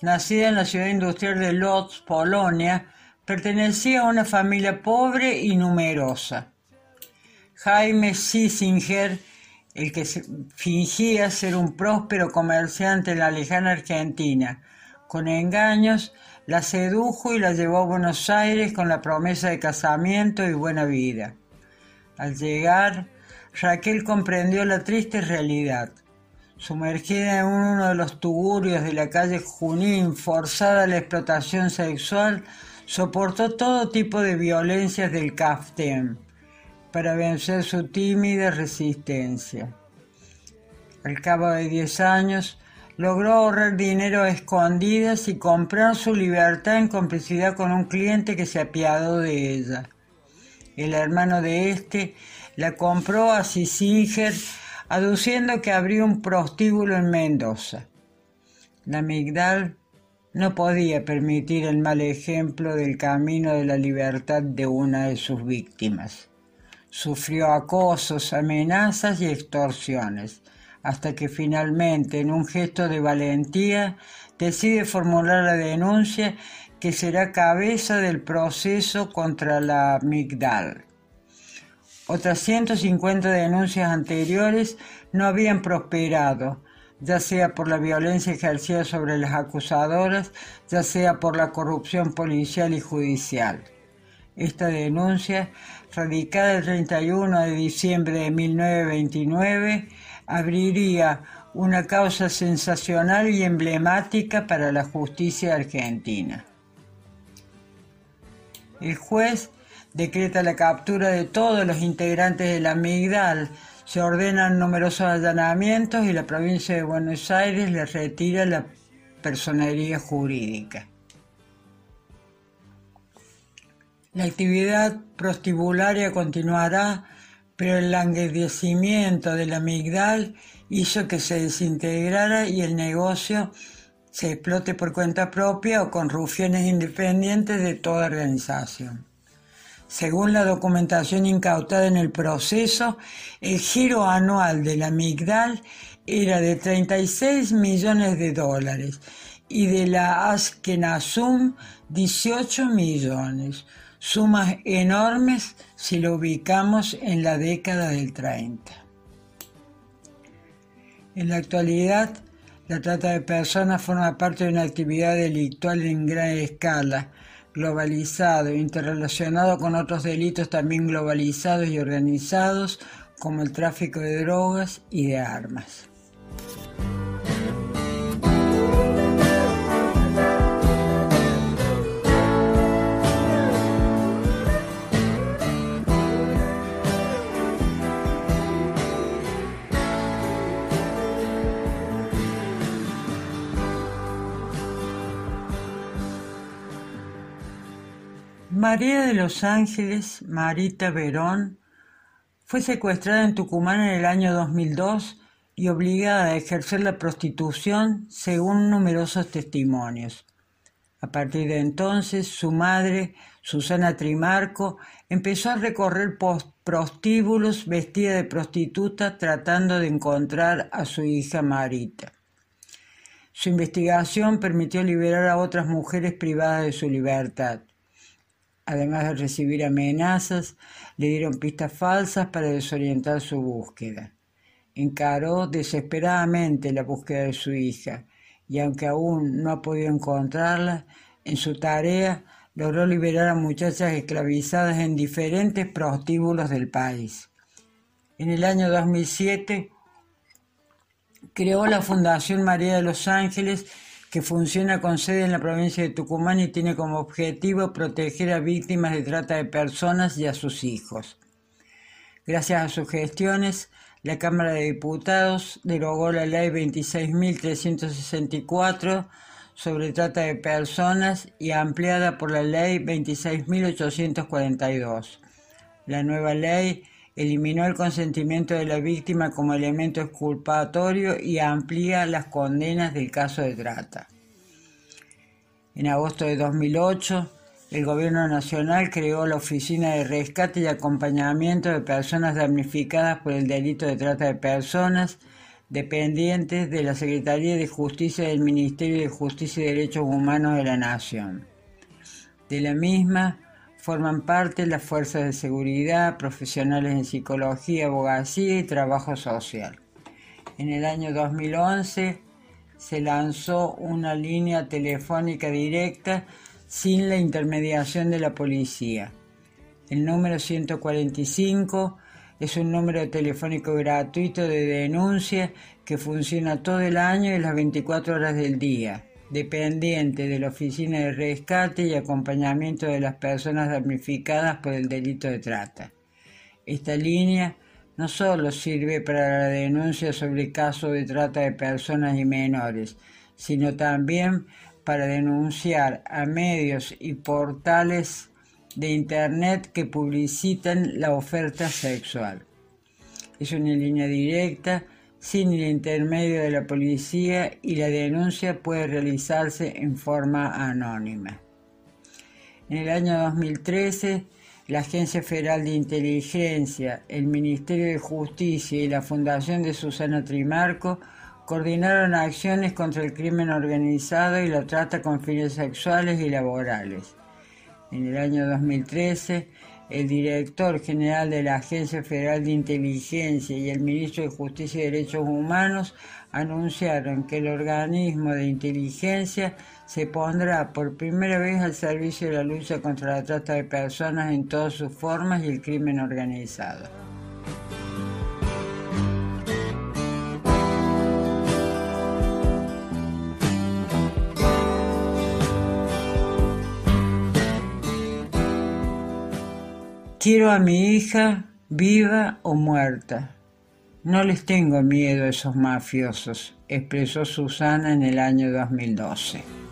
nacida en la ciudad industrial de Lodz, Polonia, pertenecía a una familia pobre y numerosa. Jaime Sissinger, el que fingía ser un próspero comerciante en la lejana Argentina, con engaños, la sedujo y la llevó a Buenos Aires con la promesa de casamiento y buena vida. Al llegar, Raquel comprendió la triste realidad Sumergida en uno de los tugurios de la calle Junín, forzada a la explotación sexual, soportó todo tipo de violencias del Caftén para vencer su tímida resistencia. Al cabo de diez años, logró ahorrar dinero a escondidas y comprar su libertad en complicidad con un cliente que se apiadó de ella. El hermano de este la compró a Sisinger aduciendo que habría un prostíbulo en Mendoza. La Migdal no podía permitir el mal ejemplo del camino de la libertad de una de sus víctimas. Sufrió acosos, amenazas y extorsiones, hasta que finalmente, en un gesto de valentía, decide formular la denuncia que será cabeza del proceso contra la Migdal. Otras 150 denuncias anteriores no habían prosperado, ya sea por la violencia ejercida sobre las acusadoras, ya sea por la corrupción policial y judicial. Esta denuncia, radicada el 31 de diciembre de 1929, abriría una causa sensacional y emblemática para la justicia argentina. El juez decreta la captura de todos los integrantes de la Migdal, se ordenan numerosos allanamientos y la provincia de Buenos Aires le retira la personería jurídica. La actividad prostibularia continuará, pero el languidecimiento del amigdal hizo que se desintegrara y el negocio se explote por cuenta propia o con rufianes independientes de toda organización. Según la documentación incautada en el proceso, el giro anual de la Migdal era de 36 millones de dólares y de la Askenazum 18 millones, sumas enormes si lo ubicamos en la década del 30. En la actualidad, la trata de personas forma parte de una actividad delictual en gran escala, globalizado, interrelacionado con otros delitos también globalizados y organizados, como el tráfico de drogas y de armas. María de los Ángeles Marita Verón fue secuestrada en Tucumán en el año 2002 y obligada a ejercer la prostitución según numerosos testimonios. A partir de entonces, su madre, Susana Trimarco, empezó a recorrer prostíbulos vestida de prostituta tratando de encontrar a su hija Marita. Su investigación permitió liberar a otras mujeres privadas de su libertad. Además de recibir amenazas, le dieron pistas falsas para desorientar su búsqueda. Encaró desesperadamente la búsqueda de su hija y aunque aún no ha podido encontrarla, en su tarea logró liberar a muchachas esclavizadas en diferentes prostíbulos del país. En el año 2007 creó la Fundación María de los Ángeles que funciona con sede en la provincia de Tucumán y tiene como objetivo proteger a víctimas de trata de personas y a sus hijos. Gracias a sus gestiones, la Cámara de Diputados derogó la Ley 26.364 sobre trata de personas y ampliada por la Ley 26.842. La nueva ley eliminó el consentimiento de la víctima como elemento exculpatorio y amplía las condenas del caso de trata. En agosto de 2008, el Gobierno Nacional creó la Oficina de Rescate y Acompañamiento de Personas Damnificadas por el Delito de Trata de Personas, dependientes de la Secretaría de Justicia del Ministerio de Justicia y Derechos Humanos de la Nación. De la misma, Forman parte las fuerzas de seguridad, profesionales en psicología, abogacía y trabajo social. En el año 2011 se lanzó una línea telefónica directa sin la intermediación de la policía. El número 145 es un número telefónico gratuito de denuncia que funciona todo el año y las 24 horas del día dependiente de la Oficina de Rescate y Acompañamiento de las Personas Damnificadas por el Delito de Trata. Esta línea no solo sirve para la denuncia sobre casos de trata de personas y menores, sino también para denunciar a medios y portales de Internet que publicitan la oferta sexual. Es una línea directa sin el intermedio de la policía y la denuncia puede realizarse en forma anónima. En el año 2013, la Agencia Federal de Inteligencia, el Ministerio de Justicia y la Fundación de Susana Trimarco coordinaron acciones contra el crimen organizado y la trata con fines sexuales y laborales. En el año 2013, el director general de la Agencia Federal de Inteligencia y el ministro de Justicia y Derechos Humanos anunciaron que el organismo de inteligencia se pondrá por primera vez al servicio de la lucha contra la trata de personas en todas sus formas y el crimen organizado. Quiero a mi hija viva o muerta. No les tengo miedo a esos mafiosos, expresó Susana en el año 2012.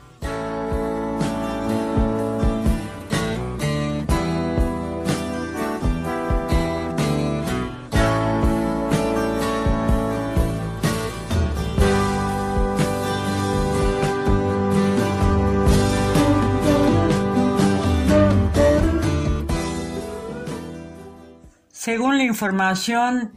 Según la información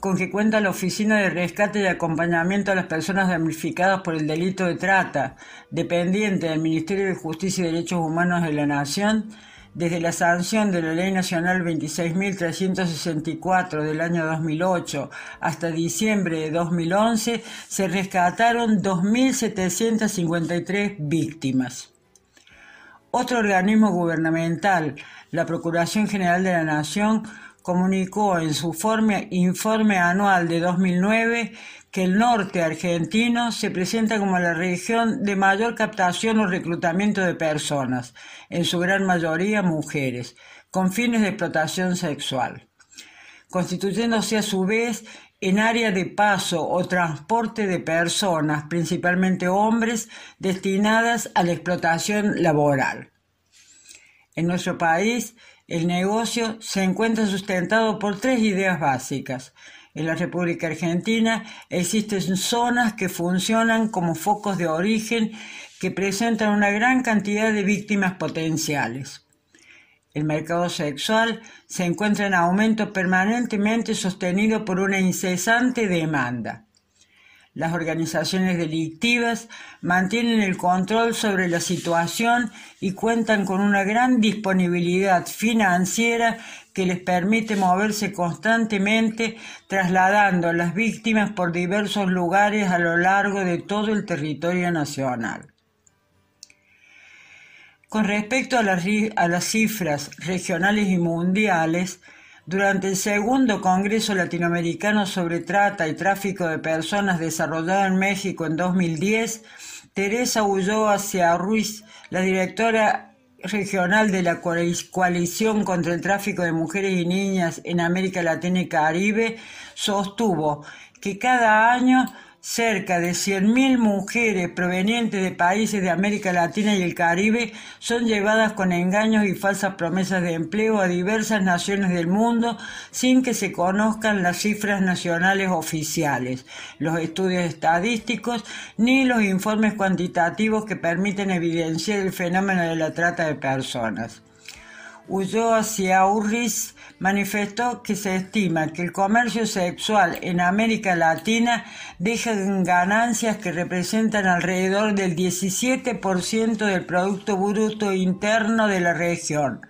con que cuenta la Oficina de Rescate y Acompañamiento a las Personas Damnificadas por el Delito de Trata, dependiente del Ministerio de Justicia y Derechos Humanos de la Nación, desde la sanción de la Ley Nacional 26.364 del año 2008 hasta diciembre de 2011, se rescataron 2.753 víctimas. Otro organismo gubernamental, la Procuración General de la Nación, comunicó en su informe anual de 2009 que el norte argentino se presenta como la región de mayor captación o reclutamiento de personas, en su gran mayoría mujeres, con fines de explotación sexual, constituyéndose a su vez en área de paso o transporte de personas, principalmente hombres, destinadas a la explotación laboral. En nuestro país, el negocio se encuentra sustentado por tres ideas básicas. En la República Argentina existen zonas que funcionan como focos de origen que presentan una gran cantidad de víctimas potenciales. El mercado sexual se encuentra en aumento permanentemente sostenido por una incesante demanda. Las organizaciones delictivas mantienen el control sobre la situación y cuentan con una gran disponibilidad financiera que les permite moverse constantemente trasladando a las víctimas por diversos lugares a lo largo de todo el territorio nacional. Con respecto a las, cifras regionales y mundiales, durante el segundo Congreso Latinoamericano sobre Trata y Tráfico de Personas desarrollado en México en 2010, Teresa Ulloa Ruiz, la directora regional de la Coalición contra el Tráfico de Mujeres y Niñas en América Latina y Caribe, sostuvo que cada año Cerca de 100.000 mujeres provenientes de países de América Latina y el Caribe son llevadas con engaños y falsas promesas de empleo a diversas naciones del mundo sin que se conozcan las cifras nacionales oficiales, los estudios estadísticos ni los informes cuantitativos que permiten evidenciar el fenómeno de la trata de personas. Ulloa Ciaurris manifestó que se estima que el comercio sexual en América Latina deja ganancias que representan alrededor del 17% del Producto Bruto Interno de la región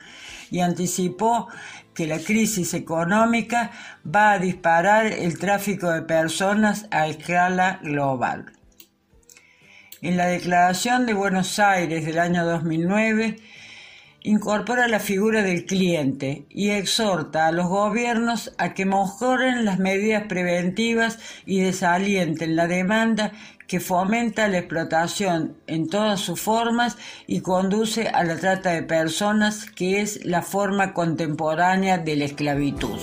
y anticipó que la crisis económica va a disparar el tráfico de personas a escala global. En la Declaración de Buenos Aires del año 2009, incorpora la figura del cliente y exhorta a los gobiernos a que mejoren las medidas preventivas y desalienten la demanda que fomenta la explotación en todas sus formas y conduce a la trata de personas, que es la forma contemporánea de la esclavitud.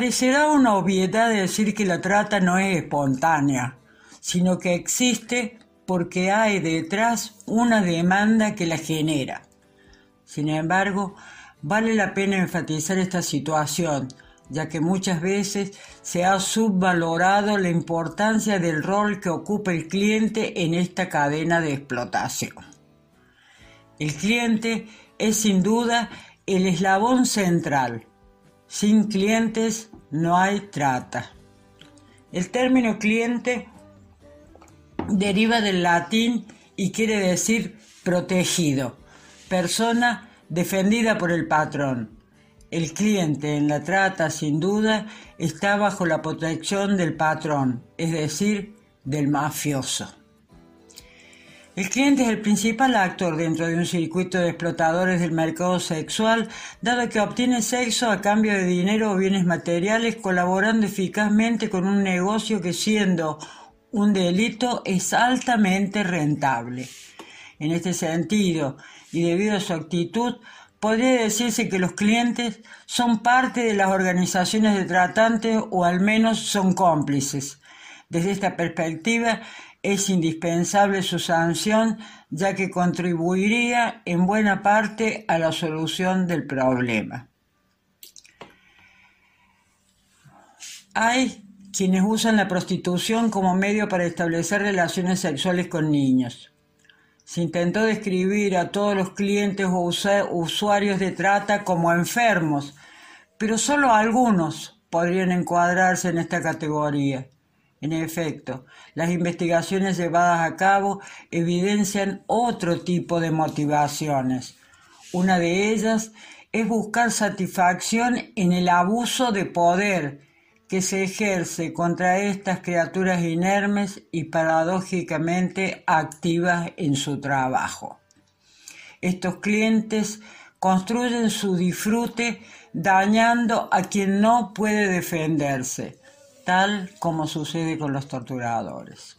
Parecerá una obviedad decir que la trata no es espontánea, sino que existe porque hay detrás una demanda que la genera. Sin embargo, vale la pena enfatizar esta situación, ya que muchas veces se ha subvalorado la importancia del rol que ocupa el cliente en esta cadena de explotación. El cliente es sin duda el eslabón central sin clientes no hay trata. El término cliente deriva del latín y quiere decir protegido, persona defendida por el patrón. El cliente en la trata, sin duda, está bajo la protección del patrón, es decir, del mafioso. El cliente es el principal actor dentro de un circuito de explotadores del mercado sexual, dado que obtiene sexo a cambio de dinero o bienes materiales, colaborando eficazmente con un negocio que siendo un delito es altamente rentable. En este sentido, y debido a su actitud, podría decirse que los clientes son parte de las organizaciones de tratantes o al menos son cómplices. Desde esta perspectiva, es indispensable su sanción ya que contribuiría en buena parte a la solución del problema. Hay quienes usan la prostitución como medio para establecer relaciones sexuales con niños. Se intentó describir a todos los clientes o usuarios de trata como enfermos, pero solo algunos podrían encuadrarse en esta categoría. En efecto, las investigaciones llevadas a cabo evidencian otro tipo de motivaciones. Una de ellas es buscar satisfacción en el abuso de poder que se ejerce contra estas criaturas inermes y paradójicamente activas en su trabajo. Estos clientes construyen su disfrute dañando a quien no puede defenderse como sucede con los torturadores.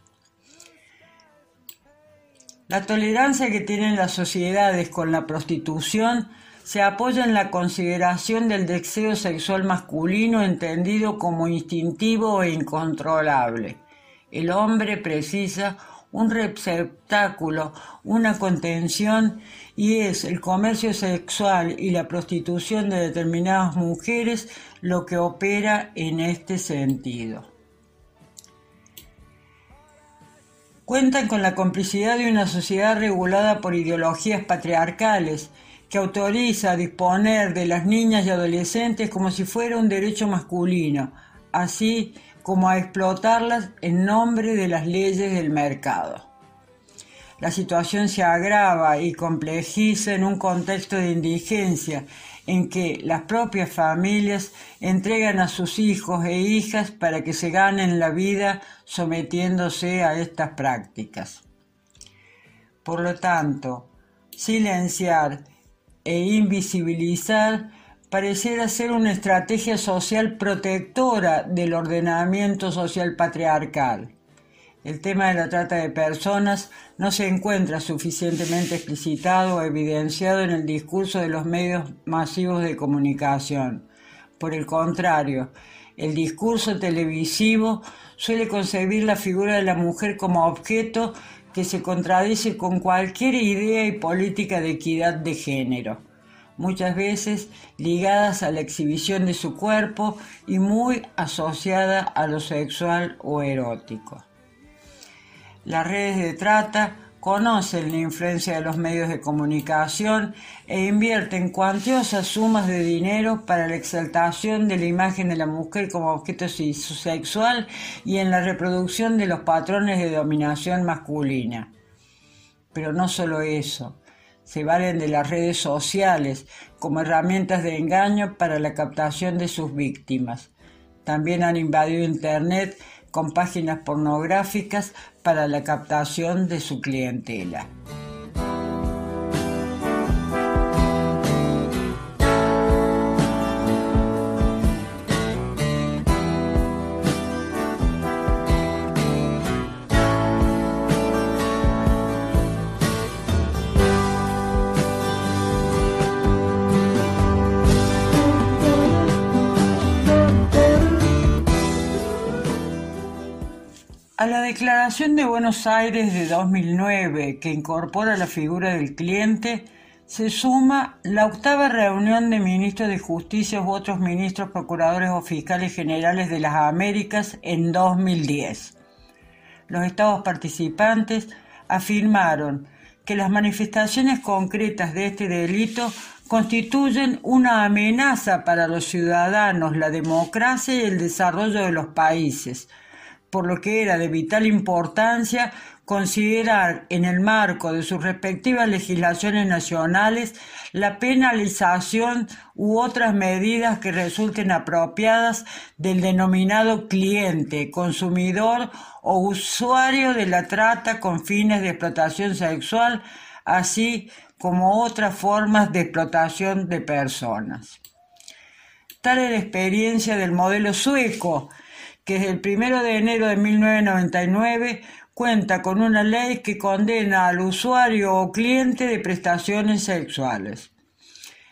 La tolerancia que tienen las sociedades con la prostitución se apoya en la consideración del deseo sexual masculino entendido como instintivo e incontrolable. El hombre precisa un receptáculo, una contención y es el comercio sexual y la prostitución de determinadas mujeres lo que opera en este sentido. Cuentan con la complicidad de una sociedad regulada por ideologías patriarcales que autoriza a disponer de las niñas y adolescentes como si fuera un derecho masculino, así como a explotarlas en nombre de las leyes del mercado. La situación se agrava y complejiza en un contexto de indigencia en que las propias familias entregan a sus hijos e hijas para que se ganen la vida sometiéndose a estas prácticas. Por lo tanto, silenciar e invisibilizar pareciera ser una estrategia social protectora del ordenamiento social patriarcal. El tema de la trata de personas no se encuentra suficientemente explicitado o evidenciado en el discurso de los medios masivos de comunicación. Por el contrario, el discurso televisivo suele concebir la figura de la mujer como objeto que se contradice con cualquier idea y política de equidad de género muchas veces ligadas a la exhibición de su cuerpo y muy asociada a lo sexual o erótico. Las redes de trata conocen la influencia de los medios de comunicación e invierten cuantiosas sumas de dinero para la exaltación de la imagen de la mujer como objeto sexual y en la reproducción de los patrones de dominación masculina. Pero no solo eso, se valen de las redes sociales como herramientas de engaño para la captación de sus víctimas. También han invadido Internet con páginas pornográficas para la captación de su clientela. A la Declaración de Buenos Aires de 2009, que incorpora la figura del cliente, se suma la octava reunión de ministros de Justicia u otros ministros, procuradores o fiscales generales de las Américas en 2010. Los estados participantes afirmaron que las manifestaciones concretas de este delito constituyen una amenaza para los ciudadanos, la democracia y el desarrollo de los países, por lo que era de vital importancia considerar en el marco de sus respectivas legislaciones nacionales la penalización u otras medidas que resulten apropiadas del denominado cliente, consumidor o usuario de la trata con fines de explotación sexual, así como otras formas de explotación de personas. Tal es la experiencia del modelo sueco, que desde el 1 de enero de 1999 cuenta con una ley que condena al usuario o cliente de prestaciones sexuales.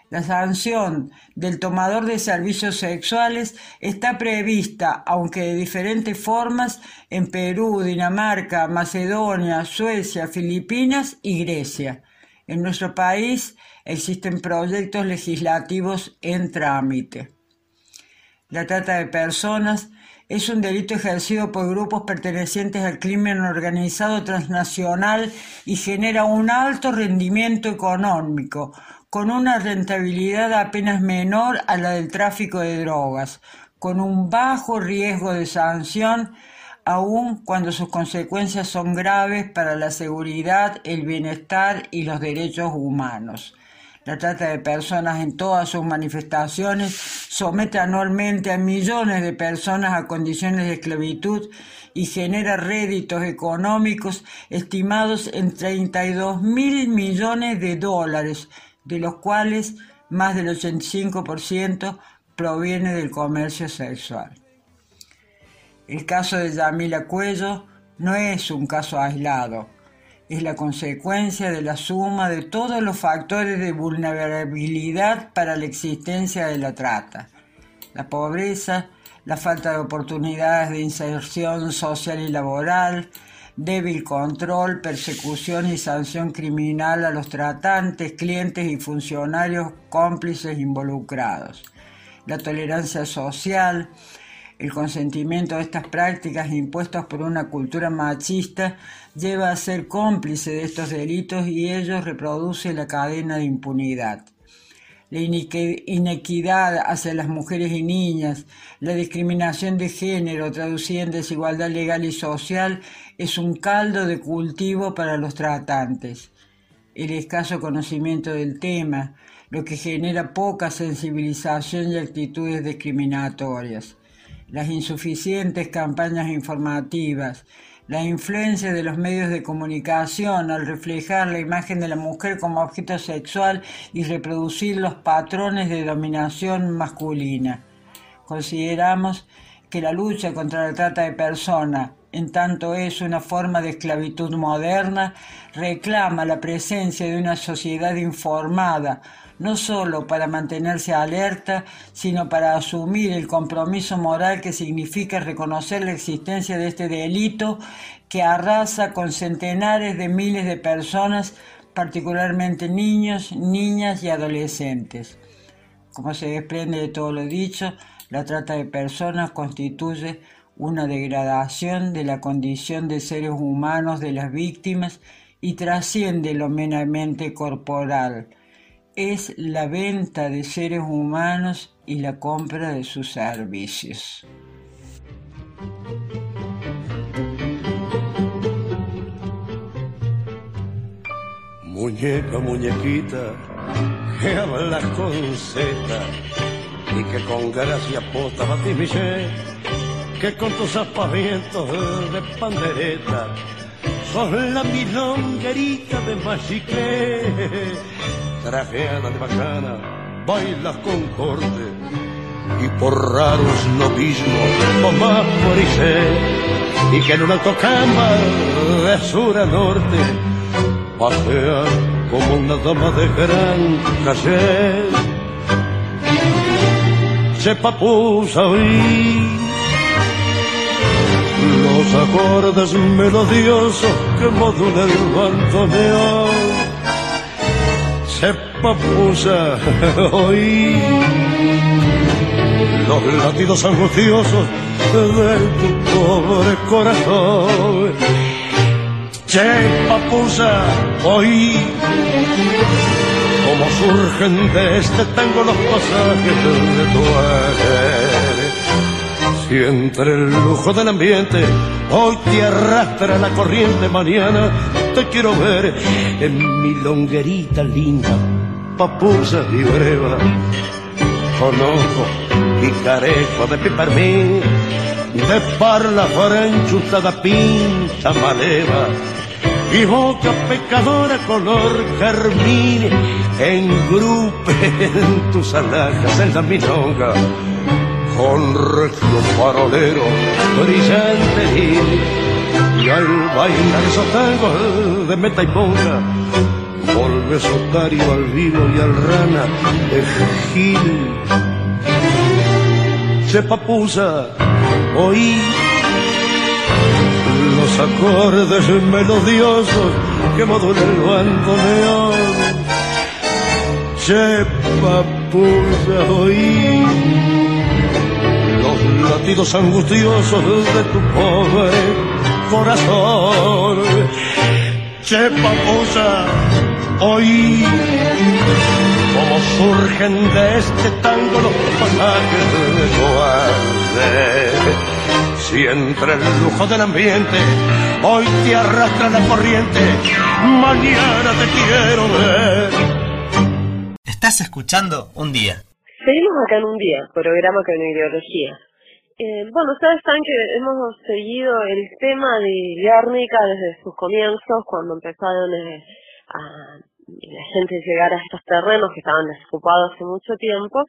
La sanción del tomador de servicios sexuales está prevista, aunque de diferentes formas, en Perú, Dinamarca, Macedonia, Suecia, Filipinas y Grecia. En nuestro país existen proyectos legislativos en trámite. La trata de personas es un delito ejercido por grupos pertenecientes al crimen organizado transnacional y genera un alto rendimiento económico, con una rentabilidad apenas menor a la del tráfico de drogas, con un bajo riesgo de sanción, aun cuando sus consecuencias son graves para la seguridad, el bienestar y los derechos humanos. La trata de personas en todas sus manifestaciones somete anualmente a millones de personas a condiciones de esclavitud y genera réditos económicos estimados en 32 mil millones de dólares, de los cuales más del 85% proviene del comercio sexual. El caso de Yamila Cuello no es un caso aislado es la consecuencia de la suma de todos los factores de vulnerabilidad para la existencia de la trata. La pobreza, la falta de oportunidades de inserción social y laboral, débil control, persecución y sanción criminal a los tratantes, clientes y funcionarios cómplices involucrados. La tolerancia social, el consentimiento a estas prácticas impuestas por una cultura machista lleva a ser cómplice de estos delitos y ello reproduce la cadena de impunidad. La inequidad hacia las mujeres y niñas, la discriminación de género traducida en desigualdad legal y social es un caldo de cultivo para los tratantes. El escaso conocimiento del tema, lo que genera poca sensibilización y actitudes discriminatorias las insuficientes campañas informativas, la influencia de los medios de comunicación al reflejar la imagen de la mujer como objeto sexual y reproducir los patrones de dominación masculina. Consideramos que la lucha contra la trata de personas, en tanto es una forma de esclavitud moderna, reclama la presencia de una sociedad informada, no solo para mantenerse alerta, sino para asumir el compromiso moral que significa reconocer la existencia de este delito que arrasa con centenares de miles de personas, particularmente niños, niñas y adolescentes. Como se desprende de todo lo dicho, la trata de personas constituye una degradación de la condición de seres humanos de las víctimas y trasciende lo meramente corporal es la venta de seres humanos y la compra de sus servicios. Muñeca, muñequita, que hablas con seta y que con gracia posta batimiché, que con tus aspavientos de pandereta sos la milonguerita de machique trajeada de bacana, bailas con corte y por raros novismos mamá morirse y que en una autocamba de sur a norte pasea como una dama de gran calle. Se papusa oí los acordes melodiosos que modula el bandoneón papusa hoy los latidos angustiosos de tu pobre corazón. Che papusa hoy como surgen de este tango los pasajes de tu ayer. Si entre el lujo del ambiente hoy te arrastra la corriente, mañana te quiero ver en mi longuerita linda, papusa y breva. Conozco y carejo de pipermín, de parla da pinta maleva y boca pecadora color carmín engrupe en tus alhajas en la milonga con regio farolero brillante y al bailar esos tangos de meta y ponga volve sotario al vivo y al rana de gil se papusa oí los acordes melodiosos que modulan el bandoneón. Se papusa oí los latidos angustiosos de tu pobre corazón. Se papusa oí como surgen de este tango los pasajes de guarde si entre el lujo del ambiente hoy te arrastra la corriente, mañana te quiero ver. Estás escuchando un día. Seguimos acá en un día, programa con ideología. Eh, bueno, ustedes saben que hemos seguido el tema de Guernica desde sus comienzos, cuando empezaron eh, a la gente llegara a estos terrenos que estaban desocupados hace mucho tiempo.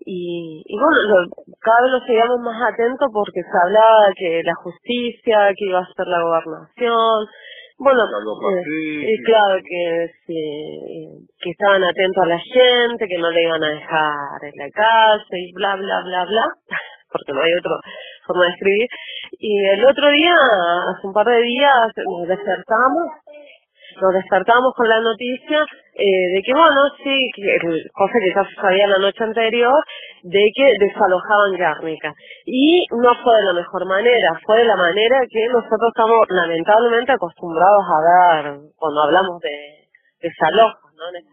Y, y bueno, cada vez lo seguíamos más atentos porque se hablaba que la justicia, que iba a ser la gobernación, bueno, eh, claro que, que estaban atentos a la gente, que no le iban a dejar en la casa y bla, bla, bla, bla, porque no hay otra forma de escribir. Y el otro día, hace un par de días, nos despertamos nos despertamos con la noticia eh, de que, bueno, sí, que, cosa que ya se sabía la noche anterior, de que desalojaban Guernica. Y no fue de la mejor manera, fue de la manera que nosotros estamos lamentablemente acostumbrados a ver cuando hablamos de desalojos, ¿no? En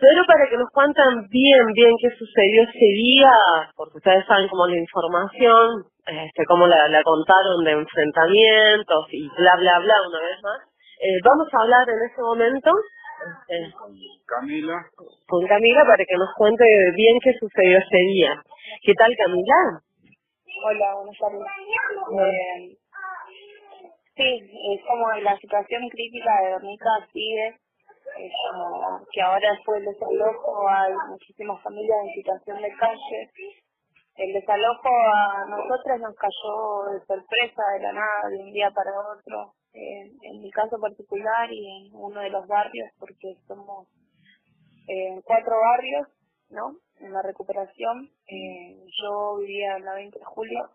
Pero para que nos cuenten bien, bien qué sucedió ese día, porque ustedes saben cómo la información, este, cómo la, la contaron de enfrentamientos y bla, bla, bla, una vez más, eh, vamos a hablar en este momento eh, con Camila. Con Camila para que nos cuente bien qué sucedió ese día. ¿Qué tal Camila? Hola, buenas tardes. Eh, sí, es como la situación crítica de Dornica sigue, es como que ahora después del desalojo hay muchísimas familias en situación de calle. El desalojo a nosotros nos cayó de sorpresa de la nada, de un día para otro en mi caso particular y en uno de los barrios, porque somos eh, cuatro barrios, ¿no? En la recuperación. Eh, yo vivía en la 20 de julio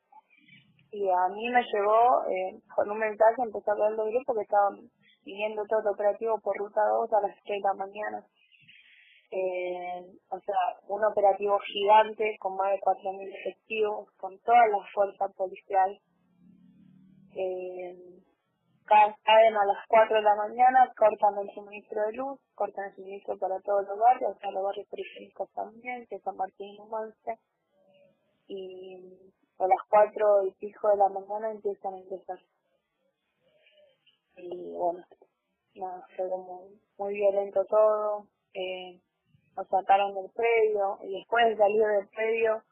y a mí me llegó eh, con un mensaje, empezó a hablar grupo que estaban viniendo todo el operativo por ruta 2 a las 6 de la mañana. O sea, un operativo gigante con más de 4.000 efectivos, con toda la fuerza policial. Eh, a las 4 de la mañana, cortan el suministro de luz, cortan el suministro para todos los barrios, o sea, los barrios periféricos también, que San Martín y Numance, y a las 4 y pico de la mañana empiezan a empezar. Y bueno, nada, fue como muy violento todo, eh, nos sacaron del predio, y después de salir del predio,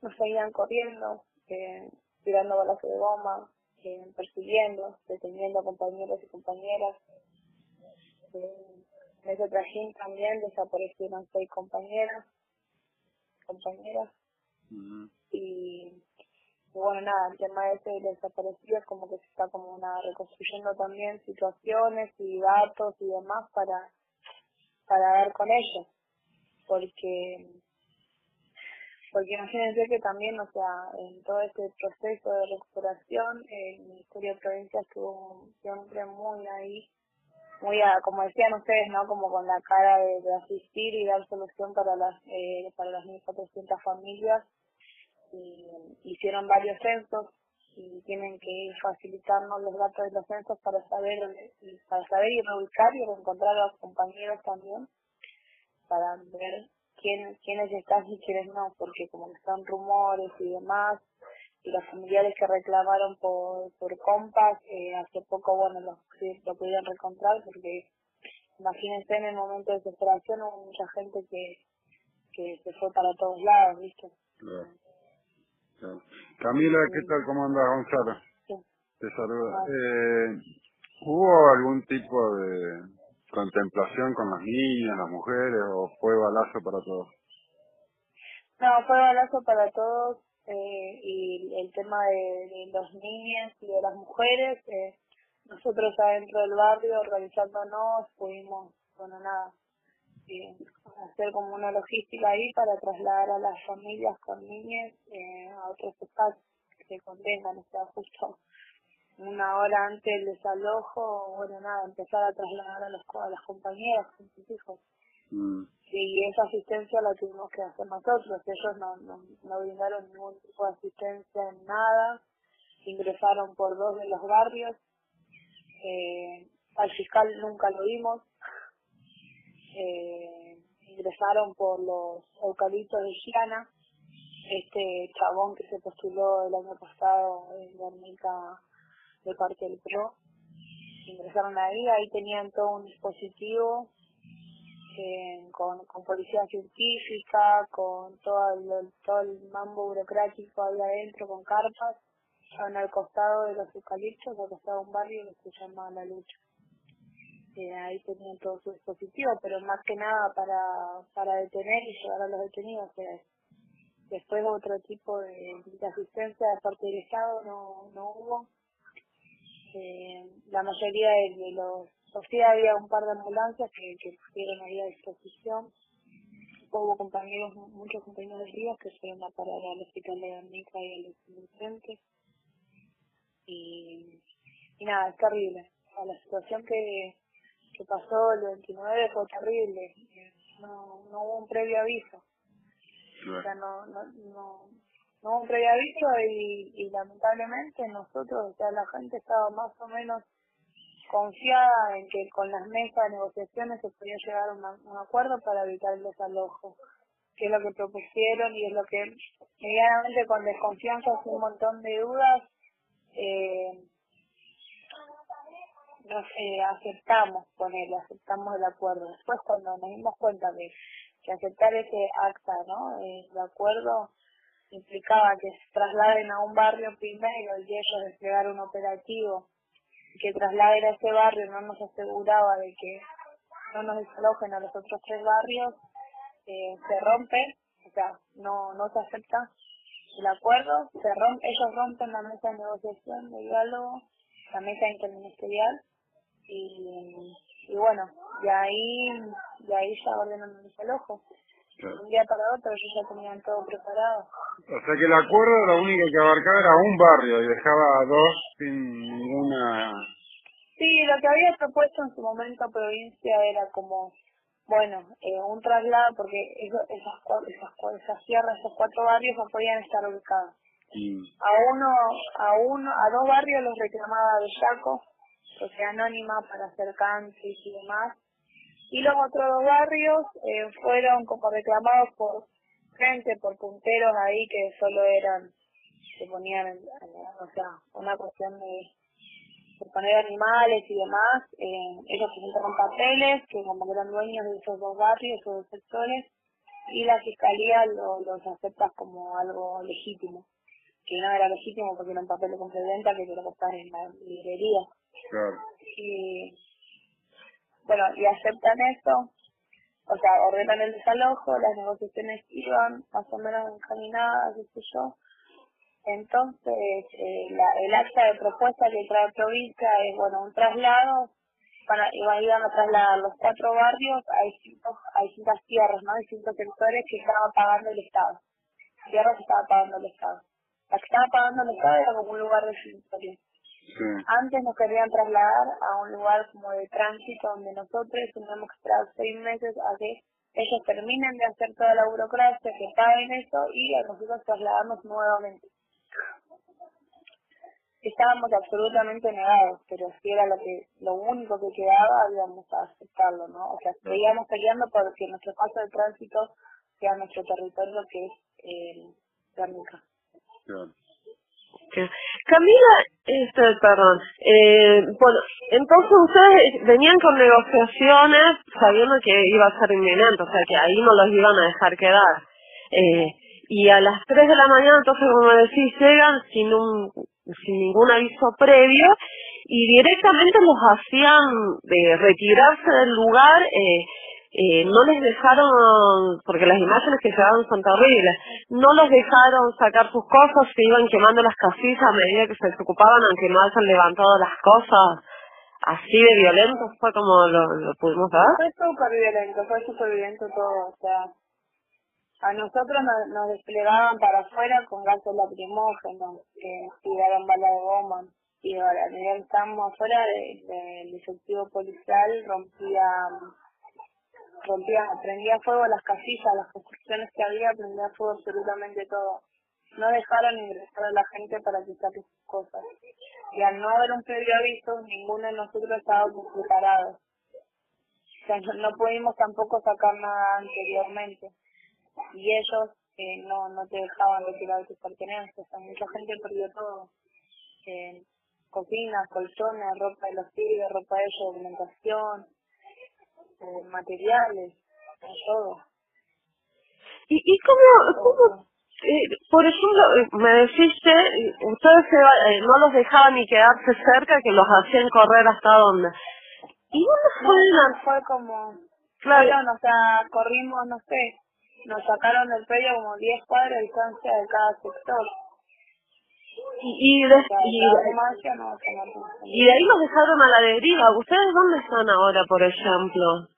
nos seguían corriendo, eh, tirando balazos de goma, eh, persiguiendo, deteniendo a compañeros y compañeras. Eh, en ese trajín también desaparecieron seis compañeras, compañeras. y, bueno, nada, el tema ese de desaparecidos como que se está como una reconstruyendo también situaciones y datos y demás para, para dar con ellos. Porque porque imagínense que también, o sea, en todo este proceso de recuperación, el Ministerio de Provincia estuvo siempre muy ahí, muy, a, como decían ustedes, ¿no? Como con la cara de, asistir y dar solución para las, eh, para las 1.400 familias. Y hicieron varios censos y tienen que facilitarnos los datos de los censos para saber para saber y reubicar y encontrar a los compañeros también para ver quién, quiénes están y quiénes no, porque como son rumores y demás, y los familiares que reclamaron por, por compas, eh, hace poco, bueno, lo, sí, lo pudieron reencontrar porque imagínense en el momento de desesperación hubo mucha gente que, que se fue para todos lados, ¿viste? Claro. Camila, ¿qué tal? ¿Cómo andas, Gonzalo? Sí. Te saluda. Eh, ¿Hubo algún tipo de contemplación con las niñas, las mujeres, o fue balazo para todos? No, fue balazo para todos eh, y el tema de, de los niños y de las mujeres, eh, nosotros adentro del barrio organizándonos pudimos, bueno, nada, eh, hacer como una logística ahí para trasladar a las familias con niñas eh, a otros espacios que se contengan, o sea, justo una hora antes del desalojo, bueno, nada, empezar a trasladar a, los, a las compañeras con sus hijos. Mm. Y esa asistencia la tuvimos que hacer nosotros, ellos no, no, no brindaron ningún tipo de asistencia en nada, ingresaron por dos de los barrios, eh, al fiscal nunca lo vimos, eh, ingresaron por los eucaliptos de Giana, este chabón que se postuló el año pasado en Guernica de parte del PRO, ingresaron ahí, ahí tenían todo un dispositivo eh, con, con policía científica, con todo el, todo el mambo burocrático ahí adentro, con carpas, estaban al costado de los eucaliptos, al costado de un barrio que se llama La Lucha. Ahí tenían todo su dispositivo, pero más que nada para, para detener y llevar a los detenidos. después otro tipo de, asistencia de parte del Estado no, no hubo. Eh, la mayoría de, los, o sí había un par de ambulancias que, que pusieron ahí a disposición. Hubo compañeros, muchos compañeros de que fueron a parar al hospital de Guernica y a los. Y, y nada, es terrible. La situación que, que pasó el 29 fue terrible. No, no hubo un previo aviso. O sea, no, no, no, no hubo un previo aviso y, y lamentablemente nosotros, o sea, la gente estaba más o menos confiada en que con las mesas de negociaciones se podía llegar a una- un acuerdo para evitar el desalojo, que es lo que propusieron y es lo que medianamente con desconfianza sin un montón de dudas eh, nos eh, aceptamos con él, aceptamos el acuerdo. Después cuando nos dimos cuenta que, que aceptar ese acta, ¿no? Eh, de acuerdo implicaba que se trasladen a un barrio primero y ellos desplegar un operativo que trasladen a ese barrio no nos aseguraba de que no nos desalojen a los otros tres barrios, eh, se rompe, o sea, no, no se acepta el acuerdo, se rompe, ellos rompen la mesa de negociación, de diálogo, la mesa interministerial y, y bueno, y ahí, y ahí ya ordenan el desalojo. Claro. Un día para otro ellos ya tenían todo preparado. O sea que el acuerdo lo único que abarcaba era un barrio y dejaba a dos sin ninguna... Sí, lo que había propuesto en su momento provincia era como, bueno, eh, un traslado, porque eso, esas, esas, esas sierras, esos cuatro barrios no podían estar ubicados. Mm. A uno, a uno, a dos barrios los reclamaba Bellaco, Sociedad Anónima para hacer country y demás. Y los otros dos barrios eh, fueron como reclamados por gente, por punteros ahí que solo eran, se ponían, o sea, una cuestión de, poner animales y demás. Eh, ellos presentaron papeles que como que eran dueños de esos dos barrios, esos dos sectores, y la fiscalía lo- los acepta como algo legítimo que no era legítimo porque era un papel de venta que te lo en la librería. Claro. Y bueno, y aceptan eso, o sea, ordenan el desalojo, las negociaciones iban más o menos encaminadas, qué sé yo. Entonces, eh, la, el acta de propuesta que trae provincia es, bueno, un traslado, para, iban, a trasladar los cuatro barrios a distintos, a distintas tierras, ¿no? distintos sectores que estaba pagando el Estado. Tierras que estaba pagando el Estado. La que estaba pagando el Estado era como un lugar definitorio. Sí. Antes nos querían trasladar a un lugar como de tránsito donde nosotros teníamos que esperar seis meses a que ellos terminen de hacer toda la burocracia, que paguen eso y a nosotros trasladarnos nuevamente. Estábamos absolutamente negados, pero si era lo que lo único que quedaba, íbamos a aceptarlo, ¿no? O sea, seguíamos peleando porque nuestro paso de tránsito hacia nuestro territorio que es eh, Guernica. Que- Camila, este, perdón, eh, bueno, entonces ustedes venían con negociaciones sabiendo que iba a ser inminente, o sea que ahí no los iban a dejar quedar. Eh, y a las 3 de la mañana, entonces como decís, llegan sin un sin ningún aviso previo y directamente los hacían de retirarse del lugar, eh, eh, no les dejaron, porque las imágenes que llevaban son terribles, no los dejaron sacar sus cosas, se iban quemando las casillas a medida que se desocupaban, aunque no hayan levantado las cosas así de violentos, fue como lo, lo pudimos ver. Fue súper violento, fue súper violento todo, o sea, a nosotros nos, nos desplegaban para afuera con gases lacrimógenos, que tiraron balas de goma, y ahora, estábamos afuera de- del efectivo policial, rompía, rompía, prendía fuego las casillas, las construcciones que había, prendía fuego absolutamente todo. No dejaron ingresar a la gente para que saque sus cosas. Y al no haber un previo aviso, ninguno de nosotros estábamos preparados. O sea, no, pudimos tampoco sacar nada anteriormente. Y ellos eh, no, no te dejaban retirar tus pertenencias. Mucha gente perdió todo. Eh, cocinas, colchones, ropa de los pibes, ropa de ellos, documentación, eh, materiales, todo. ¿Y, y cómo, cómo eh, por ejemplo, eh, me deciste, eh, ustedes se eh, no los dejaban ni quedarse cerca, que los hacían correr hasta dónde? ¿Y dónde No, fue como, Claro. fueron, o sea, corrimos, no sé, nos sacaron del predio como 10 cuadras de distancia de cada sector. Y, y, de, y, de ahí los dejaron a la deriva. ¿Ustedes dónde están ahora, por ejemplo?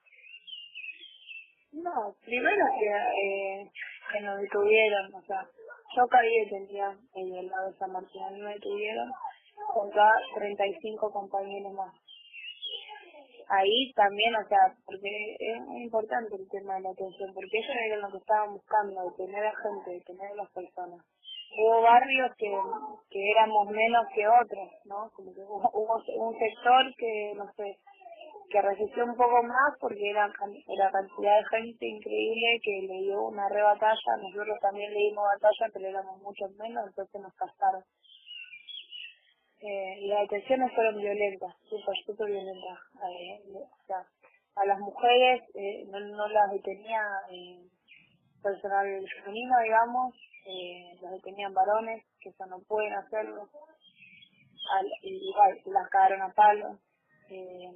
No, primero que, eh, que nos detuvieron, o sea, yo caí detenida en el lado de San Martín, a mí me detuvieron junto a 35 compañeros más. Ahí también, o sea, porque es muy importante el tema de la atención, porque eso era lo que estaban buscando, detener a gente, detener a las personas. Hubo barrios que, que éramos menos que otros, ¿no? Como que hubo, un sector que, no sé, que resistió un poco más porque era, era cantidad de gente increíble que le dio una re batalla, nosotros también le dimos batalla pero éramos muchos menos, entonces nos cazaron. Eh, y las detenciones fueron violentas, súper, súper violentas. Eh, o sea, a las mujeres eh, no, no las detenía personal femenino, digamos, eh, las detenían varones, que eso no pueden hacerlo. Al- igual, las cagaron a palo. Eh,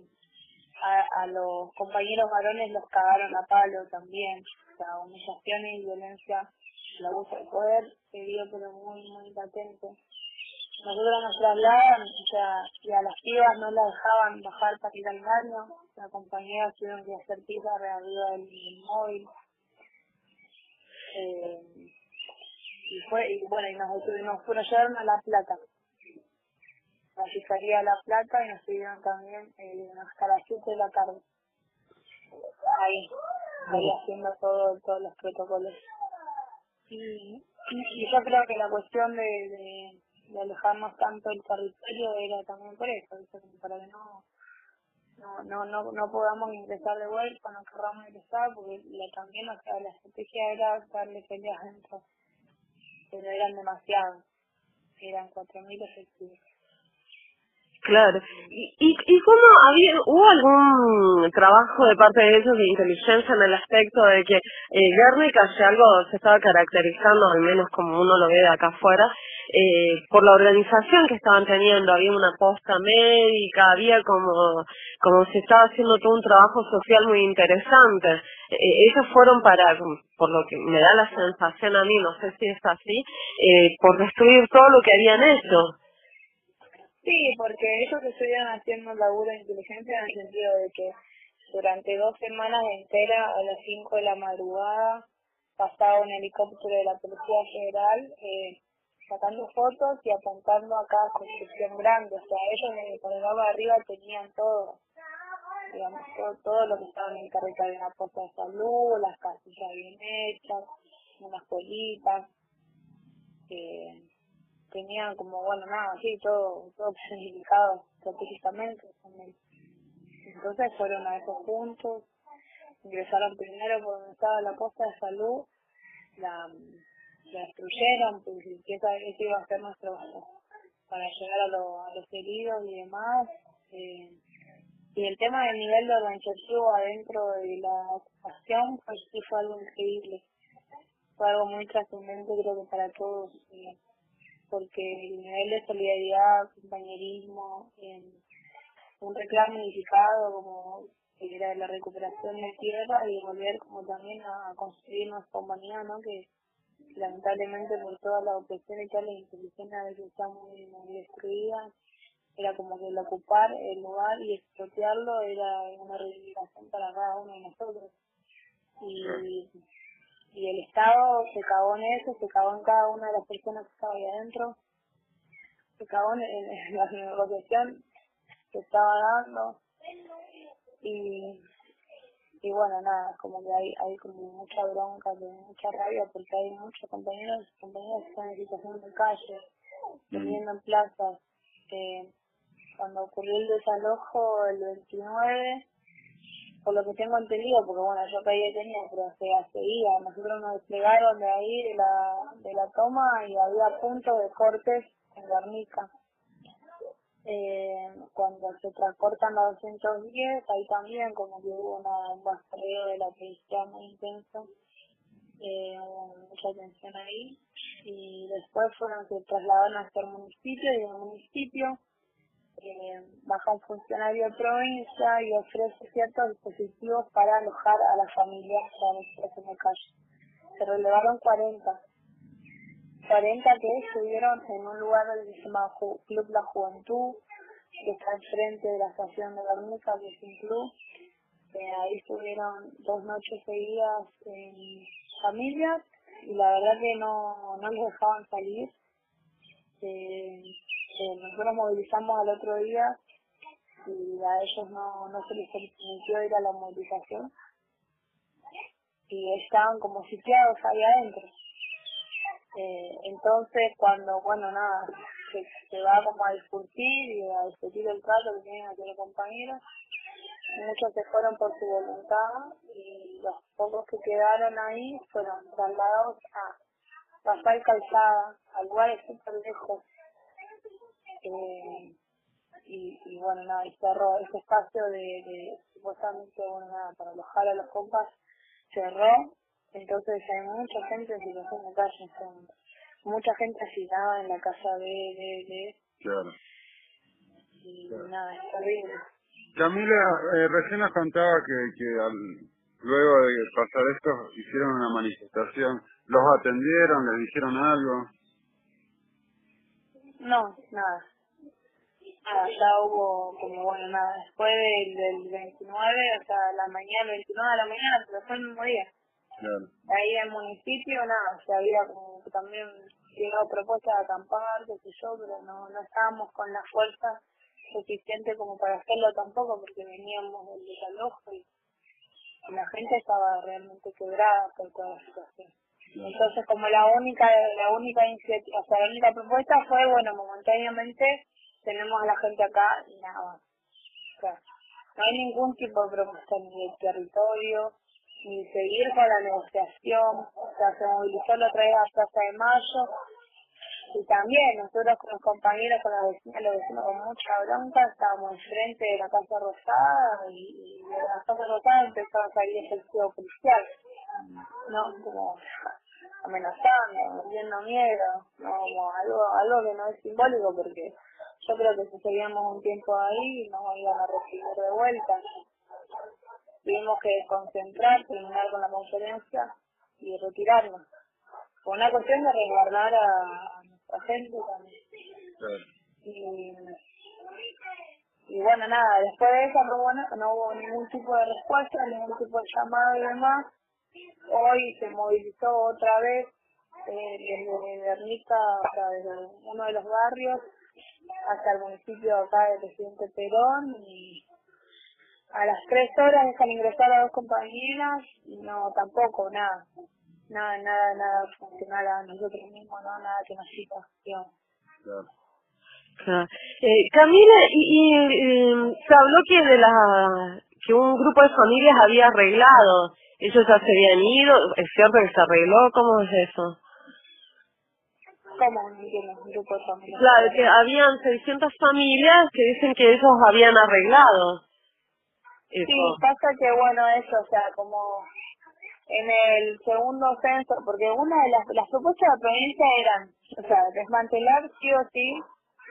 a, los compañeros varones los cagaron a palo también. O sea, humillaciones violencia, el abuso de poder se vio pero muy, muy patente. Nosotros nos trasladan, o sea, y a las pibas no las dejaban bajar para ir al baño. La compañera tuvieron que hacer pizza arriba del móvil. Eh, y fue, y bueno, y nos, nos fueron, llevaron a La Plata. La Fiscalía de La Plata y nos pidieron también eh, hasta las 7 de la tarde. Ahí, ahí haciendo todo, todos los protocolos. Y, y yo creo que la cuestión de, de, de alejarnos tanto del territorio era también por eso, para que no, no, no, no, no podamos ingresar de vuelta, no querramos ingresar, porque la, también o sea, la estrategia era darle peleas dentro, pero eran demasiados, eran 4.000 efectivos. Claro. ¿Y, y, cómo había, hubo algún trabajo de parte de ellos de inteligencia en el aspecto de que eh, Guernica, si algo se estaba caracterizando, al menos como uno lo ve de acá afuera, eh, por la organización que estaban teniendo, había una posta médica, había como, como se estaba haciendo todo un trabajo social muy interesante. Eh, ellos fueron para, por lo que me da la sensación a mí, no sé si es así, eh, por destruir todo lo que habían hecho. Sí, porque ellos estuvieron haciendo un laburo de inteligencia en el sentido de que durante dos semanas enteras, a las 5 de la madrugada, pasaba un helicóptero de la Policía Federal eh, sacando fotos y apuntando a cada construcción grande. O sea, ellos en el arriba tenían todo, digamos, todo, lo que estaba en el carrito de la posta de salud, las casillas bien hechas, unas politas. Eh, tenían como, bueno, nada, así, todo, todo planificado estratégicamente. Entonces fueron a esos puntos, ingresaron primero por donde estaba la posta de salud la, la destruyeron, pues esa- ese iba a ser nuestro para llegar a los heridos y demás. eh, y el tema del nivel de organizativo adentro de la ocupación, pues sí fue algo increíble. Fue algo muy trascendente creo que para todos, eh, porque el nivel de solidaridad, compañerismo, eh, un reclamo unificado como era la recuperación de tierra y volver como también a construir nuestra humanidad, ¿no? Que lamentablemente por toda la opresión y todas las instituciones a veces están muy, muy destruidas, era como que el ocupar el lugar y expropiarlo era una reivindicación para cada uno de nosotros. Y, y el Estado se cagó en eso, se cagó en cada una de las personas que estaba ahí adentro, se cagó en, la negociación que estaba dando. Y y bueno nada como que hay hay como mucha bronca mucha rabia porque hay muchos compañeros y compañeras que están en situación de calle viviendo en plazas eh, cuando ocurrió el desalojo el 29 por lo que tengo entendido porque bueno yo caí detenida pero se seguía. Nosotros nos desplegaron de ahí de la de la toma y había puntos de cortes en Guernica. Eh, cuando se transportan los 210, ahí también como que hubo un rastreo de la policía muy intenso, eh, mucha tensión ahí, y después fueron, se trasladaron hacia el municipio, y en el municipio eh, baja un funcionario de provincia y ofrece ciertos dispositivos para alojar a las familias presos de calle. Se relevaron 40. 40 que estuvieron en un lugar que se llama Club La Juventud, que está enfrente de la estación de Bermuda, que es un club. Eh, ahí estuvieron dos noches seguidas en familias y la verdad que no, no les dejaban salir. Eh, eh, nosotros movilizamos al otro día y a ellos no, no se les permitió ir a la movilización y estaban como sitiados ahí adentro. Eh, entonces, cuando, bueno, nada, se, se va como a discutir y a discutir el trato que tienen aquí los compañeros, muchos se fueron por su voluntad y los pocos que quedaron ahí fueron trasladados a Rafael Calzada, a lugares súper lejos. Eh, y, y bueno, nada, y cerró ese espacio de, de supuestamente, bueno, nada, para alojar a los compas, cerró entonces hay mucha gente en situación de calle, sea, mucha gente asignada en la casa de, de, de, Claro. y nada, es terrible. Camila, eh, recién nos contaba que, que al- luego de pasar esto hicieron una manifestación. ¿Los atendieron? ¿Les dijeron algo? No, nada. Nada, ya hubo como, bueno, nada, después del, del 29, o sea, la mañana, el 29 de la mañana, pero fue el mismo día. Claro. Ahí en el municipio, nada, o sea, había como que también llegado propuestas de acampar, qué sé yo, pero no, no estábamos con la fuerza suficiente como para hacerlo tampoco, porque veníamos del desalojo y la gente estaba realmente quebrada por toda la situación. Entonces, como la única, la única iniciativa, o sea, la única propuesta fue, bueno, momentáneamente tenemos a la gente acá y nada más. O sea, no hay ningún tipo de propuesta ni del territorio, ni seguir con la negociación. O sea, se movilizó la otra vez a Plaza de Mayo. Y también nosotros con los compañeros, con los vecinos, los vecinos con mucha bronca, estábamos enfrente de la Casa Rosada y, y de la Casa Rosada empezó a salir efectivo policial. ¿No? Como amenazando, metiendo miedo, ¿no? Como algo, algo que no es simbólico porque yo creo que si seguíamos un tiempo ahí nos iban a recibir de vuelta. Tuvimos que concentrar, terminar con la conferencia y retirarnos. Por una cuestión de resguardar a, nuestra gente también. Y, y bueno, nada, después de eso no, no hubo ningún tipo de respuesta, ningún tipo de llamado y demás. Hoy se movilizó otra vez eh, desde Guernica, o sea, desde uno de los barrios hasta el municipio acá de Presidente Perón y a las tres horas dejan ingresar a dos compañeras y no, tampoco, nada, nada, nada, nada funcional a nosotros mismos, no, nada que nos digamos. Claro. Claro. Eh, Camila, y, y, eh, se habló que de la que un grupo de familias había arreglado. Ellos ya se habían ido, es cierto que se arregló, ¿cómo es eso? ¿Cómo? No entiendo, un grupo de familias. Claro, que habían 600 familias que dicen que ellos habían arreglado. Sí, Eso. pasa que bueno, eso, o sea, como en el segundo censo, porque una de las, las propuestas de la provincia eran, o sea, desmantelar sí o sí,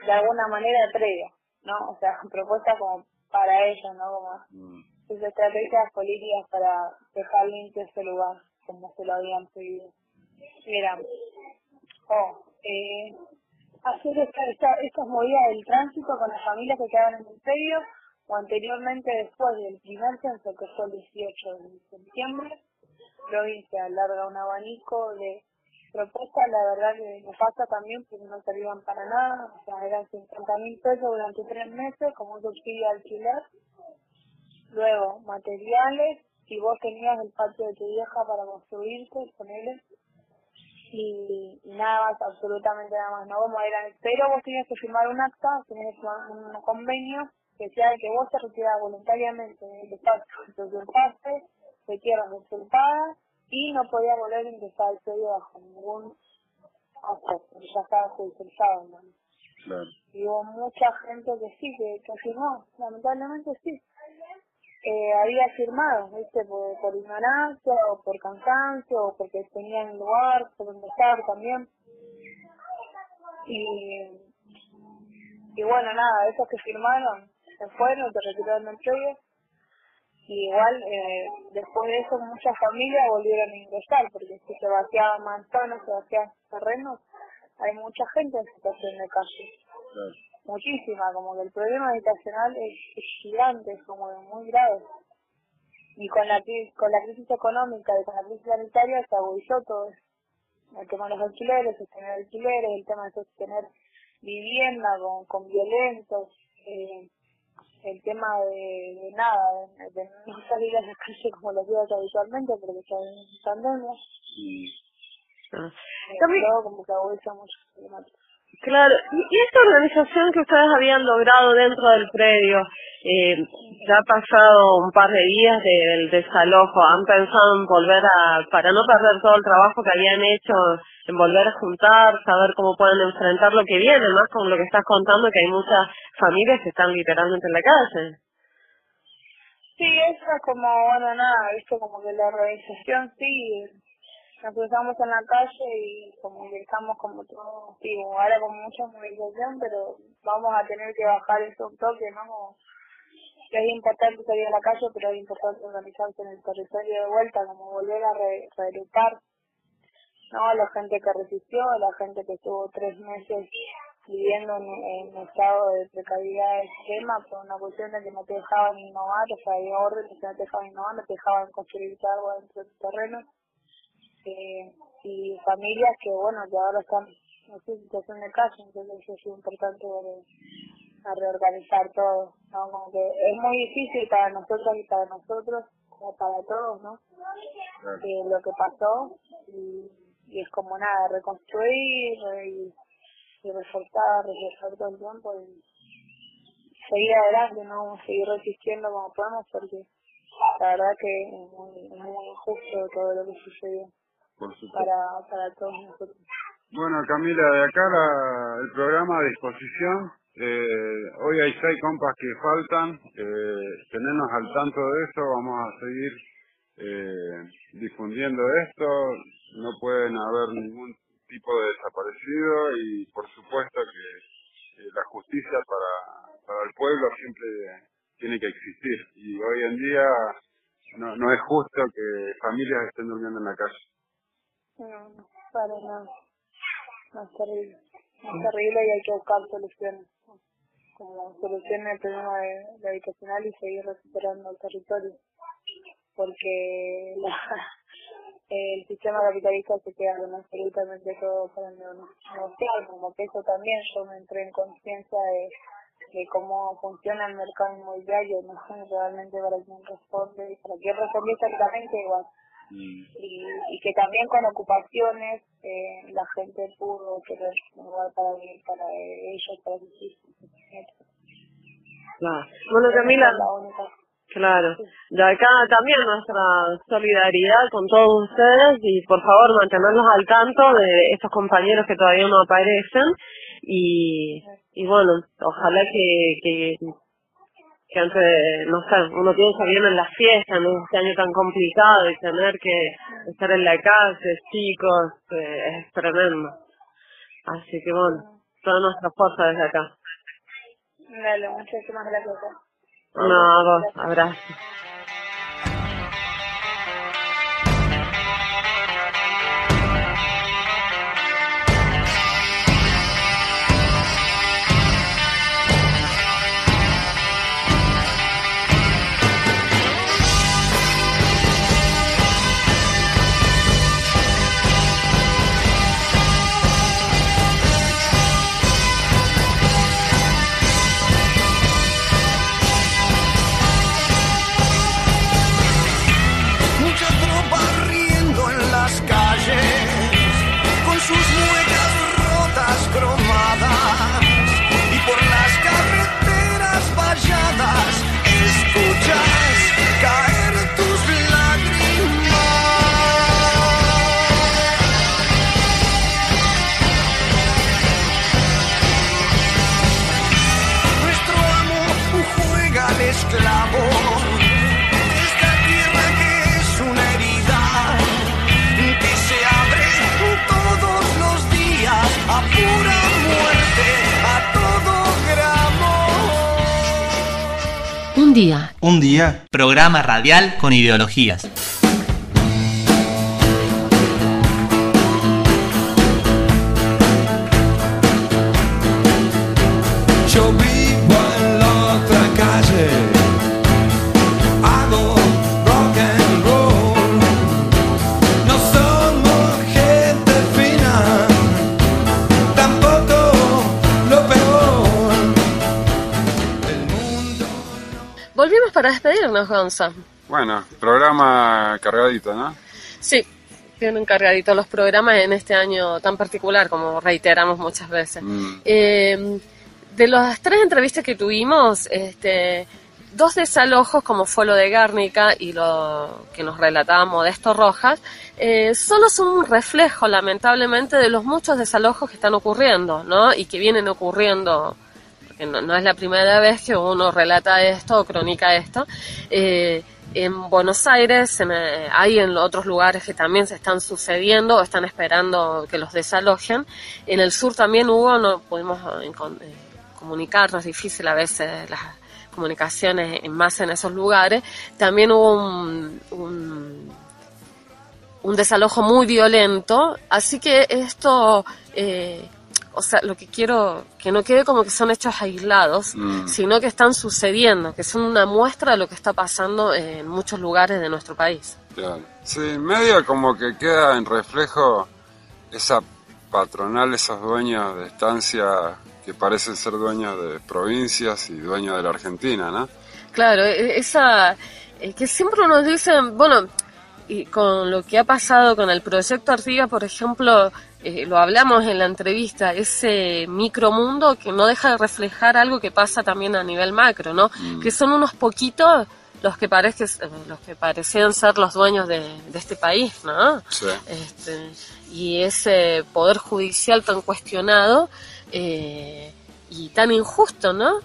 de alguna manera previa, ¿no? O sea, propuestas como para ellos, ¿no? Como sus estrategias políticas para dejar limpio ese lugar, como se lo habían pedido. Mira, oh, eh, hacer esta, esta, estas movidas del tránsito con las familias que quedaban en el predio, o anteriormente después del primer censo, que fue el 18 de septiembre, provincia larga un abanico de propuestas, la verdad que me pasa también porque no servían para nada, o sea, eran 50 mil pesos durante tres meses como un subsidio alquiler, luego materiales, si vos tenías el patio de tu vieja para construirte, ponele, y, y nada más, absolutamente nada más, no como eran, pero vos tenías que firmar un acta, tenías que firmar un convenio que decía que vos te retirabas voluntariamente del espacio, te usurpaste, de tierras usurpadas y no podía volver a ingresar al predio bajo ningún acto, porque ya estaba judicializado, ¿no? Claro. Y hubo mucha gente que sí, que, que firmó, lamentablemente sí. Eh, había firmado, ¿viste? Por, ignorancia, o por cansancio, o porque tenían lugar por donde estar también. Y, y bueno, nada, esos que firmaron se fueron, se retiraron del predio. Y igual, eh, después de eso, muchas familias volvieron a ingresar, porque si se vaciaban manzanas, se vaciaban terrenos, hay mucha gente en situación de calle. Claro. Muchísima, como que el problema habitacional es, es gigante, es como de muy grave. Y con la, con la crisis económica y con la crisis sanitaria se agudizó todo eso. El tema de los alquileres, sostener alquileres, el tema de sostener vivienda con, con violentos, eh, el tema de, de nada, de, de no salir a la calle como lo hacías habitualmente porque está en pandemia. Ah. Eh, También- todo como que agudiza mucho. Claro, y esta organización que ustedes habían logrado dentro del predio, eh, ya ha pasado un par de días del desalojo, ¿han pensado en volver a, para no perder todo el trabajo que habían hecho, en volver a juntar, saber cómo pueden enfrentar lo que viene, más con lo que estás contando, que hay muchas familias que están literalmente en la calle? Sí, eso es como, bueno, nada, viste, como que la organización sí, nos cruzamos en la calle y como estamos como todos, como ahora con mucha movilización, pero vamos a tener que bajar eso un toque, ¿no? Es importante salir a la calle, pero es importante organizarse en el territorio de vuelta, como volver a re reeducar, ¿no? La gente que resistió, la gente que estuvo tres meses viviendo en, estado de precariedad extrema por una cuestión de que no te dejaban innovar, o sea, había orden que no te dejaban innovar, no te dejaban construir algo dentro de tu terreno. Eh, y familias que, bueno, que ahora están en su situación de casa, entonces eso es importante volver a reorganizar todo, ¿no? Como que es muy difícil para nosotros y para nosotros, como para todos, ¿no? Eh, lo que pasó y, y es como nada, reconstruir y, y reforzar, reforzar todo el tiempo y seguir adelante, ¿no? Seguir resistiendo como podemos porque la verdad que es muy, es muy injusto todo lo que sucedió Por supuesto. para, para todos nosotros. Bueno, Camila, de acá la- el programa a disposición. Eh, hoy hay seis compas que faltan. Eh, tenernos al tanto de eso. Vamos a seguir eh, difundiendo esto. No pueden haber ningún tipo de desaparecido y por supuesto que eh, la justicia para, para el pueblo siempre tiene que existir. Y hoy en día no, no es justo que familias estén durmiendo en la calle. No, no, para nada. No, es terrible. Es terrible y hay que buscar soluciones. Como soluciones al problema de, de habitacional y seguir recuperando el territorio. Porque la, el sistema capitalista se queda con absolutamente todo para no- negociar, como que eso también yo me entré en conciencia de, de cómo funciona el mercado inmobiliario, no sé realmente para quién responde y para quién responde exactamente igual y, y que también con ocupaciones eh, la gente pudo tener un lugar para vivir para ellos, para sus hijos. Claro. Bueno, Camila. Claro. De acá también nuestra solidaridad con todos ustedes y por favor mantenernos al tanto de estos compañeros que todavía no aparecen y, y bueno, ojalá que, que, que antes, no sé, uno piensa bien en las fiestas, en este año tan complicado y tener que estar en la calle, chicos, eh, es tremendo. Así que bueno, toda nuestra fuerza desde acá. Dale, muchísimas gracias. No, vos, abrazo. Un día, Un día. Programa radial con ideologías. Gonza. Bueno, programa cargadito, ¿no? Sí, tienen cargaditos los programas en este año tan particular, como reiteramos muchas veces. Mm. Eh, de las tres entrevistas que tuvimos, este, dos desalojos, como fue lo de Guernica y lo que nos relataba Modesto Rojas, eh, solo son un reflejo, lamentablemente, de los muchos desalojos que están ocurriendo, ¿no? Y que vienen ocurriendo, no, es la primera vez que uno relata esto o cronica esto. Eh, en Buenos Aires, eh, hay en otros lugares que también se están sucediendo o están esperando que los desalojen. En el sur también hubo, no pudimos eh, eh, comunicarnos, difícil a veces las comunicaciones en más en esos lugares. También hubo un, desalojo muy violento, así que esto, o sea, lo que quiero que no quede como que son hechos aislados, Mm. sino que están sucediendo, que son una muestra de lo que está pasando en muchos lugares de nuestro país. Claro. Sí, medio como que queda en reflejo esa patronal, esos dueños de estancia que parecen ser dueños de provincias y dueños de la Argentina, ¿no? Claro, e- esa eh, que siempre nos dicen, bueno, y con lo que ha pasado con el proyecto Artigas, por ejemplo, eh, lo hablamos en la entrevista, ese micromundo que no deja de reflejar algo que pasa también a nivel macro, ¿no? Que son unos poquitos los que parece, los que parecían ser los dueños de, de este país, ¿no? Sí. Este, y ese poder judicial tan cuestionado eh, y tan injusto, ¿no?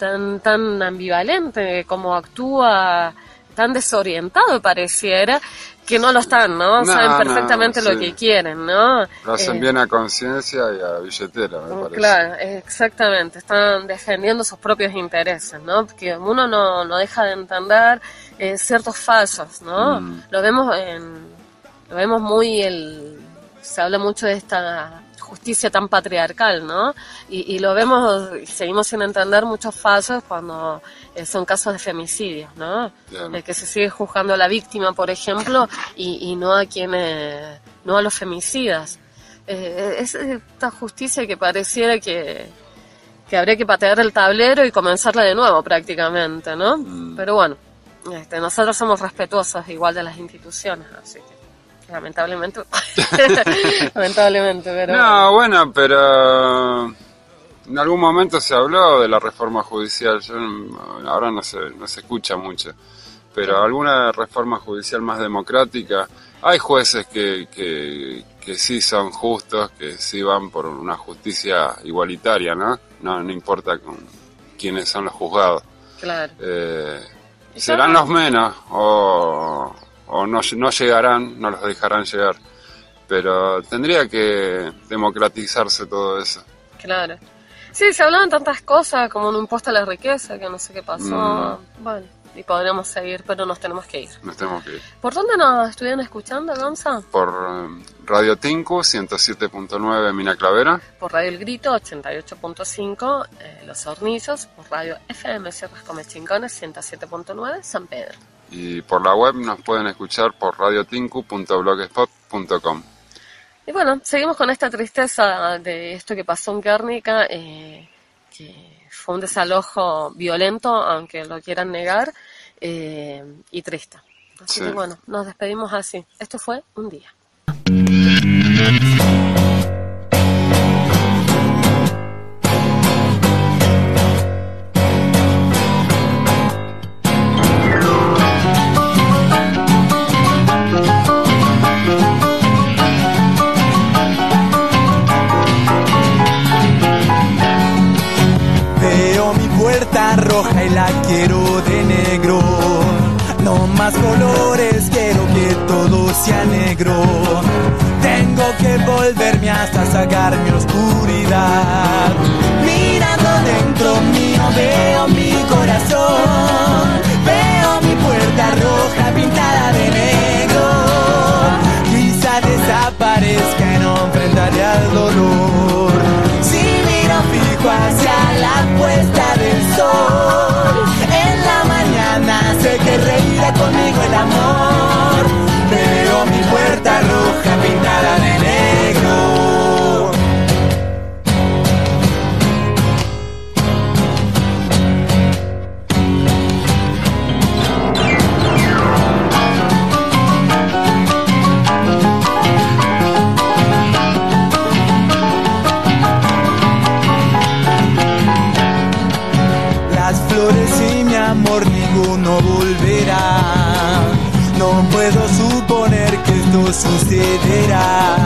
Tan, tan ambivalente, como actúa, tan desorientado pareciera, que no lo están, ¿no? No, Saben no, perfectamente lo que quieren, ¿no? Lo hacen Eh, bien a conciencia y a billetera, me parece. Claro, exactamente, están defendiendo sus propios intereses, ¿no? Porque uno no, no deja de entender eh, ciertos fallos, ¿no? Mm. Lo vemos en, lo vemos muy el, se habla mucho de esta justicia tan patriarcal, ¿no? Y, y lo vemos y seguimos sin entender muchos fallos cuando eh, son casos de femicidios, ¿no? Claro. Eh, que se sigue juzgando a la víctima, por ejemplo, y, y no a quienes, no a los femicidas. Eh, es esta justicia que pareciera que, que habría que patear el tablero y comenzarla de nuevo prácticamente, ¿no? Pero bueno, este, nosotros somos respetuosos igual de las instituciones, así que lamentablemente, lamentablemente, pero No, bueno, pero En algún momento se habló de la reforma judicial, yo, mm, ahora no se, no se escucha mucho, pero alguna reforma judicial más democrática, hay jueces que, que, que sí son justos, que sí van por una justicia igualitaria, ¿no? No, no importa con quiénes son los juzgados. Claro. Eh, serán los menos o, o no, no llegarán, no los dejarán llegar, pero tendría que democratizarse todo eso. Claro. Sí, se hablaban tantas cosas como un impuesto a la riqueza, que no sé qué pasó. Mm. Bueno, y podríamos seguir, pero nos tenemos que ir. Nos tenemos que ir. ¿Por dónde nos estuvieron escuchando, Gonza? Por eh, Radio Tinku 107.9 Mina Clavera Por Radio El Grito 88.5 eh, Los Hornillos, por Radio FM Sierras Comechingones 107.9 San Pedro. Y por la web nos pueden escuchar por radiotinku.blogspot.com. Y bueno, seguimos con esta tristeza de esto que pasó en Guernica, eh, que fue un desalojo violento, aunque lo quieran negar, eh, y triste. Así Sí. que bueno, nos despedimos así. Esto fue un día. Roja y la quiero de negro. No más colores, quiero que todo sea negro. Tengo que volverme hasta sacar mi oscuridad. Mirando dentro mío veo mi corazón. Conmigo el amor. sucederá.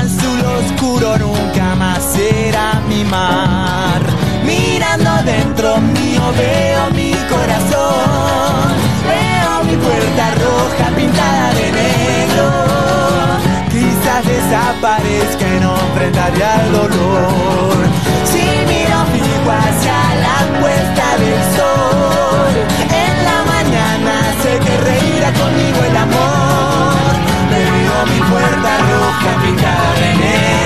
Azul oscuro nunca más será mi mar. Mirando dentro mío veo mi corazón. Veo mi puerta roja pintada de negro. Quizás desaparezca en enfrentaré al dolor. Si miro fijo hacia la puesta del sol, en la mañana sé que reirá conmigo el amor mi puerta roja pintada en él.